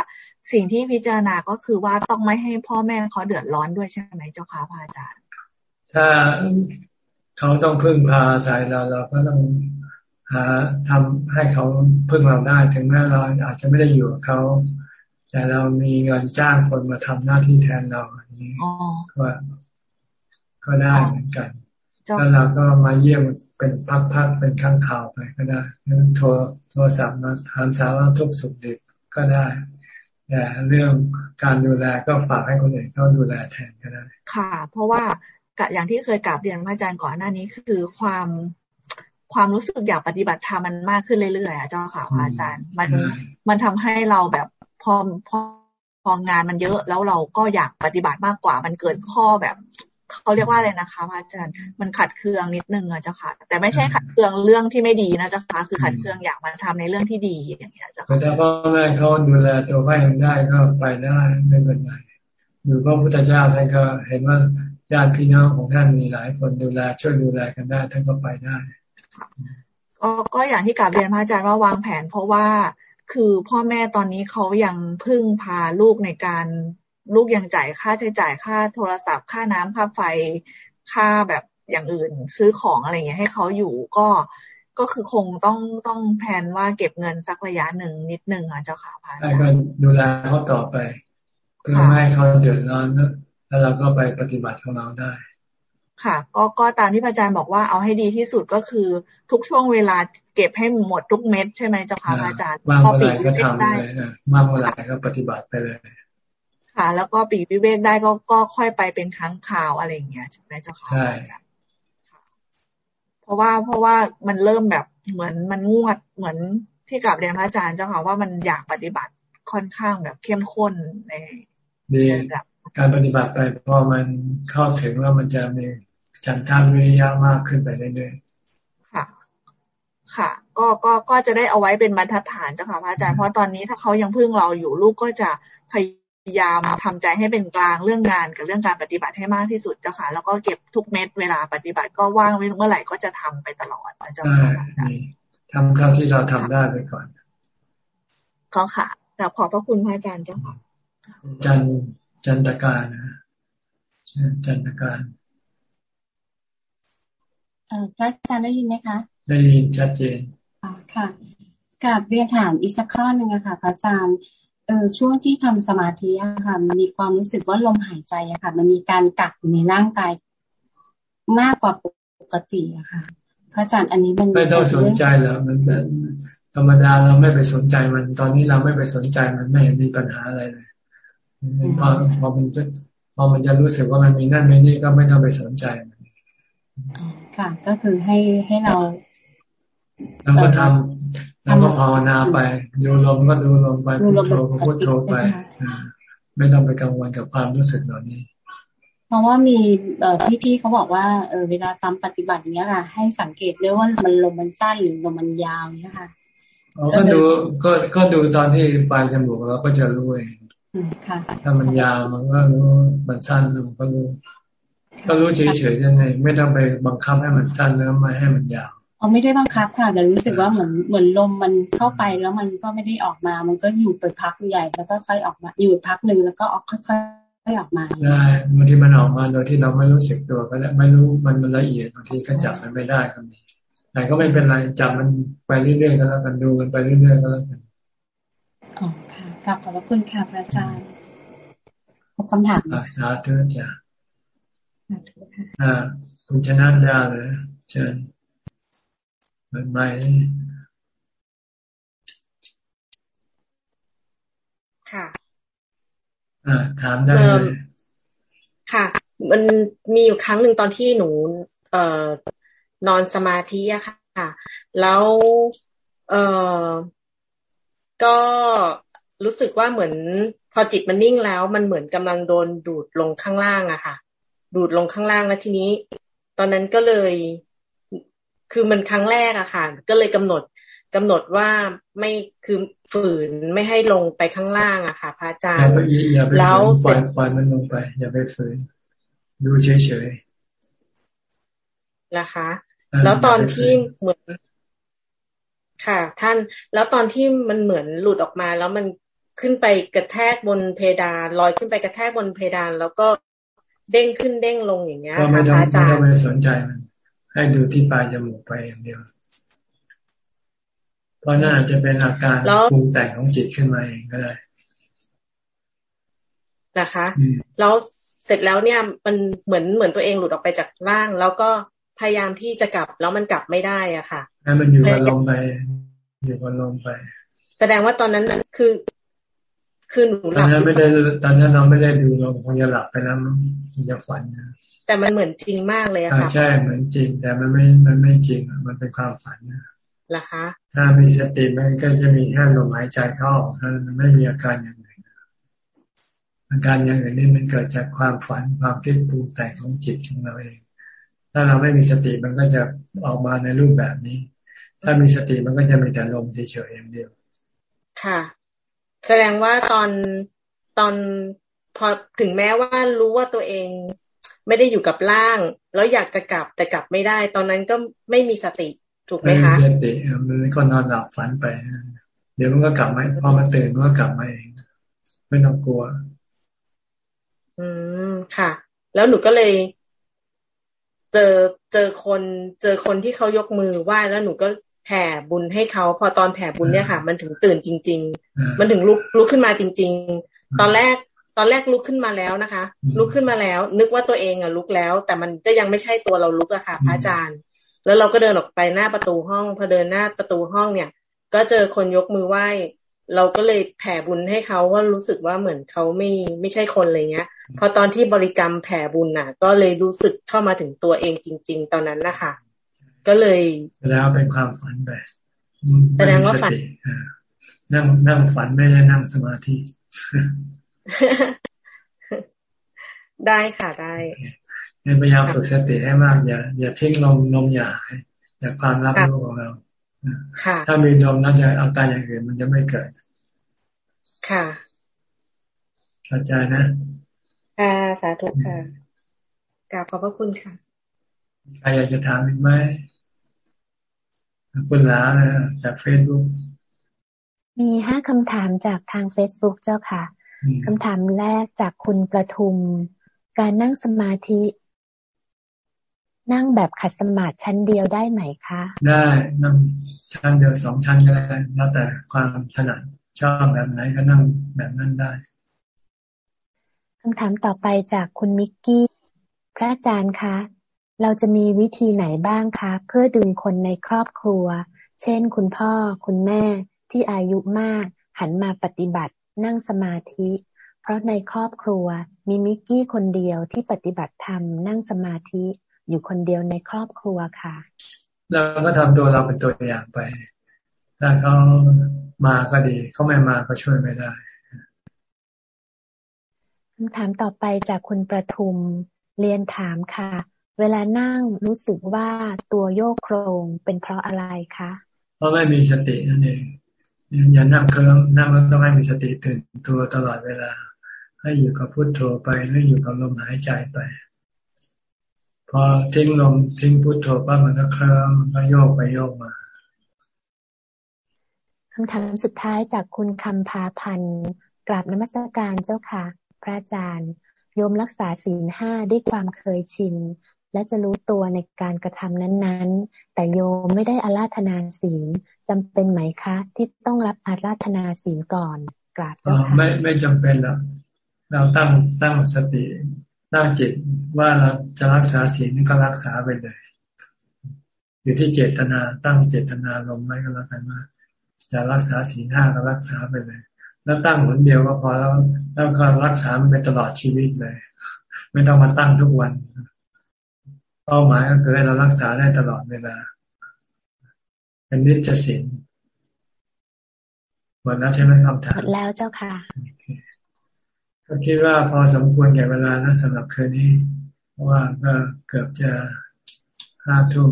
สิ่งที่พิจารณาก็คือว่าต้องไม่ให้พ่อแม่เขาเดือดร้อนด้วยใช่ไหมเจ้าค่ะพระอาจารย์ ถ้าเขาต้องพึ่งพาอาศัยเราเราก็ต้องหาทำให้เขาพึ่งเราได้ถึงแม้เราอาจจะไม่ได้อยู่กับเขาแต่เรามีเงินจ้างคนมาทำหน้าที่แทนเราอันนี้ก็ก็ได้เหมือนกันแล้วเราก็มาเยี่ยมเป็นพักๆเป็นครั้งข่าวไปก็ได้โทรโทรศัพท์มาถามสารทุกสุขเดิบก็ได้แต่เรื่องการดูแลก็ฝากให้คนอื่นเขาดูแลแทนก็ได้ ค่ะ เพราะว่า อย่างที่เคยกราบเรียนพระอาจารย์ก่อนหน้านี้คือความความรู้สึกอยากปฏิบัติธรรมมันมากขึ้นเรื่อยๆอะเจ้าค่ะพระอาจารย์ มันมันทำให้เราแบบพอพอพองานมันเยอะแล้วเราก็อยากปฏิบัติมากกว่า มันเกิดข้อแบบเขาเรียกว่าอะไรนะคะพระอาจารย์มันขัดเคืองนิดนึงอะเจ้าค่ะ แต่ไม่ใช่ขัดเคืองเรื่องที่ไม่ดีนะเจ้าค่ะคือขัดเคืองอยากมาทำในเรื่องที่ดีอย่างเงี้ยเจ้าค่ะถ้าพ่อแม่เขาดูแลตัวเขาเองได้ก็ไปได้ไม่เป็นไรหรือพระพุทธเจ้าท่านก็เห็นว่า ญาติพี่น้องของท่านมีหลายคนดูแลช่วยดูแลกันได้ท่านก็ไปได้ก็ก็อย่างที่กลับเรียนพระอาจารย์ว่าวางแผน เพราะว่าคือพ่อแม่ตอนนี้เขายังพึ่งพาลูกในการลูกยังจ่ายค่าใช้จ่ายค่าโทรศัพท์ค่าน้ำค่าไฟค่าแบบอย่างอื่น ซื้อของอะไรเงี้ยให้เขาอยู่ก็ก็คือคงต้องต้องแผนว่าเก็บเงินสักระยะหนึ่งนิดนึงอะเจ้าค่ะพระอาจารย์ดูแลเขาต่อไปเพื่อไม่ให้เขาเดือดร้อน แล้วเราก็ไปปฏิบัติของเราได้ ค่ะ ก็ก็ตามที่พระอาจารย์บอกว่าเอาให้ดีที่สุดก็คือ ทุกช่วงเวลาเก็บให้หมดทุกเม็ดใช่ไหมเจ้าค่ะพระอาจารย์ว่างเมื่อไหร่ก็ทำเลยว่างเมื่อไหร่ก็ปฏิบัติไปเลย ค่ะ แล้วก็ปีวิเวกได้ก็ก็ค่อยไปเป็นครั้งข่าวอะไรอย่างเงี้ยใช่ไหมเจ้าค่ะใช่เพราะว่าเพราะว่ามันเริ่มแบบเหมือนมันงวดเหมือนที่กลับเรียนพระอาจารย์เจ้าค่ะว่ามันอยากปฏิบัติค่อนข้างแบบเข้มข้นในระดับ การปฏิบัติไปพอมันเข้าถึงแล้วมันจะมีฉันทามวิริยะมากขึ้นไปเรื่อยๆค่ะ ค่ะ ก็ก็ก็จะได้เอาไว้เป็นบรรทัดฐานเจ้าค่ะพระอาจารย์เพราะตอนนี้ถ้าเขายังพึ่งเราอยู่ลูกก็จะพยายามทำใจให้เป็นกลางเรื่องงานกับเรื่องการปฏิบัติให้มากที่สุดเจ้าค่ะ แล้วก็เก็บทุกเม็ดเวลาปฏิบัติก็ว่างเมื่อไหร่ก็จะทำไปตลอดเจ้าค่ะทำเท่าที่เราทำได้ไปก่อนก็ค่ะแต่ขอบพระคุณพระอาจารย์เจ้าค่ะจัน จันตการนะจันตการพระอาจารย์ได้ยินไหมคะ ได้ยินชัดเจนอ๋อค่ะกับเรียนถามอีกสักข้อหนึ่งอะค่ะพระอาจารย์เออช่วงที่ทำสมาธิอะค่ะ มันมีความรู้สึกว่าลมหายใจอะค่ะ มันมีการกักอยู่ในร่างกายมากกว่าปกติอะค่ะ พระอาจารย์อันนี้มันไม่ต้องสนใจแล้วมันธรรมดาเราไม่ไปสนใจมัน ตอนนี้เราไม่ไปสนใจมันไม่มีปัญหาอะไรเลย พอพอมันจะพอมันจะรู้สึกว่ามันมีนั่นมีนี่ก็ไม่ต้องไปสนใจมันค่ะ ก็คือให้ให้เราเราก็ทำแล้วก็ภาวนาไปดูลมก็ดูลมไปพุทโธก็พุทโธไปไม่ต้องไปกังวลกับความรู้สึกเหล่านี้ เพราะว่ามีพี่ๆเขาบอกว่าเออเวลาทำปฏิบัติเนี้ยค่ะ ให้สังเกตด้วยว่ามันลมมันสั้นหรือลมมันยาวเนี้ยค่ะก็ดูก็ก็ดูตอนที่ปลายจมูกเราก็จะรู้เอง ถ้ามันยาวมันก็รู้มันสั้นลงก็รู้ก็รู้เฉยๆยังไงไม่ต้องไปบังคับให้มันสั้นแล้วไม่ให้มันยาวอ๋อไม่ได้บังคับค่ะแต่รู้สึกว่าเหมือนเหมือนลมมันเข้าไปแล้วมันก็ไม่ได้ออกมา มันก็อยู่ไปพักใหญ่ แล้วก็ค่อยออกมา อยู่พักหนึ่งแล้วก็ออกค่อยๆออกมาได้บางทีมันออกมาโดยที่เราไม่รู้สึกตัวก็ได้ไม่รู้มันมันละเอียดบางทีก็จับมันไม่ได้ก็มีแต่ก็ไม่เป็นไรจับมันไปเรื่อยๆก็แล้วกันดูมันไปเรื่อยๆก็แล้วกันอ๋อค่ะ กลับขอบพระคุณค่ะพระอาจารย์ขอบคำถามสาธุจ้ะอ่าคุณชนะดาเลยเชิญเปิดไมค่ะอ่าถามได้เลยค่ะ มันมีอยู่ครั้งหนึ่งตอนที่หนู เอ่อนอนสมาธิอะค่ะ แล้ว เอ่อก็ รู้สึกว่าเหมือน พอจิตมันนิ่งแล้ว มันเหมือนกำลังโดนดูดลงข้างล่างอะค่ะ ดูดลงข้างล่างแล้วทีนี้ ตอนนั้นก็เลย คือมันครั้งแรกอะค่ะ ก็เลยกำหนดกำหนดว่าไม่คือฝืนไม่ให้ลงไปข้างล่างอะค่ะ พระอาจารย์แล้วปล่อยปล่อยมันลงไป อย่าไปฝืน ดูเฉยๆนะคะ แล้วตอนที่เหมือนค่ะ ท่านแล้วตอนที่มันเหมือนหลุดออกมาแล้วมัน ขึ้นไปกระแทกบนเพดานลอยขึ้นไปกระแทกบนเพดาน แล้วก็เด้งขึ้นเด้งลงอย่างเงี้ยค่ะอาจารย์ไม่ต้องไปสนใจมันให้ดูที่ปลายจมูกไปอย่างเดียว เพราะน่าจะเป็นอาการปรุงแต่งของจิตขึ้นมาเองก็ได้นะคะแล้วเสร็จแล้วเนี่ยมันเหมือนเหมือนตัวเองหลุดออกไปจากร่าง แล้วก็พยายามที่จะกลับแล้วมันกลับไม่ได้อะค่ะให้มันอยู่กับลมไปอยู่กับลมไป แสดงว่าตอนนั้นนั้นคือ คือหนูหลับตอนนั้นไม่ได้ตอนนั้นเราไม่ได้ดูลมคงจะหลับไปแล้วคงจะฝันนะแต่มันเหมือนจริงมากเลยอะค่ะใช่เหมือนจริง แต่มันไม่มันไม่จริงมันเป็นความฝันนะล่ะคะถ้ามีสติมันก็จะมีแค่ลมหายใจเข้ามันไม่มีอาการอย่างอื่นอาการอย่างอื่นนี่มันเกิดจากความฝันความคิดปรุงแต่งของจิตของเราเอง ถ้าเราไม่มีสติมันก็จะออกมาในรูปแบบนี้ ถ้ามีสติมันก็จะมีแต่ลมเฉยๆอย่างเดียว ค่ะ แสดงว่าตอนตอนพอถึงแม้ว่ารู้ว่าตัวเองไม่ได้อยู่กับร่าง แล้วอยากจะกลับแต่กลับไม่ได้ ตอนนั้นก็ไม่มีสติถูกไหมคะไม่มีสติมันก็นอนหลับฝันไป เดี๋ยวมันก็กลับมาพอมันตื่นมันก็กลับมาเองไม่ต้องกลัว อืมค่ะ แล้วหนูก็เลย เจอเจอคน เจอคนที่เขายกมือไหว้แล้วหนูก็ แผ่บุญให้เขาพอตอนแผ่บุญเนี่ยค่ะ มันถึงตื่นจริง ๆ มันถึงลุกลุกขึ้นมาจริง ๆ ตอนแรกตอนแรกลุกขึ้นมาแล้วนะคะ ลุกขึ้นมาแล้ว นึกว่าตัวเองอะลุกแล้ว แต่มันก็ยังไม่ใช่ตัวเราลุกอะค่ะพระอาจารย์ แล้วเราก็เดินออกไปหน้าประตูห้องพอเดินหน้าประตูห้องเนี่ย ก็เจอคนยกมือไหว้ เราก็เลยแผ่บุญให้เขาว่ารู้สึกว่าเหมือนเขาไม่ไม่ใช่คนอะไรเงี้ย พอตอนที่บริกรรมแผ่บุญน่ะ ก็เลยรู้สึกเข้ามาถึงตัวเองจริง ๆ ตอนนั้นนะคะ ก็เลยแล้วเป็นความฝันแบบแสดงว่าฝันนั่งนั่งฝันไม่ได้นั่งสมาธิ ได้ค่ะได้พยายามฝึกสติให้มาก อย่า อย่าทิ้งลมนมอย่าอย่าความรับรู้ของเราถ้ามีนมนั้นจะอาการอย่างอื่นมันจะไม่เกิด ค่ะเข้าใจนะค่ะสาธุค่ะกราบขอบพระคุณค่ะใครอยากจะถามอีกไหม คุณลาจากเฟซบุ๊กมีห้าคำถามจากทางเฟซบุ๊กเจ้าค่ะคำถามแรกจากคุณประทุม การนั่งสมาธิ นั่งแบบขัดสมาธิชั้นเดียวได้ไหมคะ ได้นั่งชั้นเดียวสองชั้นก็ได้แล้วแต่ความถนัดชอบแบบไหนก็นั่งแบบนั้นได้คำถามต่อไปจากคุณมิกกี้ พระอาจารย์คะ เราจะมีวิธีไหนบ้างคะ เพื่อดึงคนในครอบครัว เช่น คุณพ่อคุณแม่ที่อายุมาก หันมาปฏิบัติ นั่งสมาธิ เพราะในครอบครัวมีมิกกี้คนเดียวที่ปฏิบัติธรรมนั่งสมาธิ อยู่คนเดียวในครอบครัวค่ะ เราก็ทำตัวเราเป็นตัวอย่างไป ถ้าเขามาก็ดี เขาไม่มาก็ช่วยไม่ได้คำถามต่อไปจากคุณประทุมเรียนถามค่ะ เวลานั่งรู้สึกว่าตัวโยกโครงเป็นเพราะอะไรคะ เพราะไม่มีสตินั่นเองอย่านั่งเคลิ้มนั่งแล้วต้องให้มีสติตื่นตัวตลอดเวลา ให้อยู่กับพุโทโธไปให้อยู่กับลมหายใจไป พอทิ้งลมทิ้งพุโทโธปั๊บมันก็เคลิ้มก็โยกไปโยกมาคำถามสุดท้ายจากคุณคำพาพันธ์กราบนมัสการเจ้าค่ะ พระอาจารย์ โยมรักษาศีลห้าด้วยความเคยชิน และจะรู้ตัวในการกระทำนั้นๆ แต่โยมไม่ได้อาราธนาศีลจำเป็นไหมคะ ที่ต้องรับอาราธนาศีลก่อนกราบเจ้าค่ะไม่ไม่จำเป็นหรอกเราตั้งตั้งสติตั้งจิตว่าเราจะรักษาศีลก็รักษาไปเลยอยู่ที่เจตนาตั้งเจตนาลงไว้ก็แล้วกันว่าจะรักษาศีลห้าก็รักษาไปเลย แล้วตั้งหนเดียวก็พอแล้วแล้วก็รักษามันไปตลอดชีวิตเลย ไม่ต้องมาตั้งทุกวัน เป้าหมายก็คือให้เรารักษาได้ตลอดเวลา เป็นนิจศีลหมดแล้วใช่ไหมคำถามหมดแล้วเจ้าค่ะก็คิดว่าพอสมควรแก่เวลานะสำหรับคืนนี้ เพราะว่าก็เกือบจะห้าทุ่ม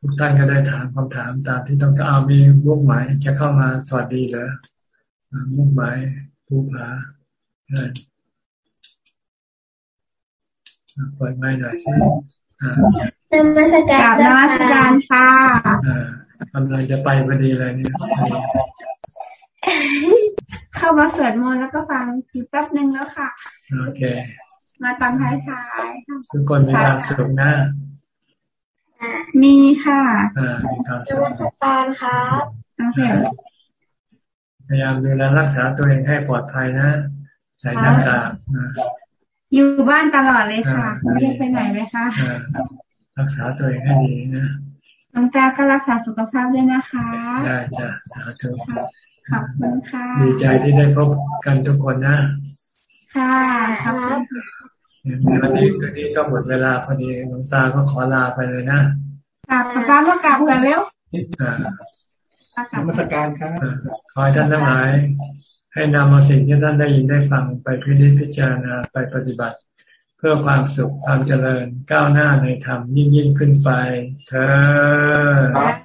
ทุกท่านก็ได้ถามคำถามตามที่ต้องการมีมุกหมายจะเข้ามาสวัสดีเหรอมุกหมายผู้ผา เปิดไม่หน่อยสินมัสการนมัสการค่ะกำลังจะไปพอดีเลยเนี่ย เข้ามาสวดมนต์แล้วก็ฟังอีกแป๊บนึงแล้วค่ะ โอเค มาตอนท้ายๆทุกคนมีความสุขนะมีค่ะอ่ามีความสุขสตารครับโอเคพยายามดูแลรักษาตัวเองให้ปลอดภัยนะ ใส่หน้ากาก อยู่บ้านตลอดเลยค่ะไม่ได้ไปไหนเลยค่ะรักษาตัวเองให้ดีนะน้องตาก็รักษาสุขภาพด้วยนะคะ ได้จ้ะสาธุขอบคุณค่ะ ดีใจที่ได้พบกันทุกคนนะ ค่ะครับวันนี้คืนนี้ก็หมดเวลาพอดีหลวงตาก็ขอลาไปเลยนะกลับพระาก็กลับกันแล้วนมัสการครับขอให้ท่านทั้งหลาย ให้นำเอาสิ่งที่ท่านได้ยินได้ฟังไปพิจิตพิจารณาไปปฏิบัติ เพื่อความสุขความเจริญก้าวหน้าในธรรมยิ่งยิ่งขึ้นไปเธอ